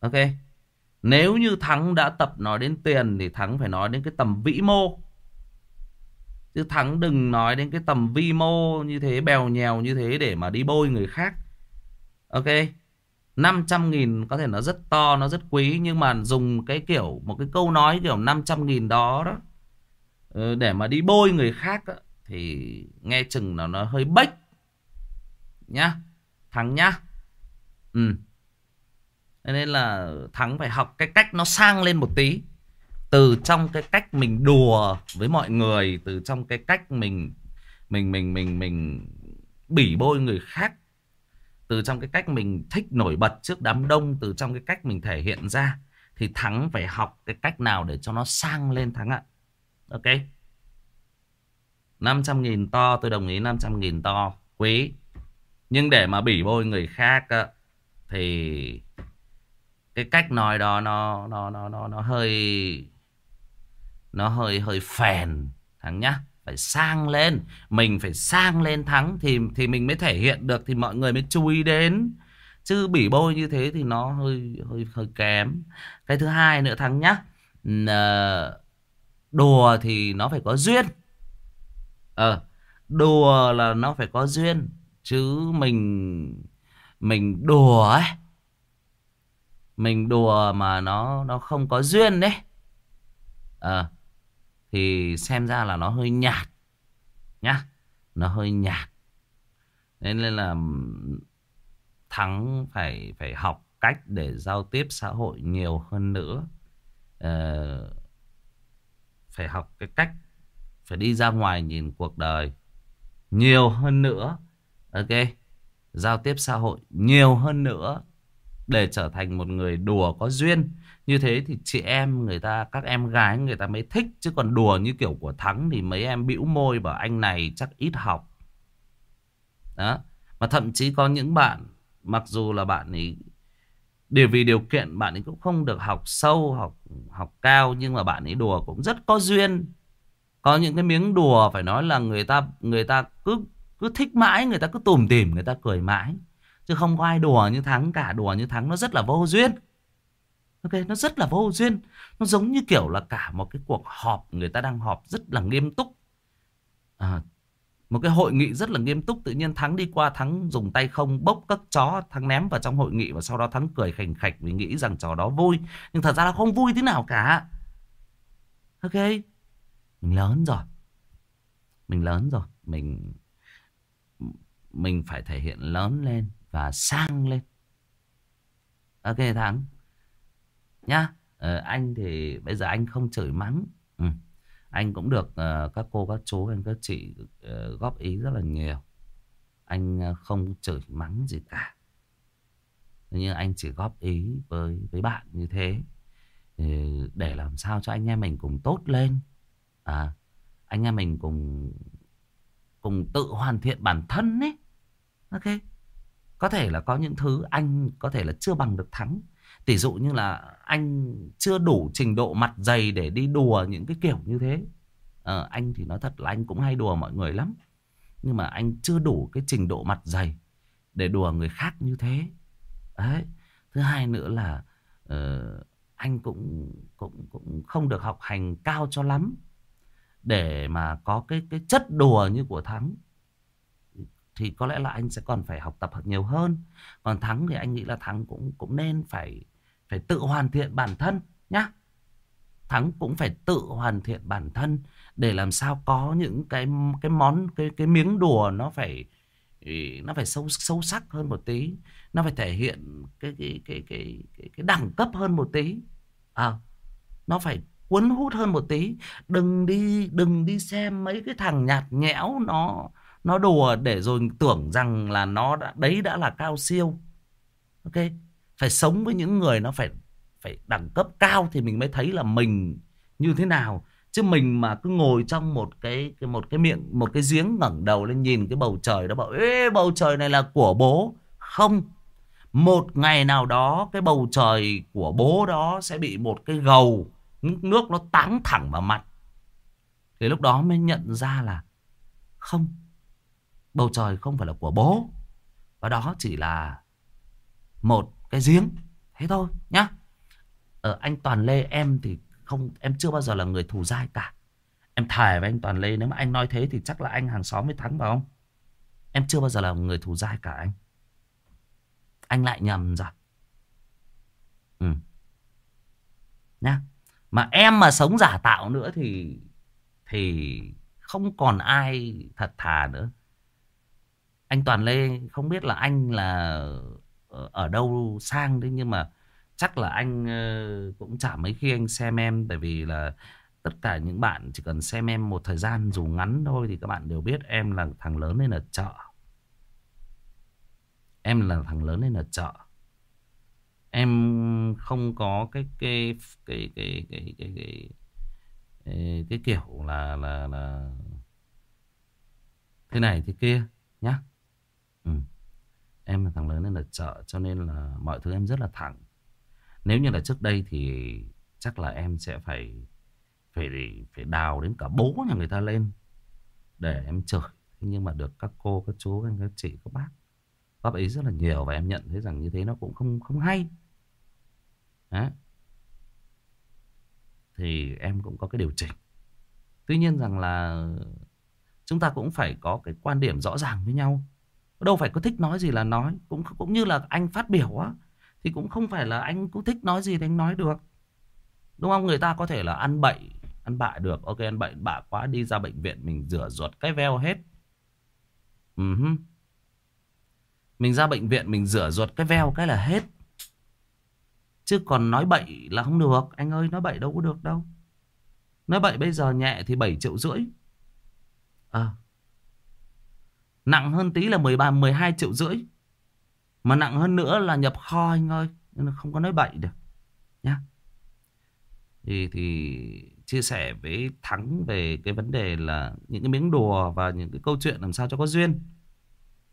Ok? Nếu như Thắng đã tập nói đến tiền thì Thắng phải nói đến cái tầm vĩ mô Chứ Thắng đừng nói đến cái tầm vi mô như thế, bèo nhèo như thế để mà đi bôi người khác. Ok. 500 nghìn có thể nó rất to, nó rất quý. Nhưng mà dùng cái kiểu, một cái câu nói kiểu 500 nghìn đó đó. Ừ, để mà đi bôi người khác đó, thì nghe chừng nó nó hơi bách. Nhá. Thắng nhá. Ừ. Nên là Thắng phải học cái cách nó sang lên một tí. Từ trong cái cách mình đùa với mọi người, từ trong cái cách mình mình mình mình mình bỉ bôi người khác, từ trong cái cách mình thích nổi bật trước đám đông, từ trong cái cách mình thể hiện ra thì Thắng phải học cái cách nào để cho nó sang lên Thắng ạ. Ok. 500 nghìn to, tôi đồng ý 500 nghìn to, quý. Nhưng để mà bỉ bôi người khác thì cái cách nói đó nó nó nó nó nó hơi nó hơi hơi phèn thắng nhá. Phải sang lên, mình phải sang lên thắng thì thì mình mới thể hiện được, thì mọi người mới chú ý đến. Chứ bỉ bôi như thế thì nó hơi hơi hơi kém. Cái thứ hai nữa thắng nhá ờ, đùa thì nó phải có duyên. Ờ đùa là nó phải có duyên, chứ mình mình đùa ấy mình đùa mà nó nó không có duyên đấy. À, thì xem ra là nó hơi nhạt nhá nó hơi nhạt. Nên là thắng phải phải học cách để giao tiếp xã hội nhiều hơn nữa. À, phải học cái cách phải đi ra ngoài nhìn cuộc đời nhiều hơn nữa. Ok giao tiếp xã hội nhiều hơn nữa để trở thành một người đùa có duyên. Như thế thì chị em người ta, các em gái người ta mới thích, chứ còn đùa như kiểu của thắng thì mấy em bĩu môi bảo anh này chắc ít học. Đó. Mà thậm chí có những bạn, mặc dù là bạn ấy để vì điều kiện bạn ấy cũng không được học sâu, học học cao, nhưng mà bạn ấy đùa cũng rất có duyên. Có những cái miếng đùa phải nói là người ta người ta cứ cứ thích mãi, người ta cứ tủm tỉm người ta cười mãi chứ không có ai đùa như thắng cả đùa như thắng nó rất là vô duyên. Ok nó rất là vô duyên. Nó giống như kiểu là cả một cái cuộc họp người ta đang họp rất là nghiêm túc. À, một cái hội nghị rất là nghiêm túc tự nhiên thắng đi qua thắng dùng tay không bốc các chó thắng ném vào trong hội nghị và sau đó thắng cười khành khạch vì nghĩ rằng trò đó vui. Nhưng thật ra là không vui thế nào cả. Ok mình lớn rồi. Mình lớn rồi. Mình mình phải thể hiện lớn lên và sang lên. Ok thắng. Nhá ờ, anh thì bây giờ anh không chửi mắng. Ừ. anh cũng được uh, các cô các chú anh các chị uh, góp ý rất là nhiều. Anh uh, không chửi mắng gì cả. Nhưng anh chỉ góp ý với với bạn như thế. Để làm sao cho anh em mình cùng tốt lên. À anh em mình cùng cùng tự hoàn thiện bản thân ấy. Ok có thể là có những thứ anh có thể là chưa bằng được thắng. Tỷ dụ như là anh chưa đủ trình độ mặt dày để đi đùa những cái kiểu như thế. À, anh thì nói thật là anh cũng hay đùa mọi người lắm. Nhưng mà anh chưa đủ cái trình độ mặt dày để đùa người khác như thế. Đấy. Thứ hai nữa là uh, anh cũng cũng cũng không được học hành cao cho lắm để mà có cái cái chất đùa như của thắng thì có lẽ là anh sẽ còn phải học tập nhiều hơn. Còn thắng thì anh nghĩ là thắng cũng cũng nên phải phải tự hoàn thiện bản thân nhá. Thắng cũng phải tự hoàn thiện bản thân để làm sao có những cái cái món cái cái miếng đùa nó phải nó phải sâu sâu sắc hơn một tí. Nó phải thể hiện cái cái cái cái cái, cái đẳng cấp hơn một tí. À, nó phải cuốn hút hơn một tí. Đừng đi đừng đi xem mấy cái thằng nhạt nhẽo nó nó đùa để rồi tưởng rằng là nó đã đấy đã là cao siêu. Ok? Phải sống với những người nó phải phải đẳng cấp cao thì mình mới thấy là mình như thế nào. Chứ mình mà cứ ngồi trong một cái, cái một cái miệng một cái giếng ngẩng đầu lên nhìn cái bầu trời đó bảo ê bầu trời này là của bố. Không. Một ngày nào đó cái bầu trời của bố đó sẽ bị một cái gầu nước nó táng thẳng vào mặt. Thì lúc đó mới nhận ra là không bầu trời không phải là của bố. Và đó chỉ là một cái giếng. Thế thôi, nhá. Ở anh toàn lê em thì không, em chưa bao giờ là người thù dai cả. Em thề với anh Toàn Lê, Nếu mà anh nói thế thì chắc là anh hàng xóm mới thắng vào không? Em chưa bao giờ là người thù dai cả anh. Anh lại nhầm rồi. Ừ. Nhá. Mà em mà sống giả tạo nữa thì Thì không còn ai thật thà nữa. Anh Toàn Lê không biết là anh là Ở đâu sang đấy Nhưng mà chắc là anh ờ, cũng chả mấy khi anh xem em Tại vì là tất cả những bạn chỉ cần xem em một thời gian dù ngắn thôi Thì các bạn đều biết em là thằng lớn nên là chợ Em là thằng lớn nên là chợ Em không có cái cái cái cái cái cái cái, cái, cái kiểu là là là thế này thế kia nhá. Ừ. Em là thằng lớn nên là chợ cho nên là mọi thứ em rất là thẳng. Nếu như là trước đây thì chắc là em sẽ phải phải phải đào đến cả bố nhà người ta lên để em chửi. Nhưng mà được các cô, các chú, các chị, các bác góp ý rất là nhiều và em nhận thấy rằng như thế nó cũng không không hay. Đấy. Thì em cũng có cái điều chỉnh. Tuy nhiên rằng là chúng ta cũng phải có cái quan điểm rõ ràng với nhau. Đâu phải có thích nói gì là nói. Cũng cũng như là anh phát biểu á. Thì cũng không phải là anh cũng thích nói gì thì anh nói được. Đúng không? Người ta có thể là ăn bậy, ăn bạ được. Ok, ăn bậy bạ quá đi ra bệnh viện mình rửa ruột cái veo hết. Uh -huh. Mình ra bệnh viện mình rửa ruột cái veo cái là hết. Chứ còn nói bậy là không được. Anh ơi nói bậy đâu có được đâu. Nói bậy bây giờ nhẹ thì 7 triệu rưỡi. À. Nặng hơn tí là 13, 12 triệu rưỡi. Mà nặng hơn nữa là nhập kho anh ơi. Nên là không có nói bậy được. Nhá. Thì, thì chia sẻ với Thắng về cái vấn đề là những cái miếng đùa và những cái câu chuyện làm sao cho có duyên.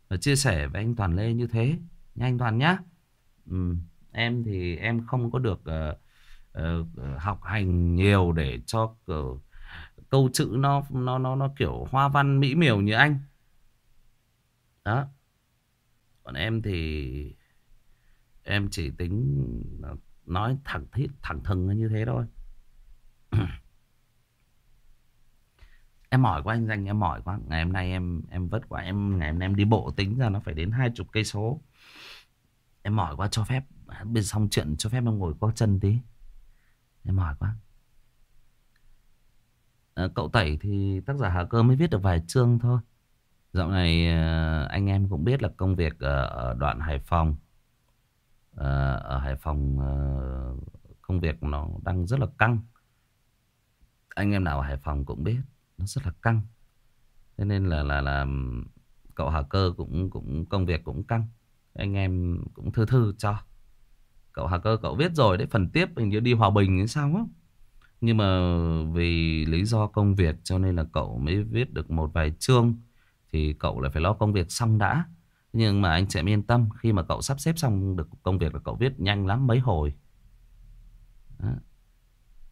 Và chia sẻ với anh Toàn Lê như thế. Nha anh Toàn nhá. Ừ. Em thì em không có được uh, uh, học hành nhiều để cho uh, câu chữ nó nó nó nó kiểu hoa văn mỹ miều như anh. Đó. Còn em thì em chỉ tính nói thẳng thiết thẳng thừng như thế thôi. [CLEARS THROAT] em mỏi quá anh danh em mỏi quá. Ngày hôm nay em em vất quá. Em ngày hôm nay em đi bộ tính ra nó phải đến hai chục cây số. Em mỏi quá cho phép. Bên xong chuyện cho phép em ngồi có chân tí. Em mỏi quá. À, Cậu Tẩy thì tác giả Hà Cơ mới viết được vài chương thôi. Dạo này ờ, anh em cũng biết là công việc ở đoạn Hải Phòng. Ờ, ở Hải Phòng ờ, công việc nó đang rất là căng. Anh em nào ở Hải Phòng cũng biết, Nó rất là căng. Thế nên là là là cậu Hà Cơ cũng cũng, công việc cũng căng. Anh em cũng thư thư cho. Cậu Hà Cơ cậu viết rồi đấy, Phần tiếp hình như đi Hòa Bình hay sao á. Nhưng mà vì lý do công việc Cho nên là cậu mới viết được một vài chương. Thì cậu lại phải lo công việc xong đã. Nhưng mà anh sẽ yên tâm, Khi mà cậu sắp xếp xong được công việc là cậu viết nhanh lắm, mấy hồi. Đó.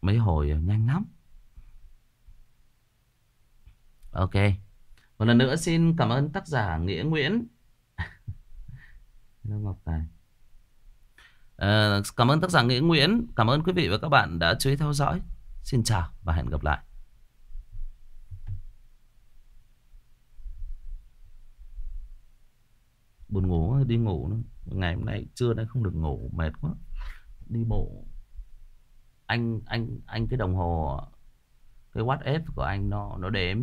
Mấy hồi à, nhanh lắm. Ok. Một lần nữa xin cảm ơn tác giả Nghĩa Nguyễn. [LAUGHS] Hello Ngọc Tài. Ờ, cảm ơn tác giả Nghĩa Nguyễn. Cảm ơn quý vị và các bạn đã chú ý theo dõi. Xin chào và hẹn gặp lại. Buồn ngủ đi ngủ nữa. Ngày hôm nay trưa nay không được ngủ Mệt quá. Đi bộ. Anh anh anh cái đồng hồ Cái WhatsApp của anh nó nó đếm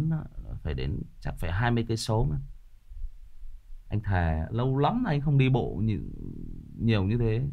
Phải đến chắc phải 20 cây số mà Anh thề lâu lắm anh không đi bộ nhiều, nhiều như thế.